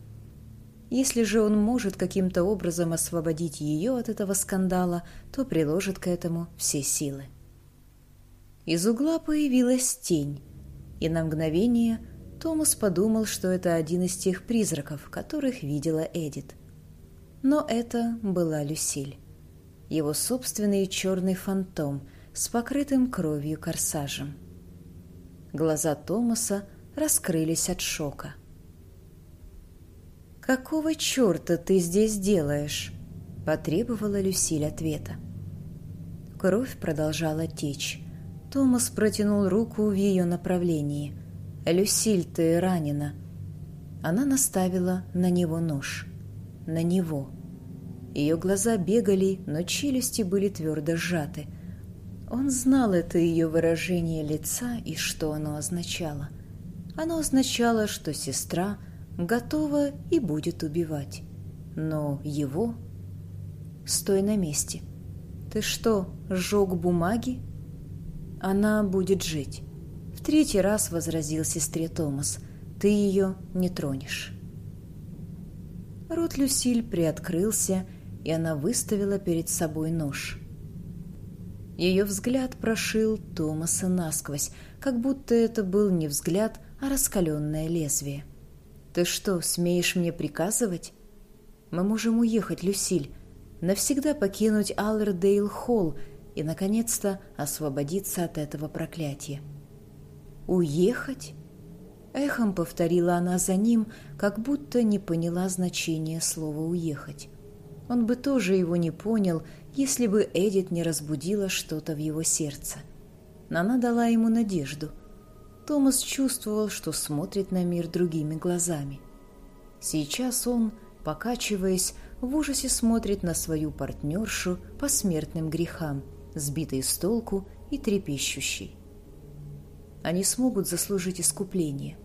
Если же он может каким-то образом освободить ее от этого скандала, то приложит к этому все силы. Из угла появилась тень, и на мгновение Томас подумал, что это один из тех призраков, которых видела Эдит. Но это была Люсиль, его собственный черный фантом с покрытым кровью корсажем. Глаза Томаса раскрылись от шока. «Какого черта ты здесь делаешь?» – потребовала Люсиль ответа. Кровь продолжала течь. Томас протянул руку в ее направлении. «Люсиль, ты ранена». Она наставила на него нож. На него. Ее глаза бегали, но челюсти были твердо сжаты. Он знал это ее выражение лица и что оно означало. Оно означало, что сестра готова и будет убивать. Но его... Стой на месте. Ты что, сжег бумаги? Она будет жить. В третий раз возразил сестре Томас. Ты ее не тронешь. Рот Люсиль приоткрылся, и она выставила перед собой нож. Ее взгляд прошил Томаса насквозь, как будто это был не взгляд, а раскаленное лезвие. «Ты что, смеешь мне приказывать?» «Мы можем уехать, Люсиль, навсегда покинуть Аллердейл-Холл и, наконец-то, освободиться от этого проклятия». «Уехать?» Эхом повторила она за ним, как будто не поняла значения слова «уехать». Он бы тоже его не понял, если бы Эдит не разбудила что-то в его сердце. Но она дала ему надежду. Томас чувствовал, что смотрит на мир другими глазами. Сейчас он, покачиваясь, в ужасе смотрит на свою партнершу по смертным грехам, сбитой с толку и трепещущей. Они смогут заслужить искупление.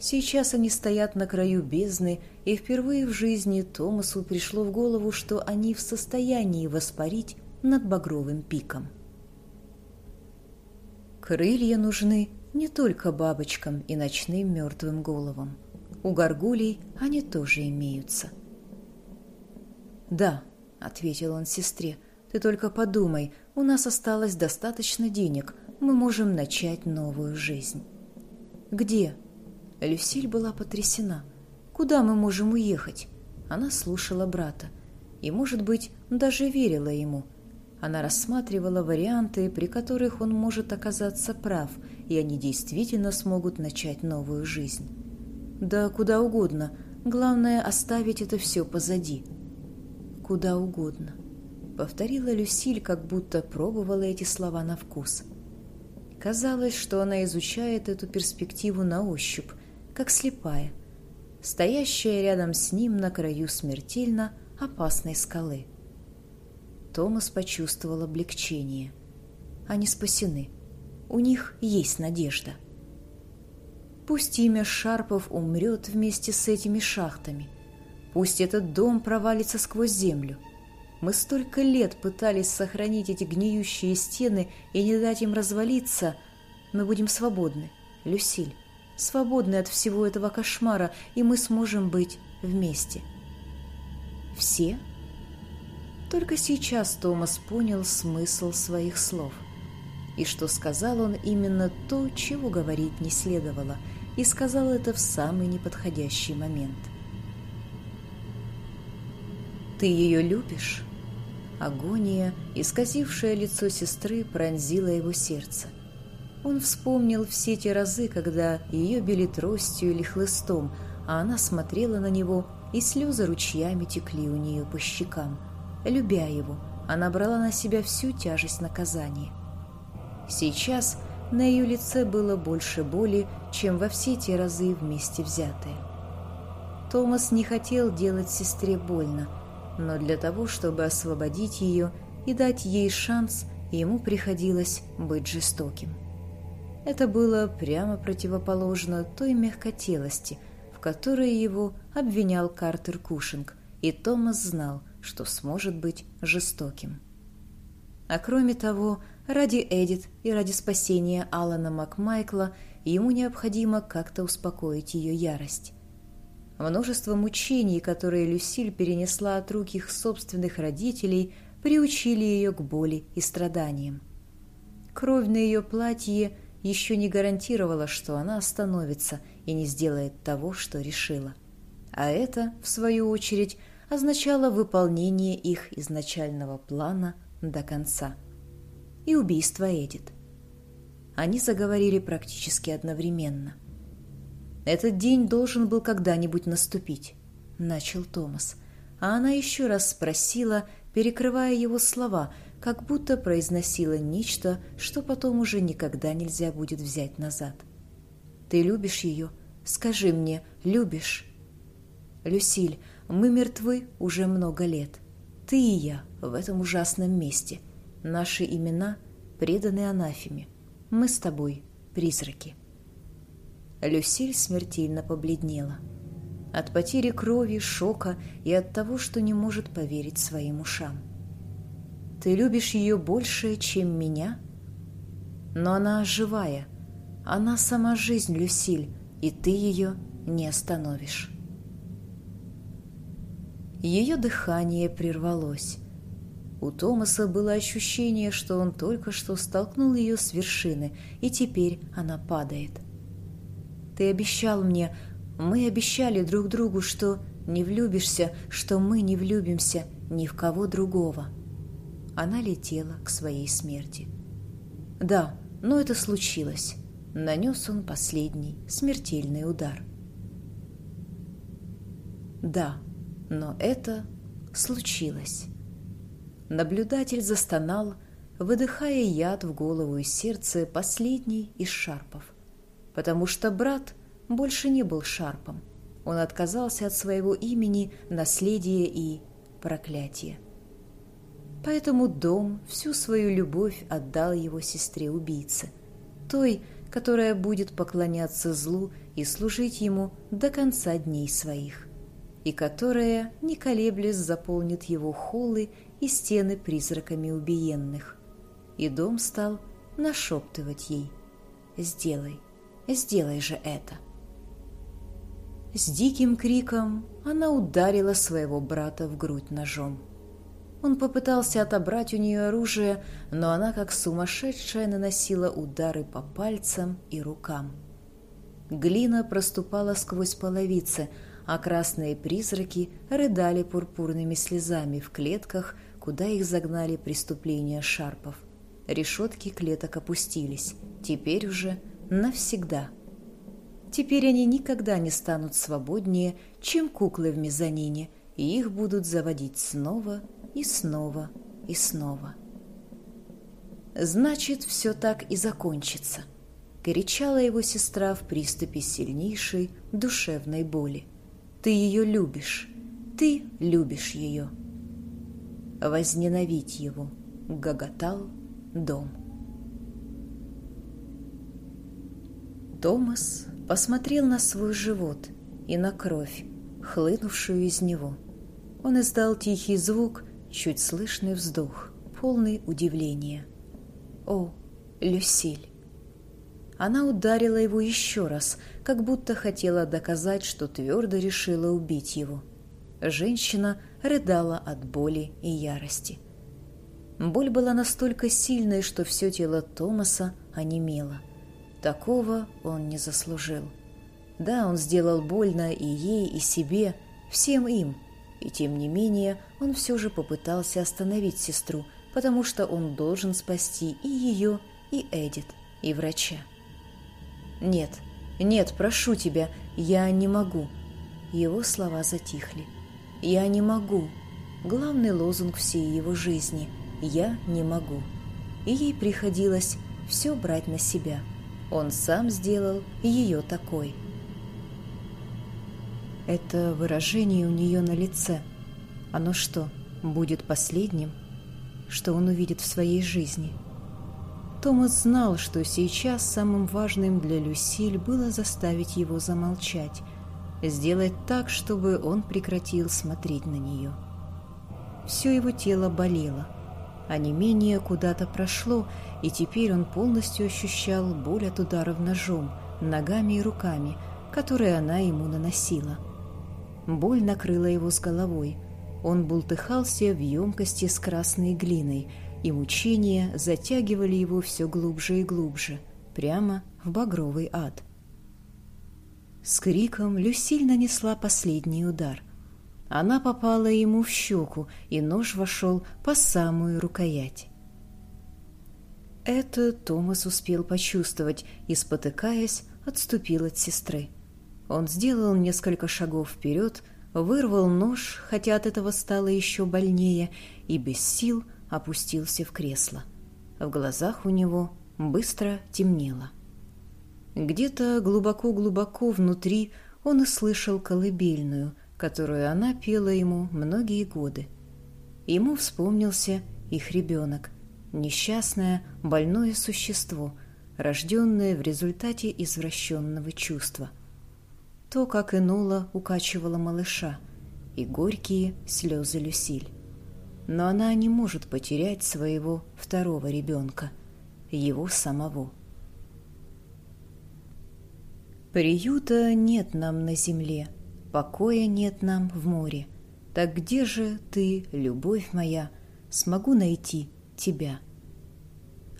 Сейчас они стоят на краю бездны, и впервые в жизни Томасу пришло в голову, что они в состоянии воспарить над багровым пиком. Крылья нужны не только бабочкам и ночным мертвым головам. У горгулей они тоже имеются. «Да», — ответил он сестре, — «ты только подумай, у нас осталось достаточно денег, мы можем начать новую жизнь». «Где?» Люсиль была потрясена. «Куда мы можем уехать?» Она слушала брата и, может быть, даже верила ему. Она рассматривала варианты, при которых он может оказаться прав, и они действительно смогут начать новую жизнь. «Да куда угодно. Главное, оставить это все позади». «Куда угодно», — повторила Люсиль, как будто пробовала эти слова на вкус. Казалось, что она изучает эту перспективу на ощупь, как слепая, стоящая рядом с ним на краю смертельно опасной скалы. Томас почувствовал облегчение. Они спасены. У них есть надежда. Пусть имя Шарпов умрет вместе с этими шахтами. Пусть этот дом провалится сквозь землю. Мы столько лет пытались сохранить эти гниющие стены и не дать им развалиться. Мы будем свободны, Люсиль свободны от всего этого кошмара, и мы сможем быть вместе. Все? Только сейчас Томас понял смысл своих слов. И что сказал он именно то, чего говорить не следовало, и сказал это в самый неподходящий момент. «Ты ее любишь?» Агония, исказившая лицо сестры, пронзила его сердце. Он вспомнил все те разы, когда ее били тростью или хлыстом, а она смотрела на него, и слезы ручьями текли у нее по щекам. Любя его, она брала на себя всю тяжесть наказания. Сейчас на ее лице было больше боли, чем во все те разы вместе взятые. Томас не хотел делать сестре больно, но для того, чтобы освободить ее и дать ей шанс, ему приходилось быть жестоким. Это было прямо противоположно той мягкотелости, в которой его обвинял Картер Кушинг, и Томас знал, что сможет быть жестоким. А кроме того, ради Эдит и ради спасения Алана Макмайкла ему необходимо как-то успокоить ее ярость. Множество мучений, которые Люсиль перенесла от рук их собственных родителей, приучили ее к боли и страданиям. Кровь на ее платье – еще не гарантировала, что она остановится и не сделает того, что решила. А это, в свою очередь, означало выполнение их изначального плана до конца. И убийство Эдит. Они заговорили практически одновременно. Этот день должен был когда-нибудь наступить. — начал Томас. А она еще раз спросила, перекрывая его слова, как будто произносила нечто, что потом уже никогда нельзя будет взять назад. «Ты любишь ее? Скажи мне, любишь?» «Люсиль, мы мертвы уже много лет. Ты и я в этом ужасном месте. Наши имена преданы анафеме. Мы с тобой призраки». Люсиль смертельно побледнела. От потери крови, шока и от того, что не может поверить своим ушам. «Ты любишь ее больше, чем меня?» «Но она живая. Она сама жизнь, Люсиль, и ты ее не остановишь». Ее дыхание прервалось. У Томаса было ощущение, что он только что столкнул ее с вершины, и теперь она падает. Ты обещал мне, мы обещали друг другу, что не влюбишься, что мы не влюбимся ни в кого другого. Она летела к своей смерти. Да, но это случилось. Нанес он последний смертельный удар. Да, но это случилось. Наблюдатель застонал, выдыхая яд в голову и сердце последний из шарпов потому что брат больше не был Шарпом. Он отказался от своего имени, наследия и проклятия. Поэтому дом всю свою любовь отдал его сестре-убийце, той, которая будет поклоняться злу и служить ему до конца дней своих, и которая, не колеблясь, заполнит его холлы и стены призраками убиенных. И дом стал нашептывать ей «Сделай, Сделай же это!» С диким криком она ударила своего брата в грудь ножом. Он попытался отобрать у нее оружие, но она, как сумасшедшая, наносила удары по пальцам и рукам. Глина проступала сквозь половицы, а красные призраки рыдали пурпурными слезами в клетках, куда их загнали преступления шарпов. Решетки клеток опустились. Теперь уже навсегда. Теперь они никогда не станут свободнее, чем куклы в мезонине, и их будут заводить снова и снова и снова. «Значит, все так и закончится», — кричала его сестра в приступе сильнейшей душевной боли. «Ты ее любишь, ты любишь ее». «Возненавидь его», — гоготал дом. Томас посмотрел на свой живот и на кровь, хлынувшую из него. Он издал тихий звук, чуть слышный вздох, полный удивления. «О, Люсиль!» Она ударила его еще раз, как будто хотела доказать, что твердо решила убить его. Женщина рыдала от боли и ярости. Боль была настолько сильной, что все тело Томаса онемело. Такого он не заслужил. Да, он сделал больно и ей, и себе, всем им, и тем не менее он все же попытался остановить сестру, потому что он должен спасти и ее, и Эдит, и врача. «Нет, нет, прошу тебя, я не могу». Его слова затихли. «Я не могу». Главный лозунг всей его жизни «Я не могу». И ей приходилось все брать на себя – он сам сделал ее такой. Это выражение у нее на лице. Оно что, будет последним, что он увидит в своей жизни? Томас знал, что сейчас самым важным для Люсиль было заставить его замолчать, сделать так, чтобы он прекратил смотреть на нее. Все его тело болело – а не менее куда-то прошло, и теперь он полностью ощущал боль от ударов ножом, ногами и руками, которые она ему наносила. Боль накрыла его с головой. Он бултыхался в емкости с красной глиной, и мучения затягивали его все глубже и глубже, прямо в багровый ад. С криком Люсиль нанесла последний удар. Она попала ему в щеку, и нож вошел по самую рукоять. Это Томас успел почувствовать и, спотыкаясь, отступил от сестры. Он сделал несколько шагов вперед, вырвал нож, хотя от этого стало еще больнее, и без сил опустился в кресло. В глазах у него быстро темнело. Где-то глубоко-глубоко внутри он и слышал колыбельную, которую она пела ему многие годы. Ему вспомнился их ребенок, несчастное, больное существо, рожденное в результате извращенного чувства. То, как Инула укачивала малыша, и горькие слезы Люсиль. Но она не может потерять своего второго ребенка, его самого. Приюта нет нам на земле, покоя нет нам в море. Так где же ты, любовь моя, смогу найти тебя?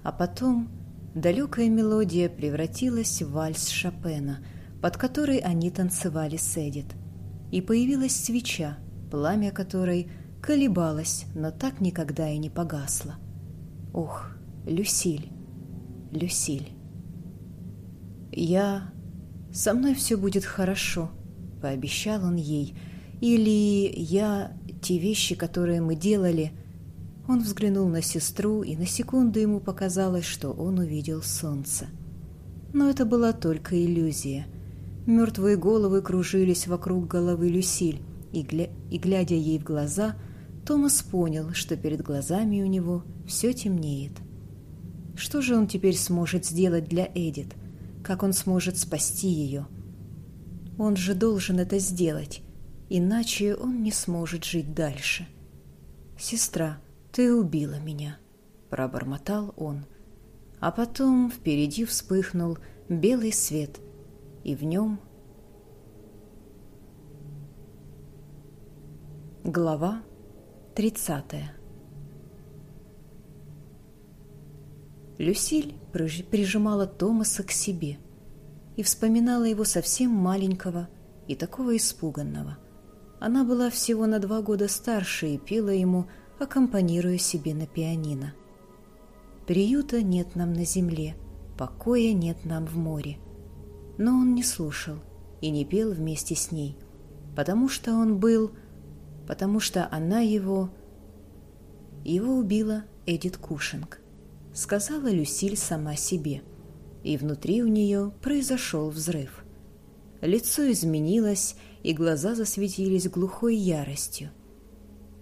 А потом далекая мелодия превратилась в вальс Шопена, под который они танцевали с Эдит. И появилась свеча, пламя которой колебалось, но так никогда и не погасло. Ох, Люсиль, Люсиль. Я «Со мной все будет хорошо», — пообещал он ей. «Или я... те вещи, которые мы делали...» Он взглянул на сестру, и на секунду ему показалось, что он увидел солнце. Но это была только иллюзия. Мертвые головы кружились вокруг головы Люсиль, и, гля... и глядя ей в глаза, Томас понял, что перед глазами у него все темнеет. Что же он теперь сможет сделать для Эдит? — как он сможет спасти ее. Он же должен это сделать, иначе он не сможет жить дальше. «Сестра, ты убила меня», — пробормотал он. А потом впереди вспыхнул белый свет, и в нем... Глава тридцатая Люсиль прижимала Томаса к себе и вспоминала его совсем маленького и такого испуганного. Она была всего на два года старше и пела ему, аккомпанируя себе на пианино. «Приюта нет нам на земле, покоя нет нам в море». Но он не слушал и не пел вместе с ней, потому что он был... потому что она его... Его убила Эдит Кушинг сказала Люсиль сама себе. И внутри у нее произошел взрыв. Лицо изменилось, и глаза засветились глухой яростью.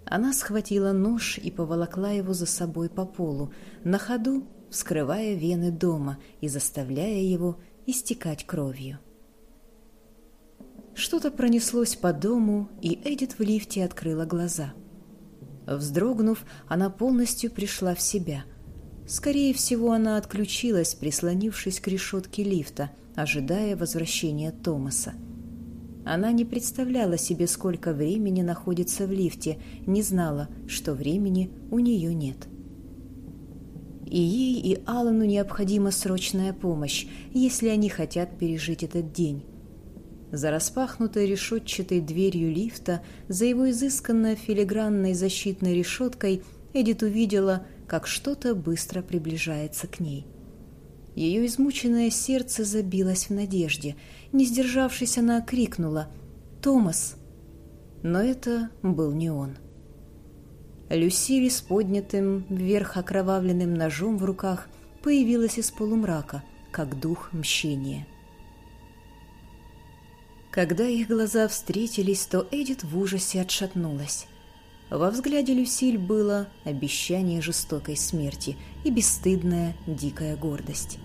Она схватила нож и поволокла его за собой по полу, на ходу вскрывая вены дома и заставляя его истекать кровью. Что-то пронеслось по дому, и Эдит в лифте открыла глаза. Вздрогнув, она полностью пришла в себя – Скорее всего, она отключилась, прислонившись к решетке лифта, ожидая возвращения Томаса. Она не представляла себе, сколько времени находится в лифте, не знала, что времени у нее нет. И ей, и Аллану необходима срочная помощь, если они хотят пережить этот день. За распахнутой решетчатой дверью лифта, за его изысканно филигранной защитной решеткой, Эдит увидела – как что-то быстро приближается к ней. Ее измученное сердце забилось в надежде. Не сдержавшись, она крикнула «Томас!». Но это был не он. Люсили с поднятым вверх окровавленным ножом в руках появилась из полумрака, как дух мщения. Когда их глаза встретились, то Эдит в ужасе отшатнулась. Во взгляде Люсиль было обещание жестокой смерти и бесстыдная дикая гордость.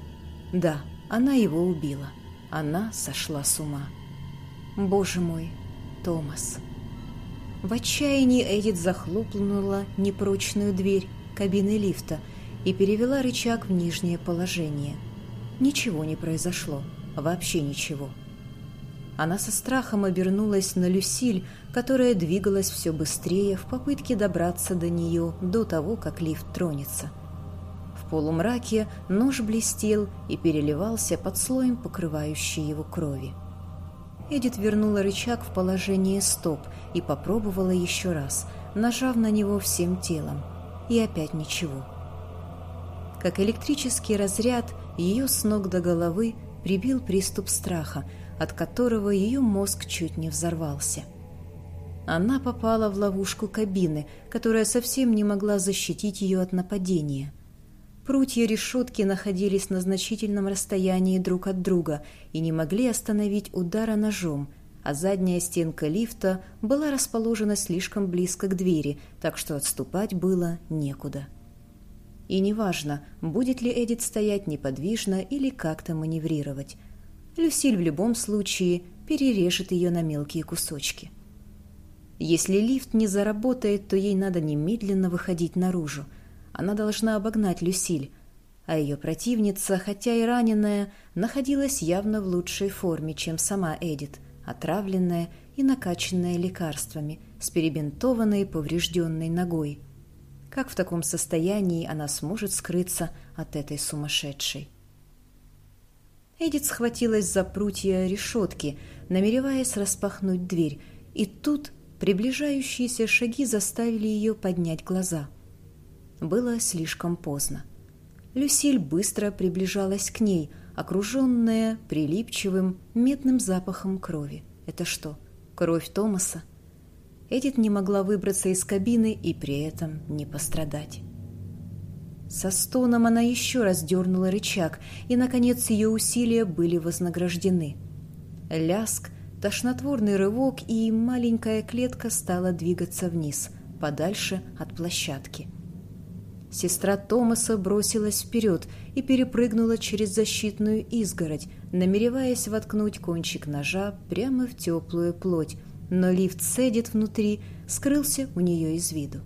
Да, она его убила. Она сошла с ума. Боже мой, Томас. В отчаянии Эдит захлопнула непрочную дверь кабины лифта и перевела рычаг в нижнее положение. Ничего не произошло, вообще ничего. Она со страхом обернулась на Люсиль, которая двигалась все быстрее в попытке добраться до нее до того, как лифт тронется. В полумраке нож блестел и переливался под слоем покрывающей его крови. Эдит вернула рычаг в положение стоп и попробовала еще раз, нажав на него всем телом. И опять ничего. Как электрический разряд, ее с ног до головы прибил приступ страха, от которого ее мозг чуть не взорвался. Она попала в ловушку кабины, которая совсем не могла защитить ее от нападения. Прутья решетки находились на значительном расстоянии друг от друга и не могли остановить удара ножом, а задняя стенка лифта была расположена слишком близко к двери, так что отступать было некуда. И неважно, будет ли Эдит стоять неподвижно или как-то маневрировать. Люсиль в любом случае перережет ее на мелкие кусочки. Если лифт не заработает, то ей надо немедленно выходить наружу. Она должна обогнать Люсиль, а ее противница, хотя и раненая, находилась явно в лучшей форме, чем сама Эдит, отравленная и накачанная лекарствами, с перебинтованной поврежденной ногой. Как в таком состоянии она сможет скрыться от этой сумасшедшей? Эдит схватилась за прутья решетки, намереваясь распахнуть дверь, и тут Приближающиеся шаги заставили ее поднять глаза. Было слишком поздно. Люсиль быстро приближалась к ней, окруженная прилипчивым медным запахом крови. Это что, кровь Томаса? Эдит не могла выбраться из кабины и при этом не пострадать. Со стоном она еще раз дернула рычаг, и, наконец, ее усилия были вознаграждены. Ляск — Тошнотворный рывок, и маленькая клетка стала двигаться вниз, подальше от площадки. Сестра Томаса бросилась вперед и перепрыгнула через защитную изгородь, намереваясь воткнуть кончик ножа прямо в теплую плоть, но лифт Седит внутри скрылся у нее из виду.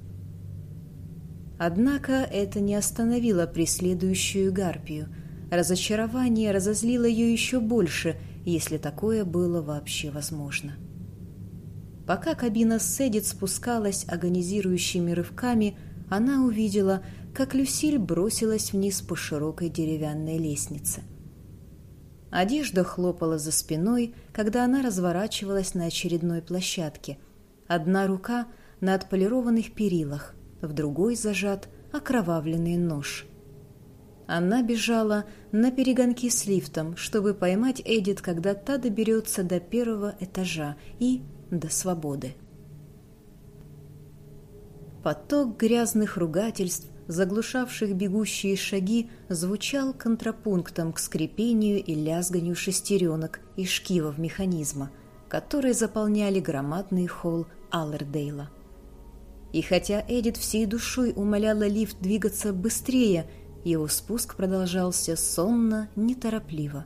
Однако это не остановило преследующую гарпию. Разочарование разозлило ее еще больше, если такое было вообще возможно. Пока кабина Седит спускалась агонизирующими рывками, она увидела, как Люсиль бросилась вниз по широкой деревянной лестнице. Одежда хлопала за спиной, когда она разворачивалась на очередной площадке. Одна рука на отполированных перилах, в другой зажат окровавленный нож — она бежала на перегонки с лифтом, чтобы поймать Эдит, когда та доберется до первого этажа и до свободы. Поток грязных ругательств, заглушавших бегущие шаги, звучал контрапунктом к скрипению и лязганию шестеренок и шкивов механизма, которые заполняли громадный холл Аллердейла. И хотя Эдит всей душой умоляла лифт двигаться быстрее, его спуск продолжался сонно, неторопливо.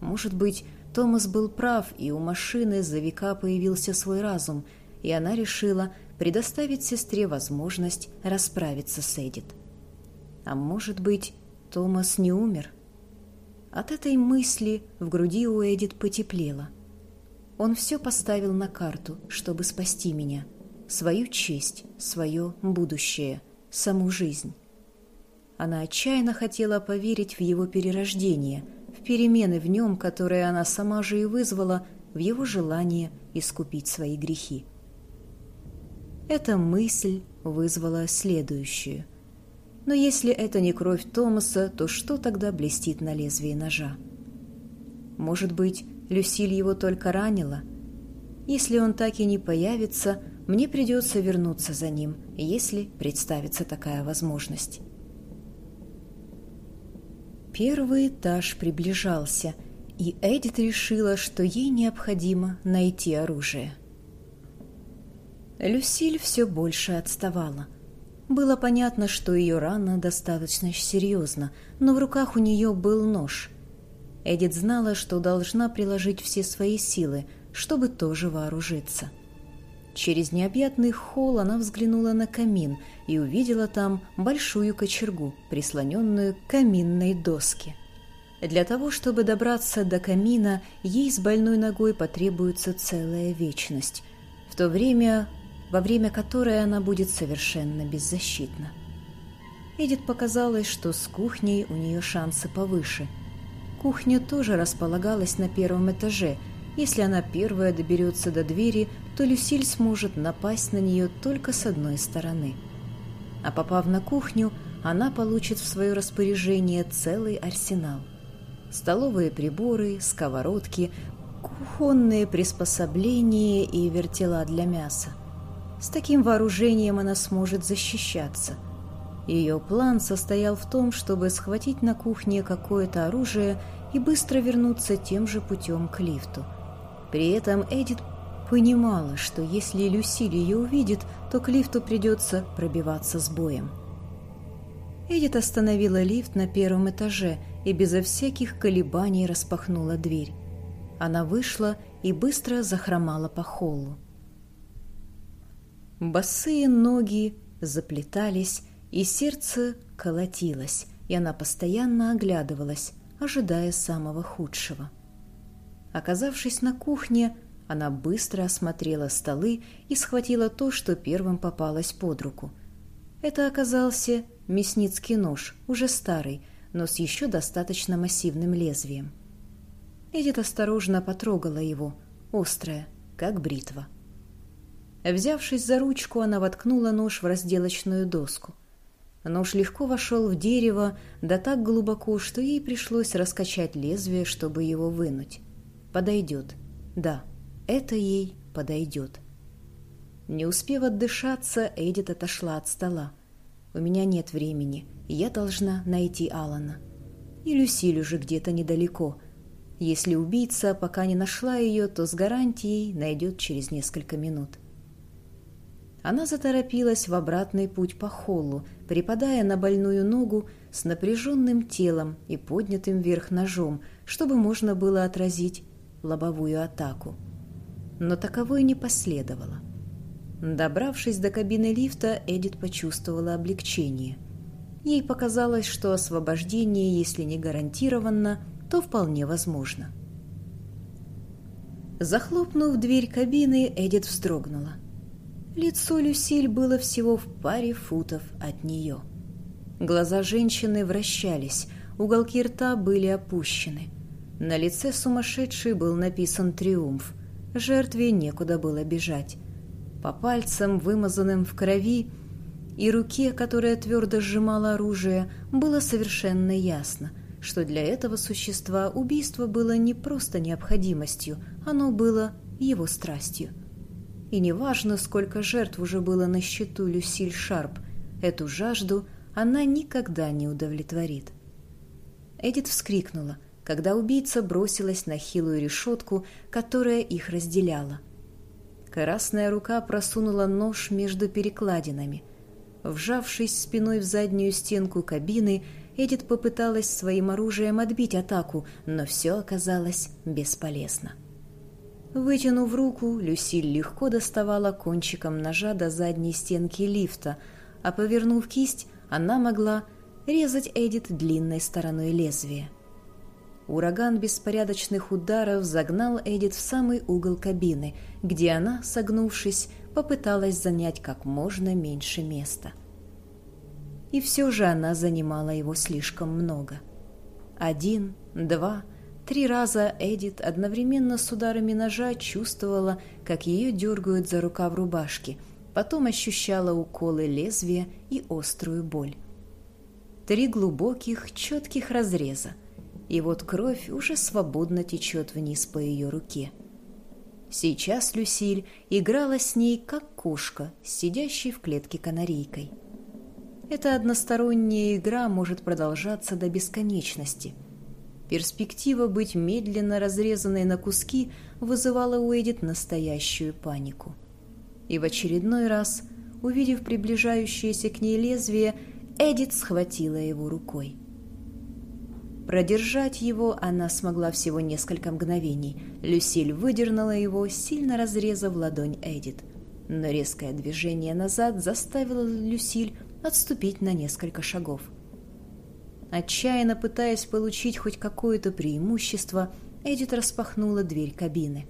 Может быть, Томас был прав, и у машины за века появился свой разум, и она решила предоставить сестре возможность расправиться с Эдит. А может быть, Томас не умер? От этой мысли в груди у Эдит потеплело. Он все поставил на карту, чтобы спасти меня. Свою честь, свое будущее, саму жизнь. Она отчаянно хотела поверить в его перерождение, в перемены в нем, которые она сама же и вызвала, в его желание искупить свои грехи. Эта мысль вызвала следующую. Но если это не кровь Томаса, то что тогда блестит на лезвии ножа? Может быть, Люсиль его только ранила? Если он так и не появится, мне придется вернуться за ним, если представится такая возможность. Первый этаж приближался, и Эдит решила, что ей необходимо найти оружие. Люсиль все больше отставала. Было понятно, что ее рана достаточно серьезна, но в руках у нее был нож. Эдит знала, что должна приложить все свои силы, чтобы тоже вооружиться. Через необъятный холл она взглянула на камин и увидела там большую кочергу, прислоненную к каминной доске. Для того, чтобы добраться до камина, ей с больной ногой потребуется целая вечность, в то время, во время которой она будет совершенно беззащитна. Эдит показалось, что с кухней у нее шансы повыше. Кухня тоже располагалась на первом этаже – если она первая доберется до двери, то Люсиль сможет напасть на нее только с одной стороны. А попав на кухню, она получит в свое распоряжение целый арсенал. Столовые приборы, сковородки, кухонные приспособления и вертела для мяса. С таким вооружением она сможет защищаться. Ее план состоял в том, чтобы схватить на кухне какое-то оружие и быстро вернуться тем же путем к лифту. При этом Эдит понимала, что если Люсиль ее увидит, то к лифту придется пробиваться с боем. Эдит остановила лифт на первом этаже и безо всяких колебаний распахнула дверь. Она вышла и быстро захромала по холлу. Босые ноги заплетались, и сердце колотилось, и она постоянно оглядывалась, ожидая самого худшего. Оказавшись на кухне, она быстро осмотрела столы и схватила то, что первым попалось под руку. Это оказался мясницкий нож, уже старый, но с еще достаточно массивным лезвием. Эдит осторожно потрогала его, острое, как бритва. Взявшись за ручку, она воткнула нож в разделочную доску. Нож легко вошел в дерево, да так глубоко, что ей пришлось раскачать лезвие, чтобы его вынуть. Подойдет. Да, это ей подойдет. Не успев отдышаться, Эдит отошла от стола. «У меня нет времени, я должна найти Алана. И Люсиль уже где-то недалеко. Если убийца пока не нашла ее, то с гарантией найдет через несколько минут». Она заторопилась в обратный путь по холлу, припадая на больную ногу с напряженным телом и поднятым вверх ножом, чтобы можно было отразить лобовую атаку. Но таковой не последовало. Добравшись до кабины лифта, Эдит почувствовала облегчение. Ей показалось, что освобождение, если не гарантированно, то вполне возможно. Захлопнув дверь кабины, Эдит вздрогнула. Лицо Люсиль было всего в паре футов от нее. Глаза женщины вращались, уголки рта были опущены. На лице сумасшедшей был написан триумф. Жертве некуда было бежать. По пальцам, вымазанным в крови, и руке, которая твердо сжимала оружие, было совершенно ясно, что для этого существа убийство было не просто необходимостью, оно было его страстью. И неважно, сколько жертв уже было на счету Люсиль Шарп, эту жажду она никогда не удовлетворит. Эдит вскрикнула, когда убийца бросилась на хилую решетку, которая их разделяла. Красная рука просунула нож между перекладинами. Вжавшись спиной в заднюю стенку кабины, Эдит попыталась своим оружием отбить атаку, но все оказалось бесполезно. Вытянув руку, Люсиль легко доставала кончиком ножа до задней стенки лифта, а повернув кисть, она могла резать Эдит длинной стороной лезвия. Ураган беспорядочных ударов загнал Эдит в самый угол кабины, где она, согнувшись, попыталась занять как можно меньше места. И все же она занимала его слишком много. Один, два, Три раза Эдит одновременно с ударами ножа чувствовала, как ее дергают за рукав рубашки, потом ощущала уколы лезвия и острую боль. Три глубоких, четких разреза, и вот кровь уже свободно течет вниз по ее руке. Сейчас Люсиль играла с ней, как кошка, сидящей в клетке канарейкой. Эта односторонняя игра может продолжаться до бесконечности – Перспектива быть медленно разрезанной на куски вызывала у Эдит настоящую панику. И в очередной раз, увидев приближающееся к ней лезвие, Эдит схватила его рукой. Продержать его она смогла всего несколько мгновений. Люсиль выдернула его, сильно разрезав ладонь Эдит. Но резкое движение назад заставило Люсиль отступить на несколько шагов. Отчаянно пытаясь получить хоть какое-то преимущество, Эдит распахнула дверь кабины.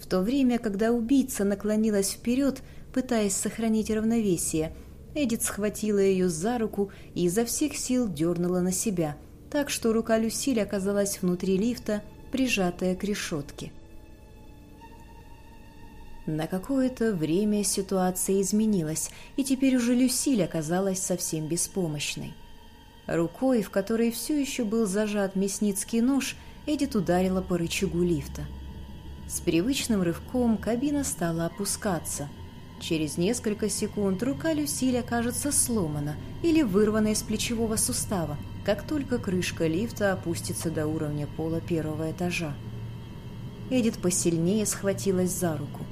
В то время, когда убийца наклонилась вперед, пытаясь сохранить равновесие, Эдит схватила ее за руку и изо всех сил дернула на себя, так что рука Люсиль оказалась внутри лифта, прижатая к решетке. На какое-то время ситуация изменилась, и теперь уже Люсиль оказалась совсем беспомощной. Рукой, в которой все еще был зажат мясницкий нож, Эдит ударила по рычагу лифта. С привычным рывком кабина стала опускаться. Через несколько секунд рука Люсиль окажется сломана или вырвана из плечевого сустава, как только крышка лифта опустится до уровня пола первого этажа. Эдит посильнее схватилась за руку.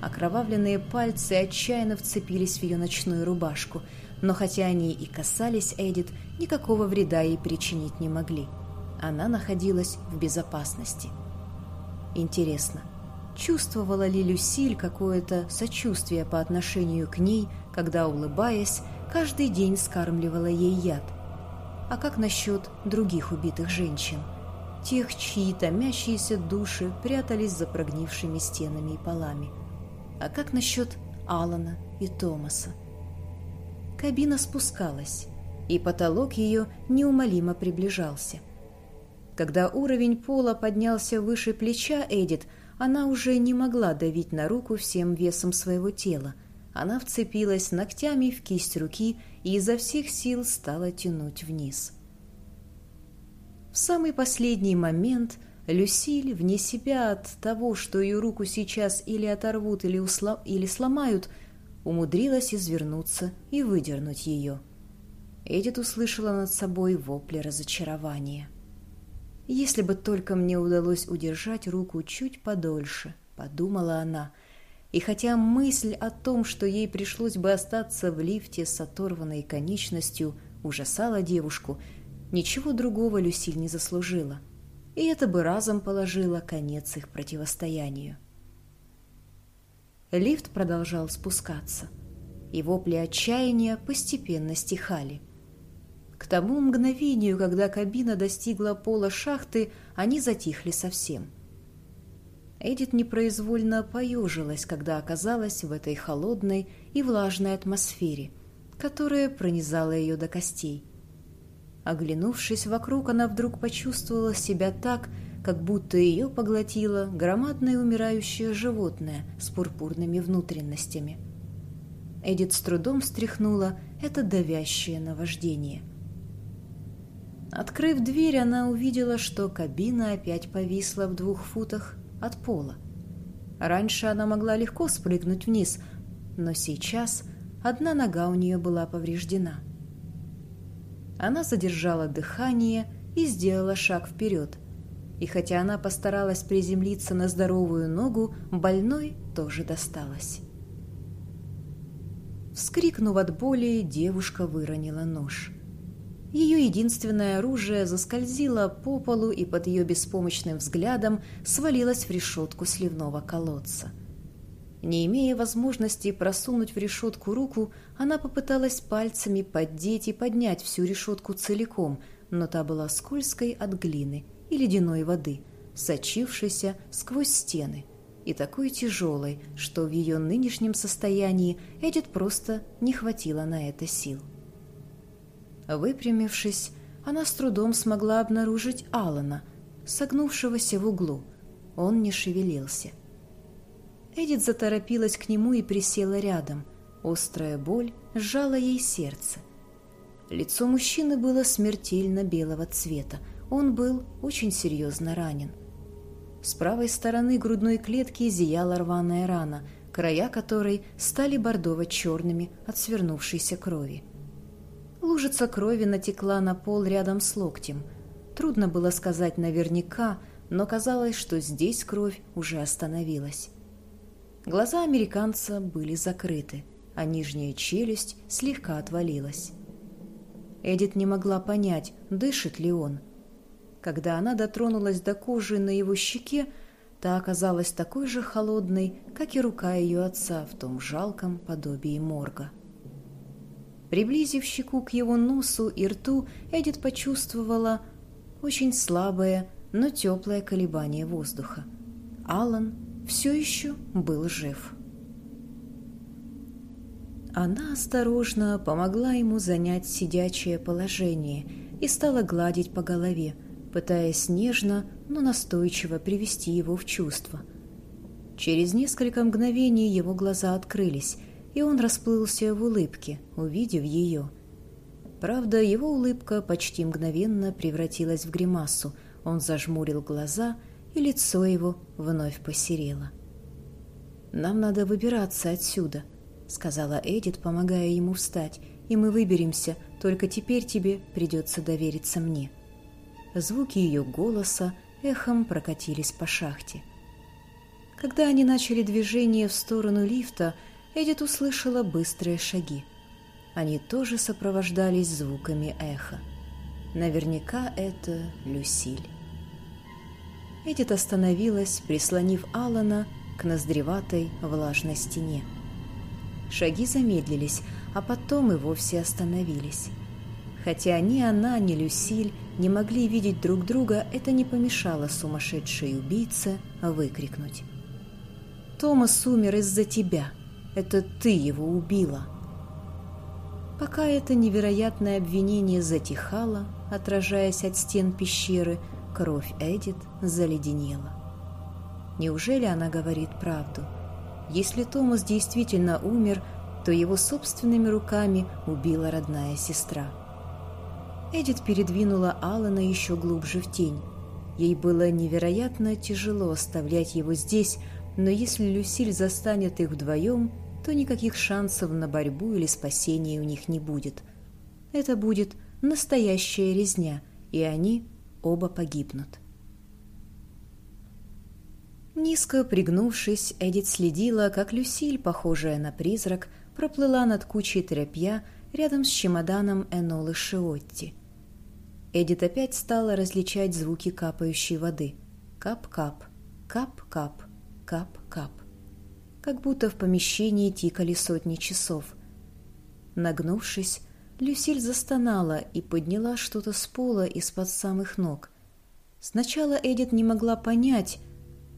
Окровавленные пальцы отчаянно вцепились в ее ночную рубашку, но хотя они и касались Эдит, никакого вреда ей причинить не могли. Она находилась в безопасности. Интересно, чувствовала ли Люсиль какое-то сочувствие по отношению к ней, когда, улыбаясь, каждый день скармливала ей яд? А как насчет других убитых женщин? Тех, чьи томящиеся души прятались за прогнившими стенами и полами – а как насчет Алана и Томаса? Кабина спускалась, и потолок ее неумолимо приближался. Когда уровень пола поднялся выше плеча Эдит, она уже не могла давить на руку всем весом своего тела. Она вцепилась ногтями в кисть руки и изо всех сил стала тянуть вниз. В самый последний момент – Люсиль, вне себя от того, что ее руку сейчас или оторвут, или, усла... или сломают, умудрилась извернуться и выдернуть ее. Эдит услышала над собой вопли разочарования. «Если бы только мне удалось удержать руку чуть подольше», — подумала она, и хотя мысль о том, что ей пришлось бы остаться в лифте с оторванной конечностью, ужасала девушку, ничего другого Люсиль не заслужила — и это бы разом положило конец их противостоянию. Лифт продолжал спускаться, и вопли отчаяния постепенно стихали. К тому мгновению, когда кабина достигла пола шахты, они затихли совсем. Эдит непроизвольно поежилась, когда оказалась в этой холодной и влажной атмосфере, которая пронизала ее до костей – Оглянувшись вокруг, она вдруг почувствовала себя так, как будто ее поглотило громадное умирающее животное с пурпурными внутренностями. Эдит с трудом встряхнула это давящее наваждение. Открыв дверь, она увидела, что кабина опять повисла в двух футах от пола. Раньше она могла легко спрыгнуть вниз, но сейчас одна нога у нее была повреждена – она задержала дыхание и сделала шаг вперед. И хотя она постаралась приземлиться на здоровую ногу, больной тоже досталось. Вскрикнув от боли, девушка выронила нож. Ее единственное оружие заскользило по полу и под ее беспомощным взглядом свалилось в решетку сливного колодца – не имея возможности просунуть в решетку руку, она попыталась пальцами поддеть и поднять всю решетку целиком, но та была скользкой от глины и ледяной воды, сочившейся сквозь стены, и такой тяжелой, что в ее нынешнем состоянии Эдит просто не хватило на это сил. Выпрямившись, она с трудом смогла обнаружить Алана, согнувшегося в углу. Он не шевелился – Эдит заторопилась к нему и присела рядом. Острая боль сжала ей сердце. Лицо мужчины было смертельно белого цвета. Он был очень серьезно ранен. С правой стороны грудной клетки зияла рваная рана, края которой стали бордово-черными от свернувшейся крови. Лужица крови натекла на пол рядом с локтем. Трудно было сказать наверняка, но казалось, что здесь кровь уже остановилась. Глаза американца были закрыты, а нижняя челюсть слегка отвалилась. Эдит не могла понять, дышит ли он. Когда она дотронулась до кожи на его щеке, та оказалась такой же холодной, как и рука ее отца в том жалком подобии морга. Приблизив щеку к его носу и рту, Эдит почувствовала очень слабое, но теплое колебание воздуха. Алан все еще был жив. Она осторожно помогла ему занять сидячее положение и стала гладить по голове, пытаясь нежно, но настойчиво привести его в чувство. Через несколько мгновений его глаза открылись, и он расплылся в улыбке, увидев ее. Правда, его улыбка почти мгновенно превратилась в гримасу, он зажмурил глаза и лицо его вновь посерело. «Нам надо выбираться отсюда», — сказала Эдит, помогая ему встать, «и мы выберемся, только теперь тебе придется довериться мне». Звуки ее голоса эхом прокатились по шахте. Когда они начали движение в сторону лифта, Эдит услышала быстрые шаги. Они тоже сопровождались звуками эха. Наверняка это Люсиль. Эдит остановилась, прислонив Алана к ноздреватой влажной стене. Шаги замедлились, а потом и вовсе остановились. Хотя ни она, ни Люсиль не могли видеть друг друга, это не помешало сумасшедшей убийце выкрикнуть. «Томас умер из-за тебя! Это ты его убила!» Пока это невероятное обвинение затихало, отражаясь от стен пещеры, кровь Эдит заледенела. Неужели она говорит правду? Если Томас действительно умер, то его собственными руками убила родная сестра. Эдит передвинула Алана еще глубже в тень. Ей было невероятно тяжело оставлять его здесь, но если Люсиль застанет их вдвоем, то никаких шансов на борьбу или спасение у них не будет. Это будет настоящая резня, и они оба погибнут. Низко пригнувшись, Эдит следила, как Люсиль, похожая на призрак, проплыла над кучей тряпья рядом с чемоданом Энолы Шиотти. Эдит опять стала различать звуки капающей воды. Кап-кап, кап-кап, кап-кап. Как будто в помещении тикали сотни часов. Нагнувшись, Люсиль застонала и подняла что-то с пола из-под самых ног. Сначала Эдит не могла понять,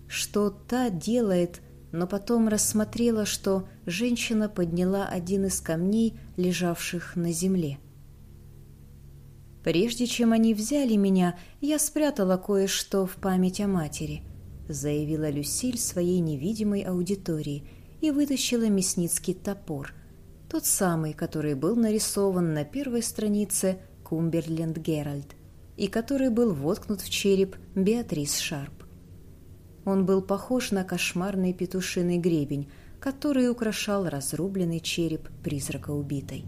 что та делает, но потом рассмотрела, что женщина подняла один из камней, лежавших на земле. «Прежде чем они взяли меня, я спрятала кое-что в память о матери», заявила Люсиль своей невидимой аудитории и вытащила мясницкий топор, тот самый, который был нарисован на первой странице «Кумберленд Геральд» и который был воткнут в череп Беатрис Шарп. Он был похож на кошмарный петушиный гребень, который украшал разрубленный череп призрака убитой.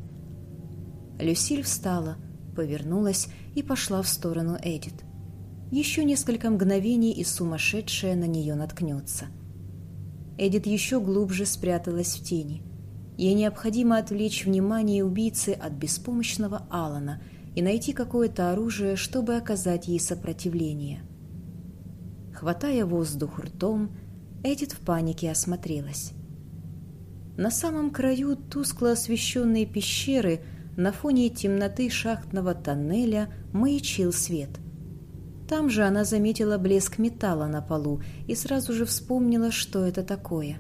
Люсиль встала, повернулась и пошла в сторону Эдит. Еще несколько мгновений, и сумасшедшая на нее наткнется. Эдит еще глубже спряталась в тени. Ей необходимо отвлечь внимание убийцы от беспомощного Алана и найти какое-то оружие, чтобы оказать ей сопротивление. Хватая воздух ртом, Эдит в панике осмотрелась. На самом краю тускло освещенной пещеры на фоне темноты шахтного тоннеля маячил свет. Там же она заметила блеск металла на полу и сразу же вспомнила, что это такое.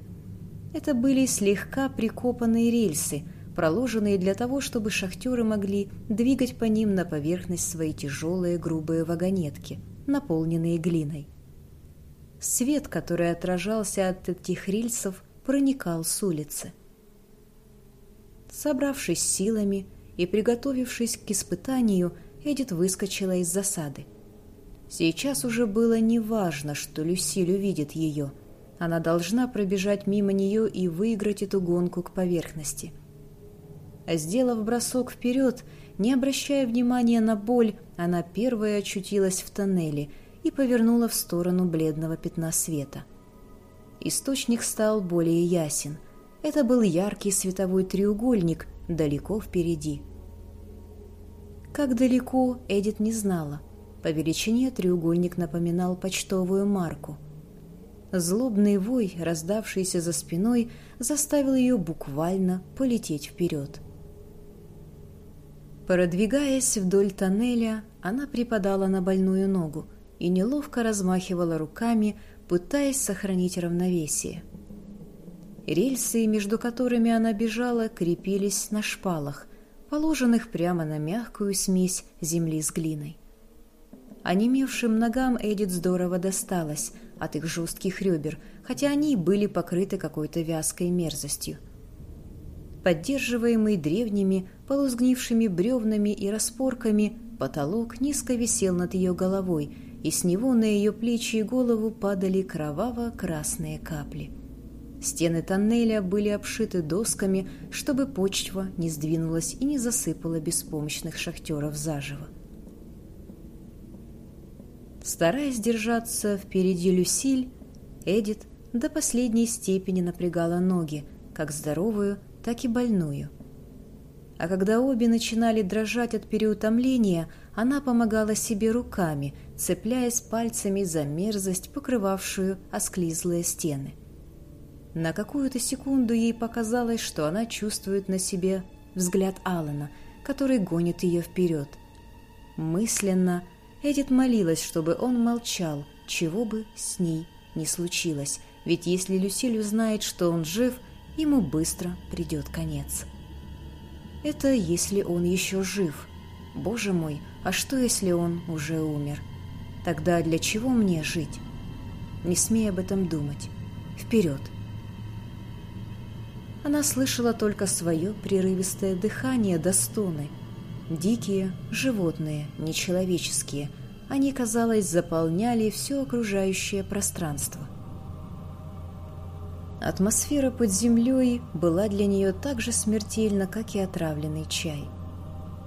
Это были слегка прикопанные рельсы, проложенные для того, чтобы шахтеры могли двигать по ним на поверхность свои тяжелые грубые вагонетки, наполненные глиной. Свет, который отражался от этих рельсов, проникал с улицы. Собравшись силами и приготовившись к испытанию, Эдит выскочила из засады. Сейчас уже было неважно, что Люсиль увидит ее. Она должна пробежать мимо нее и выиграть эту гонку к поверхности. Сделав бросок вперед, не обращая внимания на боль, она первая очутилась в тоннеле – и повернула в сторону бледного пятна света. Источник стал более ясен. Это был яркий световой треугольник далеко впереди. Как далеко, Эдит не знала. По величине треугольник напоминал почтовую марку. Злобный вой, раздавшийся за спиной, заставил ее буквально полететь вперед. Продвигаясь вдоль тоннеля, она припадала на больную ногу – и неловко размахивала руками, пытаясь сохранить равновесие. Рельсы, между которыми она бежала, крепились на шпалах, положенных прямо на мягкую смесь земли с глиной. Онемевшим ногам Эдит здорово досталось от их жестких ребер, хотя они были покрыты какой-то вязкой мерзостью. Поддерживаемый древними, полузгнившими бревнами и распорками, потолок низко висел над ее головой – и с него на ее плечи и голову падали кроваво-красные капли. Стены тоннеля были обшиты досками, чтобы почва не сдвинулась и не засыпала беспомощных шахтеров заживо. Стараясь держаться впереди Люсиль, Эдит до последней степени напрягала ноги, как здоровую, так и больную. А когда обе начинали дрожать от переутомления, она помогала себе руками, цепляясь пальцами за мерзость, покрывавшую осклизлые стены. На какую-то секунду ей показалось, что она чувствует на себе взгляд Алана, который гонит ее вперед. Мысленно Эдит молилась, чтобы он молчал, чего бы с ней не случилось, ведь если Люсиль узнает, что он жив, ему быстро придет конец. Это если он еще жив. Боже мой, а что если он уже умер? Тогда для чего мне жить? Не смей об этом думать. Вперед! Она слышала только свое прерывистое дыхание до стоны. Дикие, животные, нечеловеческие. Они, казалось, заполняли все окружающее пространство. Атмосфера под землей была для нее так же смертельна, как и отравленный чай.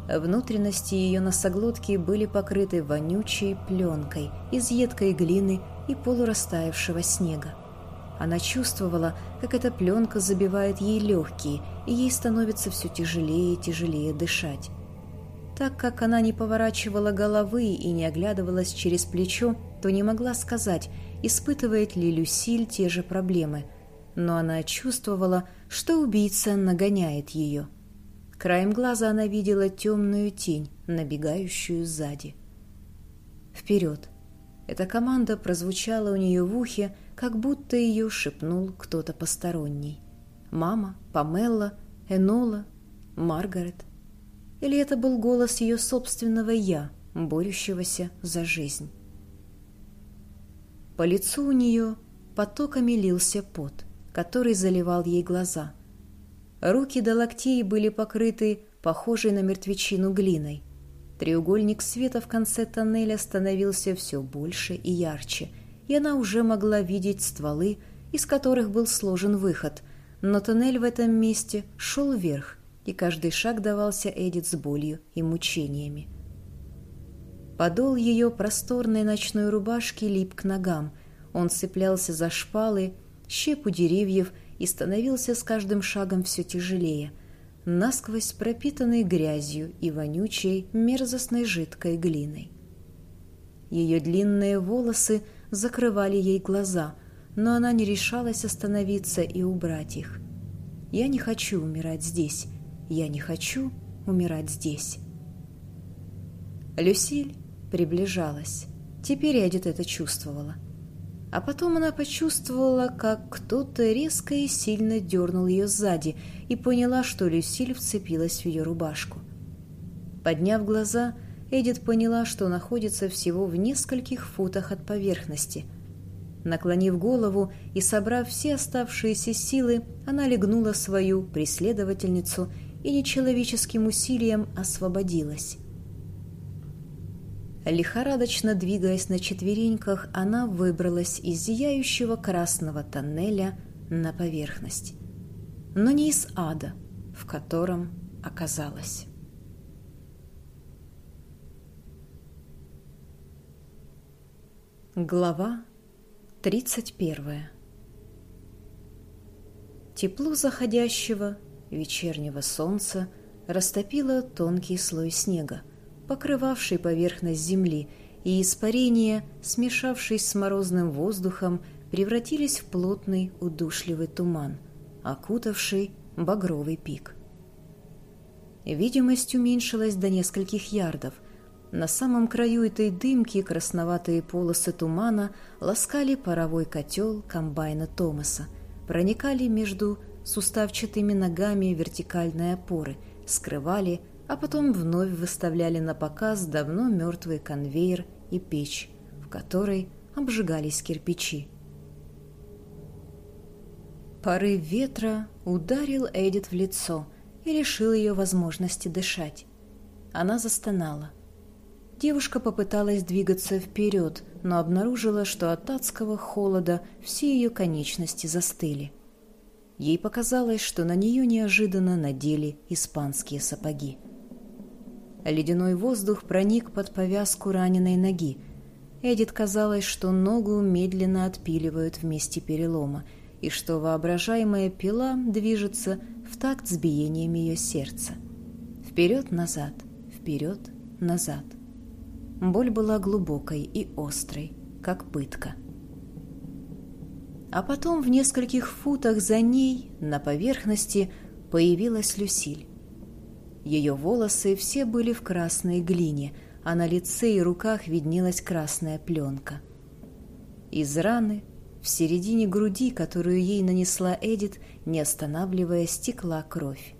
Внутренности ее носоглотки были покрыты вонючей пленкой из едкой глины и полурастаявшего снега. Она чувствовала, как эта пленка забивает ей легкие, и ей становится все тяжелее и тяжелее дышать. Так как она не поворачивала головы и не оглядывалась через плечо, то не могла сказать, испытывает ли Люсиль те же проблемы – но она чувствовала, что убийца нагоняет ее. Краем глаза она видела темную тень, набегающую сзади. «Вперед!» Эта команда прозвучала у нее в ухе, как будто ее шепнул кто-то посторонний. Мама, Памелла, Энола, Маргарет. Или это был голос ее собственного «я», борющегося за жизнь. По лицу у нее потоками лился пот – который заливал ей глаза. Руки до локтей были покрыты похожей на мертвечину глиной. Треугольник света в конце тоннеля становился все больше и ярче, и она уже могла видеть стволы, из которых был сложен выход, но тоннель в этом месте шел вверх, и каждый шаг давался Эдит с болью и мучениями. Подол ее просторной ночной рубашки лип к ногам, он цеплялся за шпалы, щепу деревьев и становился с каждым шагом все тяжелее, насквозь пропитанный грязью и вонючей мерзостной жидкой глиной. Ее длинные волосы закрывали ей глаза, но она не решалась остановиться и убрать их. «Я не хочу умирать здесь. Я не хочу умирать здесь». Люсиль приближалась. Теперь Эдит это чувствовала. А потом она почувствовала, как кто-то резко и сильно дернул ее сзади и поняла, что Люсиль вцепилась в ее рубашку. Подняв глаза, Эдит поняла, что находится всего в нескольких футах от поверхности. Наклонив голову и собрав все оставшиеся силы, она легнула свою преследовательницу и нечеловеческим усилием освободилась. Лихорадочно двигаясь на четвереньках, она выбралась из зияющего красного тоннеля на поверхность. Но не из ада, в котором оказалась. Глава 31 Тепло заходящего вечернего солнца растопило тонкий слой снега, покрывавший поверхность земли, и испарения, смешавшись с морозным воздухом, превратились в плотный удушливый туман, окутавший багровый пик. Видимость уменьшилась до нескольких ярдов. На самом краю этой дымки красноватые полосы тумана ласкали паровой котел комбайна Томаса, проникали между суставчатыми ногами вертикальной опоры, скрывали а потом вновь выставляли на показ давно мертвый конвейер и печь, в которой обжигались кирпичи. Порыв ветра ударил Эдит в лицо и лишил ее возможности дышать. Она застонала. девушка попыталась двигаться вперед, но обнаружила, что от адского холода все ее конечности застыли. Ей показалось, что на нее неожиданно надели испанские сапоги. Ледяной воздух проник под повязку раненой ноги. Эдит казалось, что ногу медленно отпиливают в месте перелома, и что воображаемая пила движется в такт с биением ее сердца. Вперед-назад, вперед-назад. Боль была глубокой и острой, как пытка. А потом в нескольких футах за ней, на поверхности, появилась Люсиль. Ее волосы все были в красной глине, а на лице и руках виднелась красная пленка. Из раны в середине груди, которую ей нанесла Эдит, не останавливая, стекла кровь.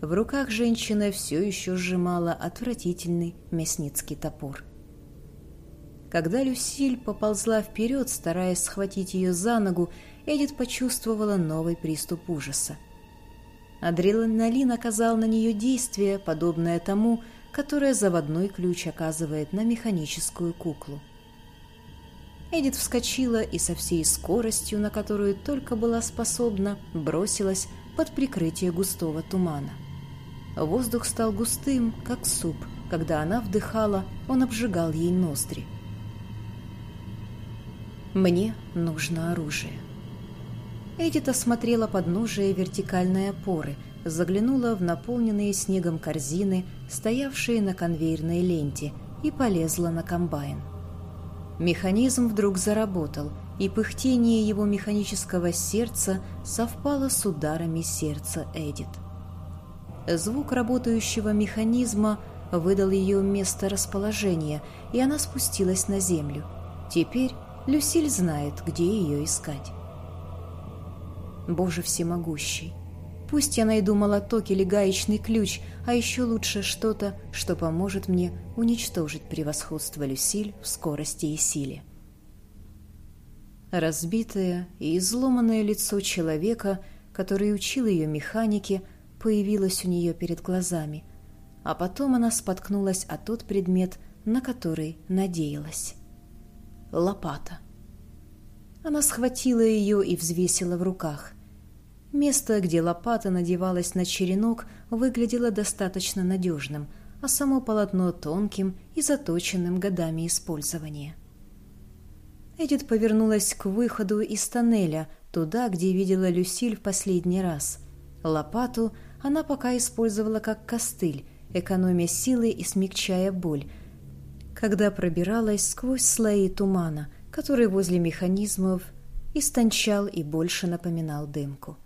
В руках женщина все еще сжимала отвратительный мясницкий топор. Когда Люсиль поползла вперед, стараясь схватить ее за ногу, Эдит почувствовала новый приступ ужаса. Адреналин оказал на нее действие, подобное тому, которое заводной ключ оказывает на механическую куклу. Эдит вскочила и со всей скоростью, на которую только была способна, бросилась под прикрытие густого тумана. Воздух стал густым, как суп. Когда она вдыхала, он обжигал ей ноздри. «Мне нужно оружие». Эдит осмотрела подножие вертикальной опоры, заглянула в наполненные снегом корзины, стоявшие на конвейерной ленте, и полезла на комбайн. Механизм вдруг заработал, и пыхтение его механического сердца совпало с ударами сердца Эдит. Звук работающего механизма выдал ее место расположения, и она спустилась на землю. Теперь Люсиль знает, где ее искать. Боже всемогущий, пусть я найду молоток или гаечный ключ, а еще лучше что-то, что поможет мне уничтожить превосходство Люсиль в скорости и силе. Разбитое и изломанное лицо человека, который учил ее механике, появилась у нее перед глазами, а потом она споткнулась о тот предмет, на который надеялась. Лопата. Она схватила ее и взвесила в руках. Место, где лопата надевалась на черенок, выглядело достаточно надежным, а само полотно тонким и заточенным годами использования. Эдит повернулась к выходу из тоннеля, туда, где видела Люсиль в последний раз. Лопату она пока использовала как костыль, экономя силы и смягчая боль, когда пробиралась сквозь слои тумана, который возле механизмов истончал и больше напоминал дымку.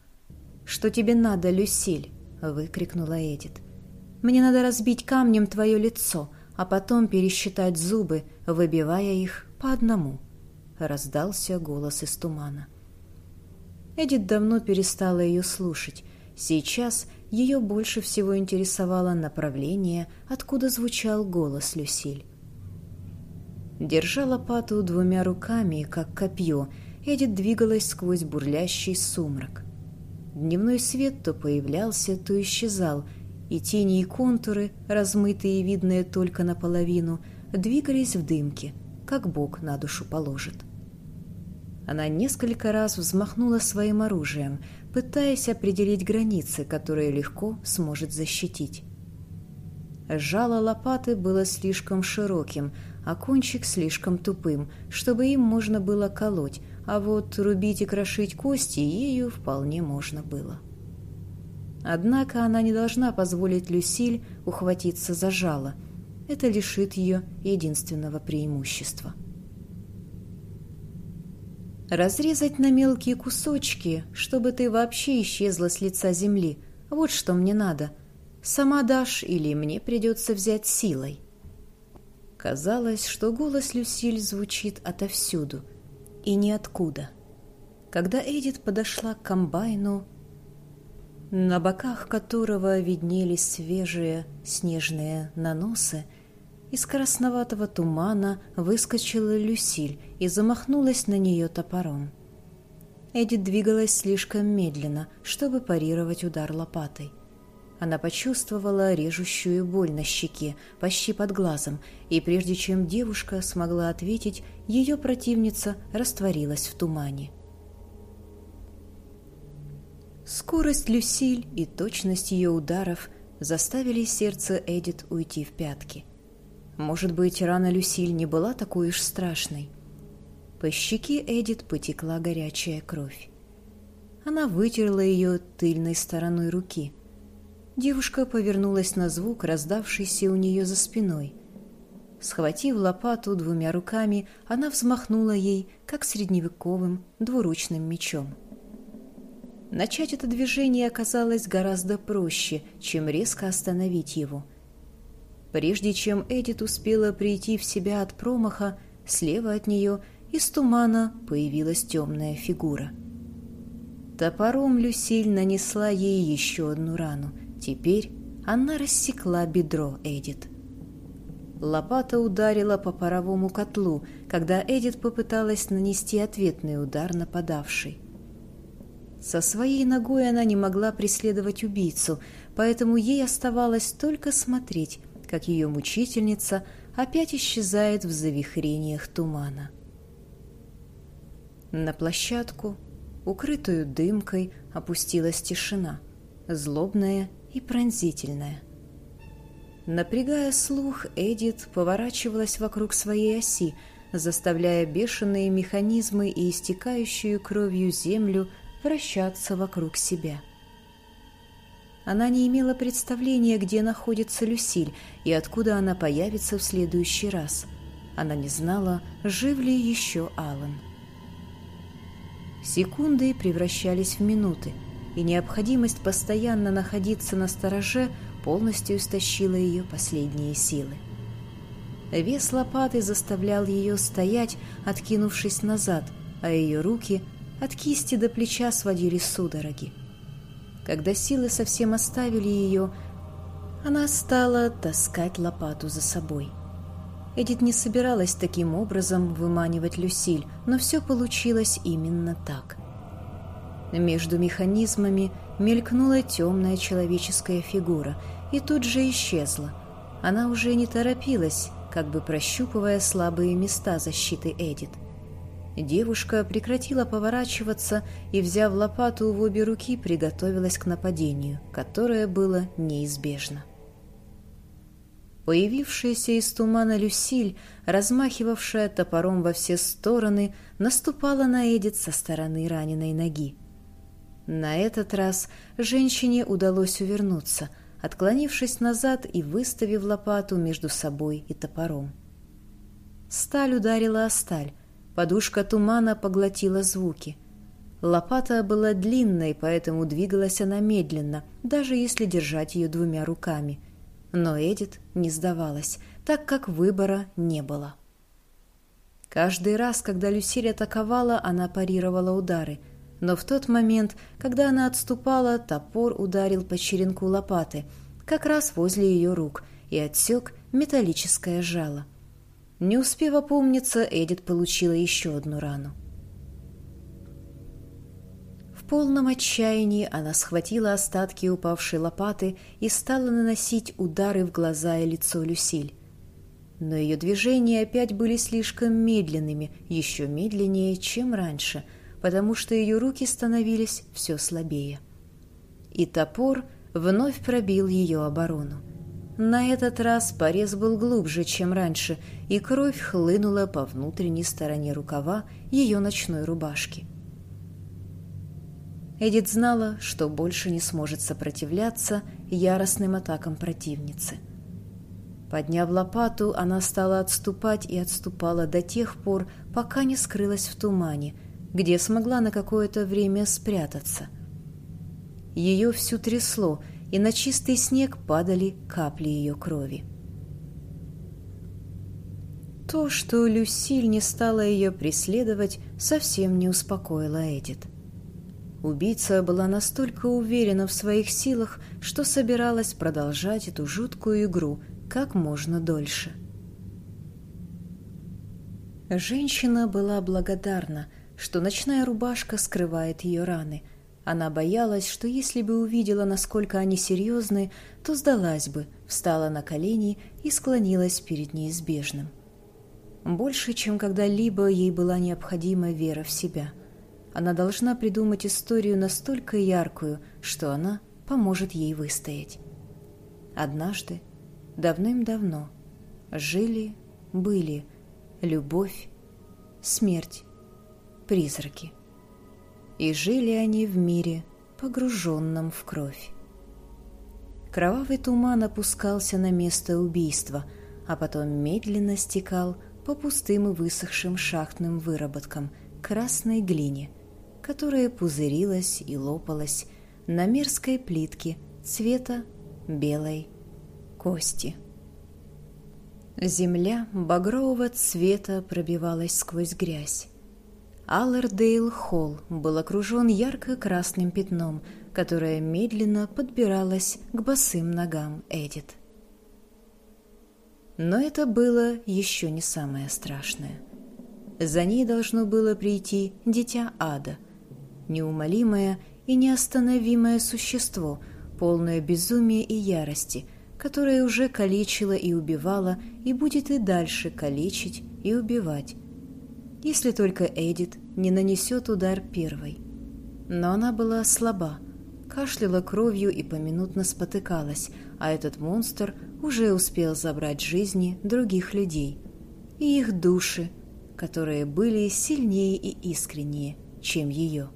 «Что тебе надо, Люсиль?» — выкрикнула Эдит. «Мне надо разбить камнем твое лицо, а потом пересчитать зубы, выбивая их по одному», — раздался голос из тумана. Эдит давно перестала ее слушать. Сейчас ее больше всего интересовало направление, откуда звучал голос Люсиль. Держа лопату двумя руками, как копье, Эдит двигалась сквозь бурлящий сумрак. Дневной свет то появлялся, то исчезал, и тени и контуры, размытые и видные только наполовину, двигались в дымке, как Бог на душу положит. Она несколько раз взмахнула своим оружием, пытаясь определить границы, которые легко сможет защитить. Жало лопаты было слишком широким, а кончик слишком тупым, чтобы им можно было колоть, а вот рубить и крошить кости ею вполне можно было. Однако она не должна позволить Люсиль ухватиться за жало. Это лишит ее единственного преимущества — Разрезать на мелкие кусочки, чтобы ты вообще исчезла с лица земли. Вот что мне надо. Сама дашь или мне придется взять силой?» Казалось, что голос Люсиль звучит отовсюду и ниоткуда. Когда Эдит подошла к комбайну, на боках которого виднелись свежие снежные наносы, из красноватого тумана выскочила Люсиль и замахнулась на нее топором. Эдит двигалась слишком медленно, чтобы парировать удар лопатой. Она почувствовала режущую боль на щеке, почти под глазом, и прежде чем девушка смогла ответить, ее противница растворилась в тумане. Скорость Люсиль и точность ее ударов заставили сердце Эдит уйти в пятки. Может быть, рана Люсиль не была такой уж страшной. По щеке Эдит потекла горячая кровь. Она вытерла ее тыльной стороной руки. Девушка повернулась на звук, раздавшийся у нее за спиной. Схватив лопату двумя руками, она взмахнула ей, как средневековым двуручным мечом. Начать это движение оказалось гораздо проще, чем резко остановить его. Прежде чем Эдит успела прийти в себя от промаха, слева от нее из тумана появилась темная фигура. Топором Люсиль нанесла ей еще одну рану. Теперь она рассекла бедро Эдит. Лопата ударила по паровому котлу, когда Эдит попыталась нанести ответный удар нападавшей. Со своей ногой она не могла преследовать убийцу, поэтому ей оставалось только смотреть, как ее мучительница опять исчезает в завихрениях тумана. На площадку, укрытую дымкой, опустилась тишина, злобная и пронзительная. Напрягая слух, Эдит поворачивалась вокруг своей оси, заставляя бешеные механизмы и истекающую кровью землю вращаться вокруг себя. Она не имела представления, где находится Люсиль и откуда она появится в следующий раз. Она не знала, жив ли еще Алан. Секунды превращались в минуты, и необходимость постоянно находиться на стороже полностью истощила ее последние силы. Вес лопаты заставлял ее стоять, откинувшись назад, а ее руки от кисти до плеча сводили судороги. Когда силы совсем оставили ее, она стала таскать лопату за собой. Эдит не собиралась таким образом выманивать Люсиль, но все получилось именно так. Между механизмами мелькнула темная человеческая фигура и тут же исчезла. Она уже не торопилась, как бы прощупывая слабые места защиты Эдит – Девушка прекратила поворачиваться и, взяв лопату в обе руки, приготовилась к нападению, которое было неизбежно. Появившаяся из тумана Люсиль, размахивавшая топором во все стороны, наступала на Эдит со стороны раненой ноги. На этот раз женщине удалось увернуться, отклонившись назад и выставив лопату между собой и топором. Сталь ударила о сталь, Подушка тумана поглотила звуки. Лопата была длинной, поэтому двигалась она медленно, даже если держать ее двумя руками. Но Эдит не сдавалась, так как выбора не было. Каждый раз, когда Люсиль атаковала, она парировала удары, но в тот момент, когда она отступала, топор ударил по черенку лопаты, как раз возле ее рук, и отсек металлическое жало. Не успев опомниться, Эдит получила еще одну рану. В полном отчаянии она схватила остатки упавшей лопаты и стала наносить удары в глаза и лицо Люсиль. Но ее движения опять были слишком медленными, еще медленнее, чем раньше, потому что ее руки становились все слабее. И топор вновь пробил ее оборону. На этот раз порез был глубже, чем раньше, и кровь хлынула по внутренней стороне рукава ее ночной рубашки. Эдит знала, что больше не сможет сопротивляться яростным атакам противницы. Подняв лопату, она стала отступать и отступала до тех пор, пока не скрылась в тумане, где смогла на какое-то время спрятаться. Ее всю трясло, и на чистый снег падали капли ее крови. То, что Люсиль не стала ее преследовать, совсем не успокоило Эдит. Убийца была настолько уверена в своих силах, что собиралась продолжать эту жуткую игру как можно дольше. Женщина была благодарна, что ночная рубашка скрывает ее раны – Она боялась, что если бы увидела, насколько они серьезны, то сдалась бы, встала на колени и склонилась перед неизбежным. Больше, чем когда-либо, ей была необходима вера в себя. Она должна придумать историю настолько яркую, что она поможет ей выстоять. Однажды, давным-давно, жили, были любовь, смерть, призраки. И жили они в мире, погруженном в кровь. Кровавый туман опускался на место убийства, а потом медленно стекал по пустым и высохшим шахтным выработкам красной глине, которая пузырилась и лопалась на мерзкой плитке цвета белой кости. Земля багрового цвета пробивалась сквозь грязь. Аллердейл Холл был окружен ярко-красным пятном, которое медленно подбиралось к босым ногам Эдит. Но это было еще не самое страшное. За ней должно было прийти дитя ада, неумолимое и неостановимое существо, полное безумия и ярости, которое уже калечило и убивало и будет и дальше калечить и убивать, если только Эдит не нанесет удар первой. Но она была слаба, кашляла кровью и поминутно спотыкалась, а этот монстр уже успел забрать жизни других людей и их души, которые были сильнее и искреннее, чем ее.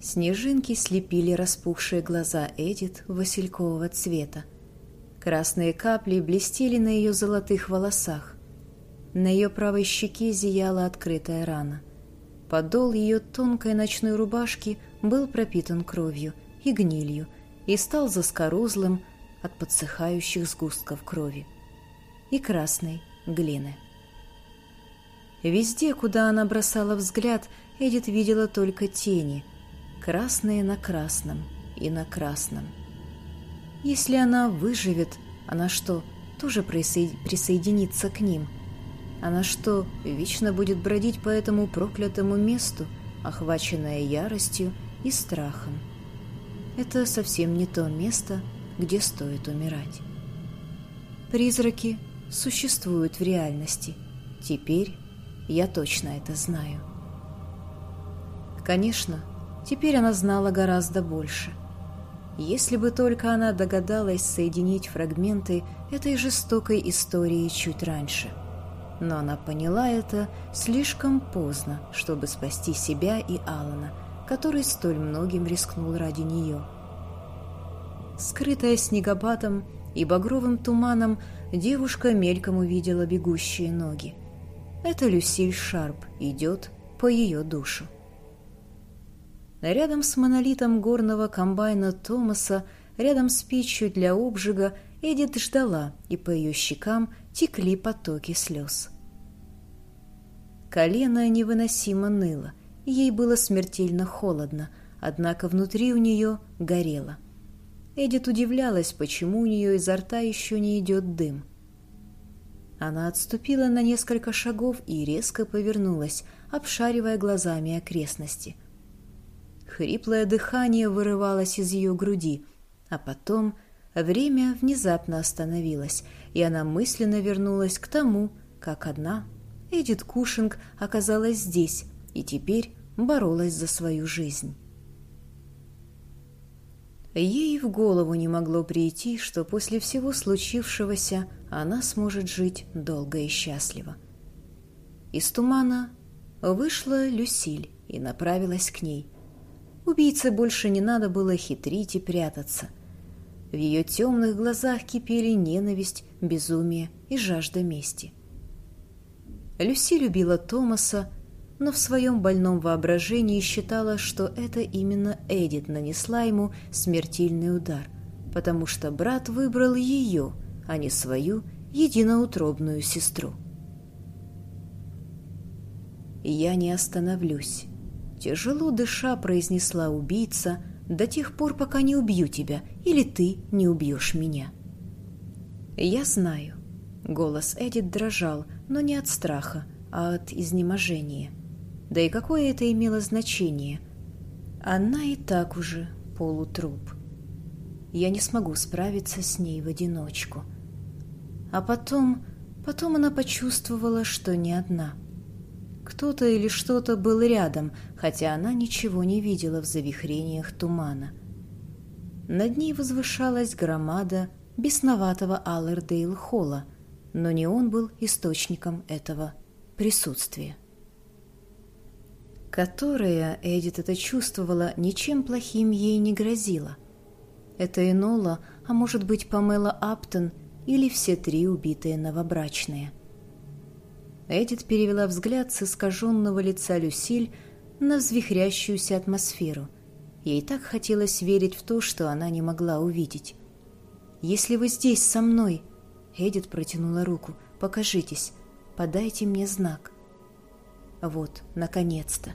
Снежинки слепили распухшие глаза Эдит василькового цвета. Красные капли блестели на ее золотых волосах. На ее правой щеке зияла открытая рана. Подол ее тонкой ночной рубашки был пропитан кровью и гнилью и стал заскорузлым от подсыхающих сгустков крови и красной глины. Везде, куда она бросала взгляд, Эдит видела только тени, красные на красном и на красном. Если она выживет, она что, тоже присоединится к ним – она что, вечно будет бродить по этому проклятому месту, охваченная яростью и страхом? Это совсем не то место, где стоит умирать. Призраки существуют в реальности. Теперь я точно это знаю. Конечно, теперь она знала гораздо больше. Если бы только она догадалась соединить фрагменты этой жестокой истории чуть раньше – но она поняла это слишком поздно, чтобы спасти себя и Алана, который столь многим рискнул ради нее. Скрытая снегопадом и багровым туманом, девушка мельком увидела бегущие ноги. Это Люсиль Шарп идет по ее душу. Рядом с монолитом горного комбайна Томаса, рядом с печью для обжига, Эдит ждала, и по ее щекам текли потоки слез. Колено невыносимо ныло, ей было смертельно холодно, однако внутри у нее горело. Эдит удивлялась, почему у нее изо рта еще не идет дым. Она отступила на несколько шагов и резко повернулась, обшаривая глазами окрестности. Хриплое дыхание вырывалось из ее груди, а потом время внезапно остановилось, и она мысленно вернулась к тому, как одна Эдит Кушинг оказалась здесь и теперь боролась за свою жизнь. Ей в голову не могло прийти, что после всего случившегося она сможет жить долго и счастливо. Из тумана вышла Люсиль и направилась к ней. Убийце больше не надо было хитрить и прятаться. В ее темных глазах кипели ненависть, безумие и жажда мести. Люси любила Томаса, но в своем больном воображении считала, что это именно Эдит нанесла ему смертельный удар, потому что брат выбрал ее, а не свою единоутробную сестру. «Я не остановлюсь», — тяжело дыша произнесла убийца, до тех пор, пока не убью тебя, или ты не убьешь меня. «Я знаю». Голос Эдит дрожал, но не от страха, а от изнеможения. Да и какое это имело значение? Она и так уже полутруп. Я не смогу справиться с ней в одиночку. А потом, потом она почувствовала, что не одна. Кто-то или что-то был рядом, хотя она ничего не видела в завихрениях тумана. Над ней возвышалась громада бесноватого Аллердейл-холла, но не он был источником этого присутствия. Которое, Эдит это чувствовала, ничем плохим ей не грозило. Это Энола, а может быть Памела Аптон или все три убитые новобрачные. Эдит перевела взгляд с искаженного лица Люсиль на взвихрящуюся атмосферу. Ей так хотелось верить в то, что она не могла увидеть. «Если вы здесь со мной...» Эдит протянула руку. «Покажитесь. Подайте мне знак». Вот, наконец-то.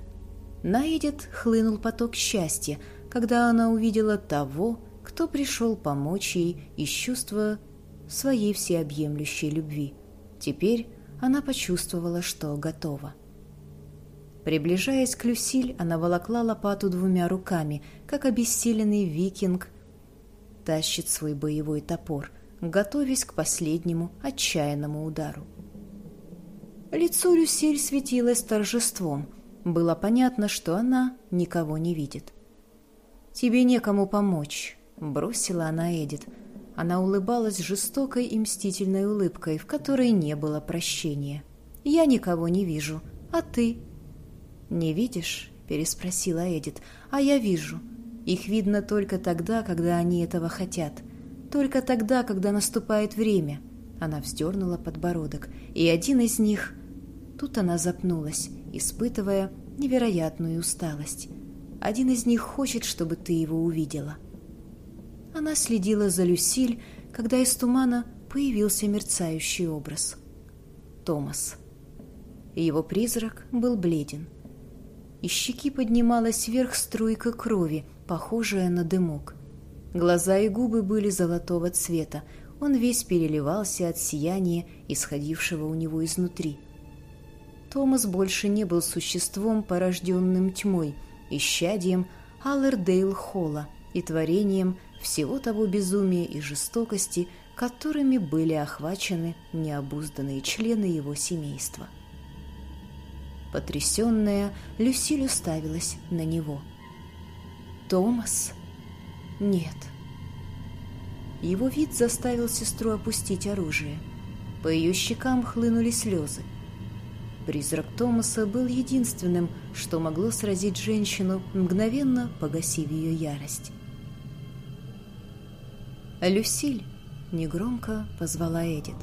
На Эдит хлынул поток счастья, когда она увидела того, кто пришел помочь ей из чувства своей всеобъемлющей любви. Теперь она почувствовала, что готова. Приближаясь к Люсиль, она волокла лопату двумя руками, как обессиленный викинг тащит свой боевой топор, готовясь к последнему отчаянному удару. Лицо Люсиль светилось торжеством. Было понятно, что она никого не видит. «Тебе некому помочь», — бросила она Эдит. Она улыбалась жестокой и мстительной улыбкой, в которой не было прощения. «Я никого не вижу. А ты?» «Не видишь?» — переспросила Эдит. «А я вижу. Их видно только тогда, когда они этого хотят. Только тогда, когда наступает время». Она вздернула подбородок, и один из них... Тут она запнулась, испытывая невероятную усталость. Один из них хочет, чтобы ты его увидела. Она следила за Люсиль, когда из тумана появился мерцающий образ. Томас. Его призрак был бледен. Из щеки поднималась вверх струйка крови, похожая на дымок. Глаза и губы были золотого цвета, он весь переливался от сияния, исходившего у него изнутри. Томас больше не был существом, порожденным тьмой, исчадием Аллердейл Холла и творением всего того безумия и жестокости, которыми были охвачены необузданные члены его семейства. Потрясенная, Люсиль уставилась на него. «Томас? Нет». Его вид заставил сестру опустить оружие. По ее щекам хлынули слезы. Призрак Томаса был единственным, что могло сразить женщину, мгновенно погасив ее ярость. «Люсиль!» — негромко позвала Эдит.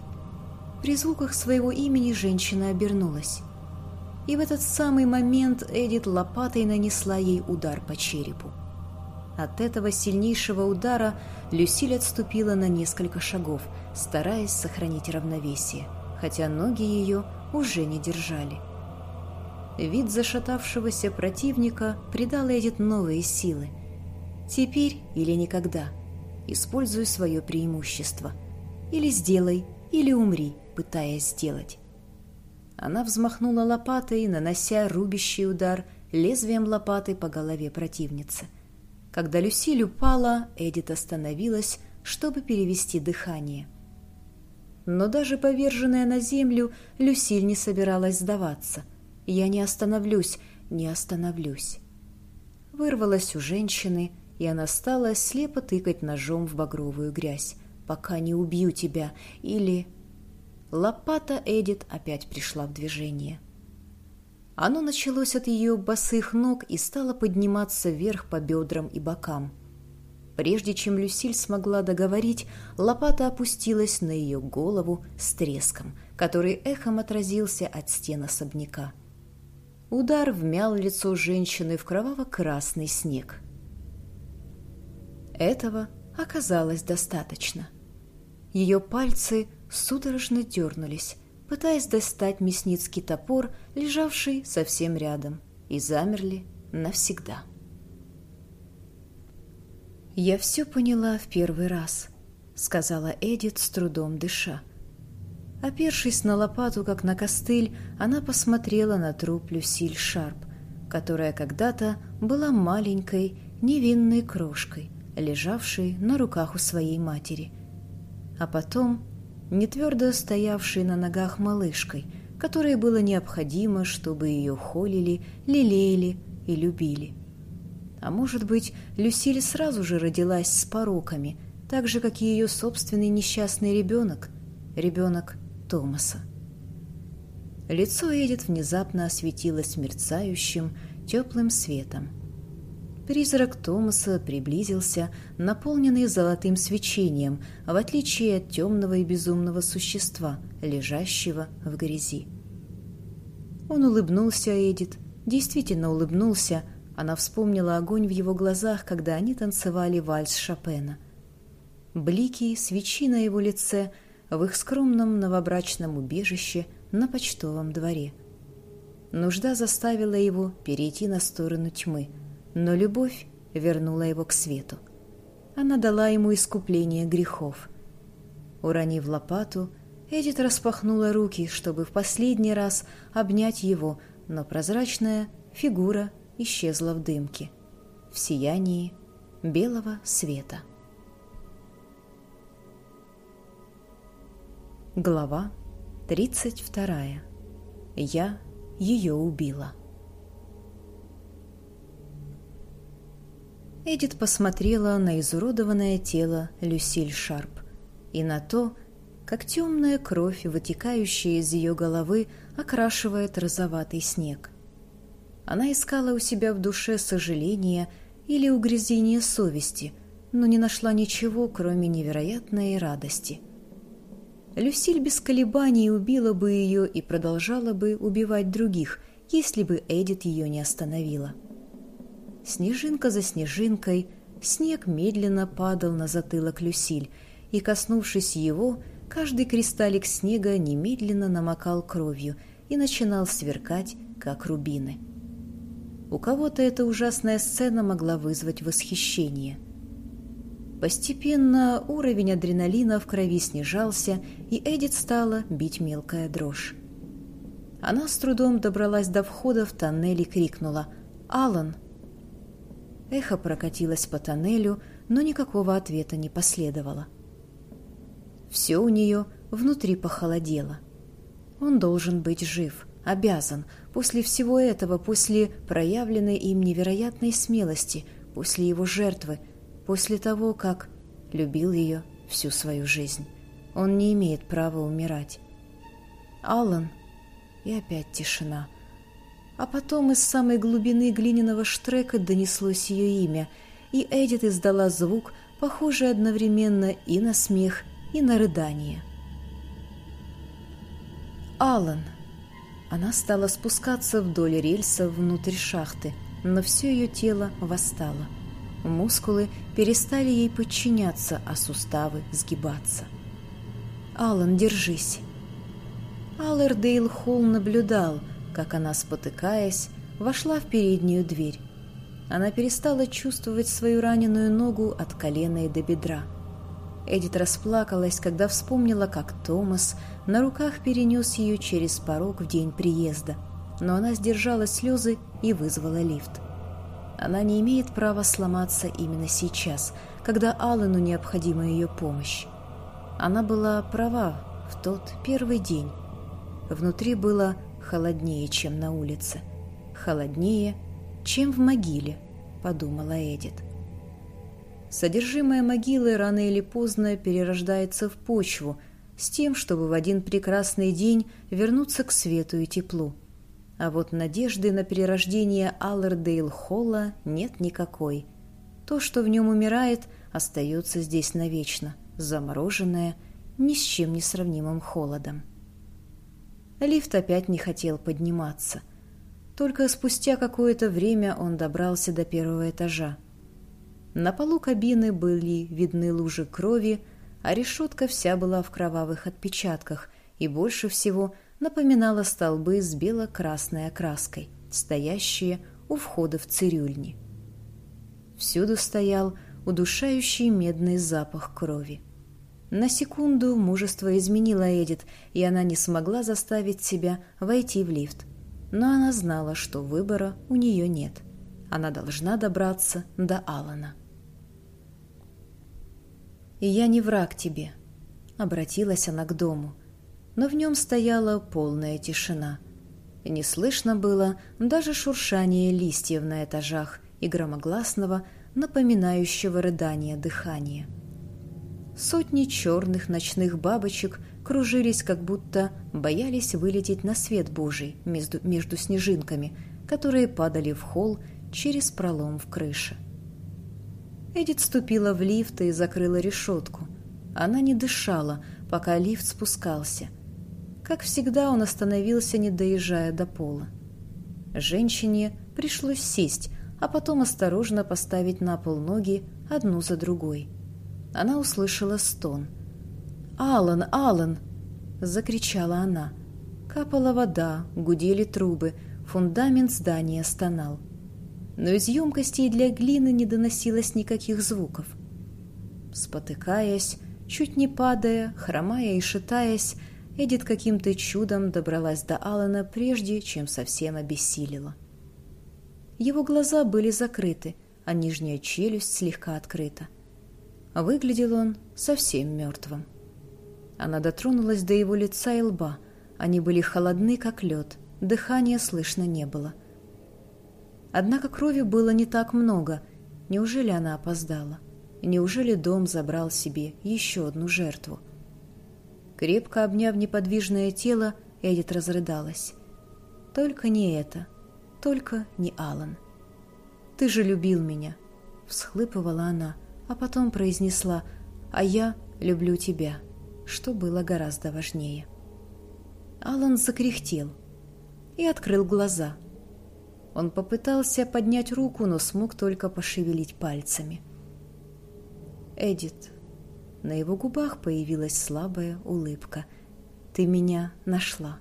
При звуках своего имени женщина обернулась. И в этот самый момент Эдит лопатой нанесла ей удар по черепу. От этого сильнейшего удара Люсиль отступила на несколько шагов, стараясь сохранить равновесие, хотя ноги ее уже не держали. Вид зашатавшегося противника придал Эдит новые силы. Теперь или никогда — используй свое преимущество. Или сделай, или умри, пытаясь сделать. Она взмахнула лопатой, нанося рубящий удар лезвием лопаты по голове противницы. Когда Люсиль упала, Эдит остановилась, чтобы перевести дыхание. Но даже поверженная на землю, Люсиль не собиралась сдаваться. «Я не остановлюсь, не остановлюсь». Вырвалась у женщины, и она стала слепо тыкать ножом в багровую грязь. «Пока не убью тебя!» или... Лопата Эдит опять пришла в движение. Оно началось от ее босых ног и стало подниматься вверх по бедрам и бокам. Прежде чем Люсиль смогла договорить, лопата опустилась на ее голову с треском, который эхом отразился от стен особняка. Удар вмял лицо женщины в кроваво-красный снег. Этого оказалось достаточно. Ее пальцы судорожно дернулись, пытаясь достать мясницкий топор, лежавший совсем рядом, и замерли навсегда. «Я все поняла в первый раз», — сказала Эдит с трудом дыша. Опершись на лопату, как на костыль, она посмотрела на труп Люсиль Шарп, которая когда-то была маленькой, невинной крошкой, лежавшей на руках у своей матери. А потом нетвердо стоявшей на ногах малышкой, которой было необходимо, чтобы ее холили, лелеяли и любили. А может быть, Люсиль сразу же родилась с пороками, так же, как и ее собственный несчастный ребенок, ребенок Томаса. Лицо Эдит внезапно осветилось мерцающим, теплым светом. Призрак Томаса приблизился, наполненный золотым свечением, в отличие от темного и безумного существа, лежащего в грязи. Он улыбнулся Эдит, действительно улыбнулся, она вспомнила огонь в его глазах, когда они танцевали вальс Шопена. Блики, свечи на его лице — в их скромном новобрачном убежище на почтовом дворе. Нужда заставила его перейти на сторону тьмы, но любовь вернула его к свету. Она дала ему искупление грехов. Уронив лопату, Эдит распахнула руки, чтобы в последний раз обнять его, но прозрачная фигура исчезла в дымке, в сиянии белого света. Глава 32. Я ее убила. Эдит посмотрела на изуродованное тело Люсиль Шарп и на то, как темная кровь, вытекающая из ее головы, окрашивает розоватый снег. Она искала у себя в душе сожаления или угрызения совести, но не нашла ничего, кроме невероятной радости – Люсиль без колебаний убила бы ее и продолжала бы убивать других, если бы Эдит ее не остановила. Снежинка за снежинкой снег медленно падал на затылок Люсиль, и, коснувшись его, каждый кристаллик снега немедленно намокал кровью и начинал сверкать, как рубины. У кого-то эта ужасная сцена могла вызвать восхищение – Постепенно уровень адреналина в крови снижался, и Эдит стала бить мелкая дрожь. Она с трудом добралась до входа в тоннель и крикнула «Алан!». Эхо прокатилось по тоннелю, но никакого ответа не последовало. Все у нее внутри похолодело. Он должен быть жив, обязан, после всего этого, после проявленной им невероятной смелости, после его жертвы, после того, как любил ее всю свою жизнь. Он не имеет права умирать. Аллан, и опять тишина. А потом из самой глубины глиняного штрека донеслось ее имя, и Эдит издала звук, похожий одновременно и на смех, и на рыдание. Аллан. Она стала спускаться вдоль рельса внутрь шахты, но все ее тело восстало – Мускулы перестали ей подчиняться, а суставы сгибаться. «Алан, держись!» Аллердейл Холл наблюдал, как она, спотыкаясь, вошла в переднюю дверь. Она перестала чувствовать свою раненую ногу от колена и до бедра. Эдит расплакалась, когда вспомнила, как Томас на руках перенес ее через порог в день приезда, но она сдержала слезы и вызвала лифт. Она не имеет права сломаться именно сейчас, когда Аллену необходима ее помощь. Она была права в тот первый день. Внутри было холоднее, чем на улице. Холоднее, чем в могиле, подумала Эдит. Содержимое могилы рано или поздно перерождается в почву, с тем, чтобы в один прекрасный день вернуться к свету и теплу. А вот надежды на перерождение Аллердейл-Холла нет никакой. То, что в нем умирает, остается здесь навечно, замороженное, ни с чем не сравнимым холодом. Лифт опять не хотел подниматься. Только спустя какое-то время он добрался до первого этажа. На полу кабины были видны лужи крови, а решетка вся была в кровавых отпечатках, и больше всего – напоминала столбы с бело-красной окраской, стоящие у входа в цирюльни. Всюду стоял удушающий медный запах крови. На секунду мужество изменило Эдит, и она не смогла заставить себя войти в лифт. Но она знала, что выбора у нее нет. Она должна добраться до Алана. «И я не враг тебе», — обратилась она к дому. Но в нем стояла полная тишина. Не слышно было даже шуршание листьев на этажах и громогласного, напоминающего рыдание дыхания. Сотни черных ночных бабочек кружились, как будто боялись вылететь на свет Божий между, между снежинками, которые падали в холл через пролом в крыше. Эдит ступила в лифт и закрыла решетку. Она не дышала, пока лифт спускался. Как всегда, он остановился, не доезжая до пола. Женщине пришлось сесть, а потом осторожно поставить на пол ноги одну за другой – она услышала стон. «Алан! Алан!» — закричала она. Капала вода, гудели трубы, фундамент здания стонал. Но из емкостей для глины не доносилось никаких звуков. Спотыкаясь, чуть не падая, хромая и шатаясь, Эдит каким-то чудом добралась до Алана прежде, чем совсем обессилила. Его глаза были закрыты, а нижняя челюсть слегка открыта. Выглядел он совсем мертвым. Она дотронулась до его лица и лба. Они были холодны, как лед, дыхания слышно не было. Однако крови было не так много. Неужели она опоздала? Неужели дом забрал себе еще одну жертву? Крепко обняв неподвижное тело, Эдит разрыдалась. «Только не это, только не Алан. Ты же любил меня», — всхлыпывала она, — а потом произнесла «А я люблю тебя», что было гораздо важнее. Алан закряхтел и открыл глаза. Он попытался поднять руку, но смог только пошевелить пальцами. «Эдит». На его губах появилась слабая улыбка. «Ты меня нашла».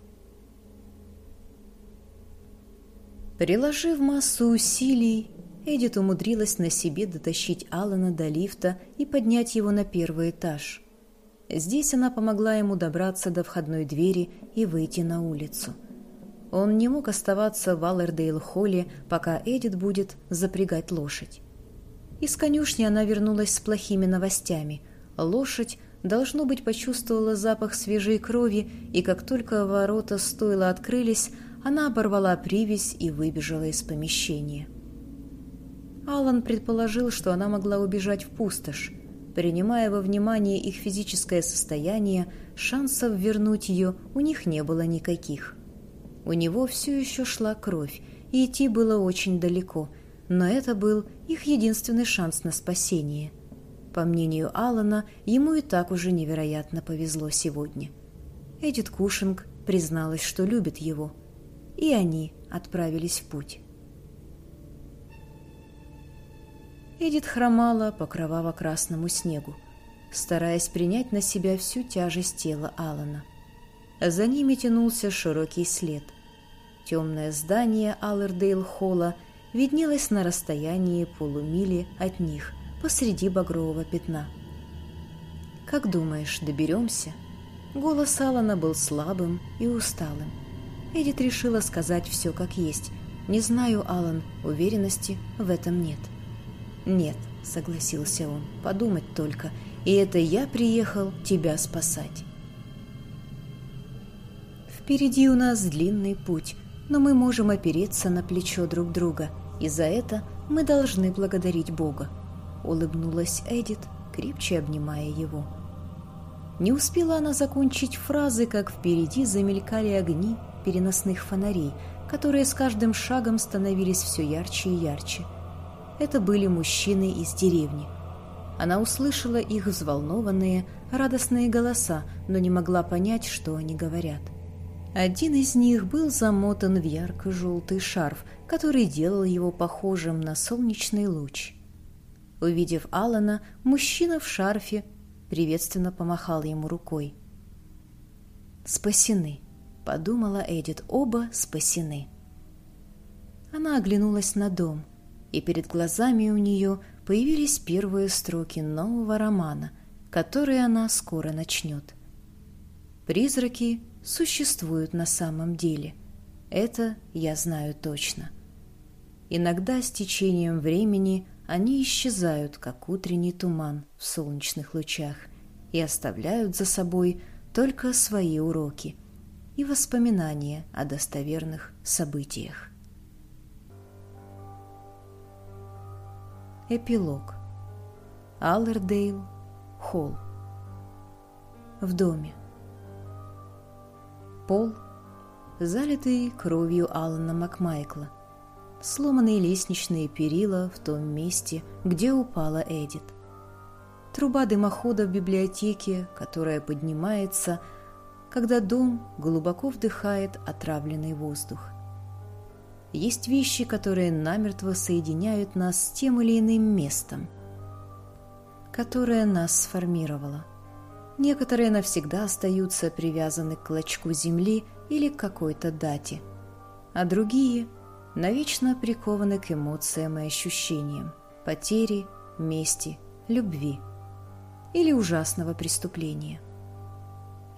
Приложив массу усилий, Эдит умудрилась на себе дотащить Алана до лифта и поднять его на первый этаж. Здесь она помогла ему добраться до входной двери и выйти на улицу. Он не мог оставаться в Аллердейл-холле, пока Эдит будет запрягать лошадь. Из конюшни она вернулась с плохими новостями. Лошадь, должно быть, почувствовала запах свежей крови, и как только ворота стойла открылись, она оборвала привязь и выбежала из помещения. Алан предположил, что она могла убежать в пустошь. Принимая во внимание их физическое состояние, шансов вернуть ее у них не было никаких. У него все еще шла кровь, и идти было очень далеко, но это был их единственный шанс на спасение. По мнению Алана, ему и так уже невероятно повезло сегодня. Эдит Кушинг призналась, что любит его, и они отправились в путь. Эдит хромала по кроваво-красному снегу, стараясь принять на себя всю тяжесть тела Алана. За ними тянулся широкий след. Темное здание Аллердейл-холла виднелось на расстоянии полумили от них посреди багрового пятна. «Как думаешь, доберемся?» Голос Алана был слабым и усталым. Эдит решила сказать все как есть. «Не знаю, Алан, уверенности в этом нет». «Нет», — согласился он, — «подумать только. И это я приехал тебя спасать». Впереди у нас длинный путь, но мы можем опереться на плечо друг друга, и за это мы должны благодарить Бога. Улыбнулась Эдит, крепче обнимая его. Не успела она закончить фразы, как впереди замелькали огни переносных фонарей, которые с каждым шагом становились все ярче и ярче — это были мужчины из деревни. Она услышала их взволнованные, радостные голоса, но не могла понять, что они говорят. Один из них был замотан в ярко-желтый шарф, который делал его похожим на солнечный луч. Увидев Алана, мужчина в шарфе приветственно помахал ему рукой. «Спасены», — подумала Эдит, — «оба спасены». Она оглянулась на дом — и перед глазами у нее появились первые строки нового романа, который она скоро начнет. Призраки существуют на самом деле. Это я знаю точно. Иногда с течением времени они исчезают, как утренний туман в солнечных лучах, и оставляют за собой только свои уроки и воспоминания о достоверных событиях. Эпилог. Аллердейл Холл. В доме. Пол, залитый кровью Алана Макмайкла, сломанные лестничные перила в том месте, где упала Эдит. Труба дымохода в библиотеке, которая поднимается, когда дом глубоко вдыхает отравленный воздух. Есть вещи, которые намертво соединяют нас с тем или иным местом, которое нас сформировало. Некоторые навсегда остаются привязаны к клочку земли или к какой-то дате, а другие навечно прикованы к эмоциям и ощущениям потери, мести, любви или ужасного преступления.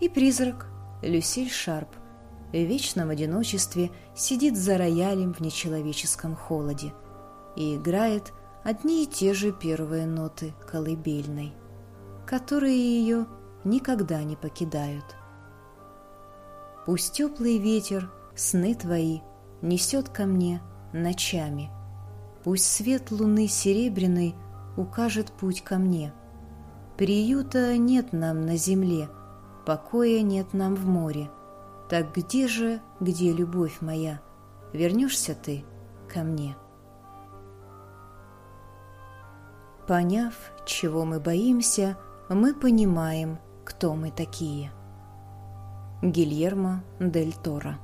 И призрак Люсиль Шарп в вечном одиночестве сидит за роялем в нечеловеческом холоде и играет одни и те же первые ноты колыбельной, которые ее никогда не покидают. Пусть теплый ветер, сны твои несет ко мне ночами. Пусть свет луны серебряной укажет путь ко мне. Приюта нет нам на земле, покоя нет нам в море. Так где же, где любовь моя, вернешься ты ко мне? Поняв, чего мы боимся, мы понимаем, кто мы такие. Гильермо дель Торо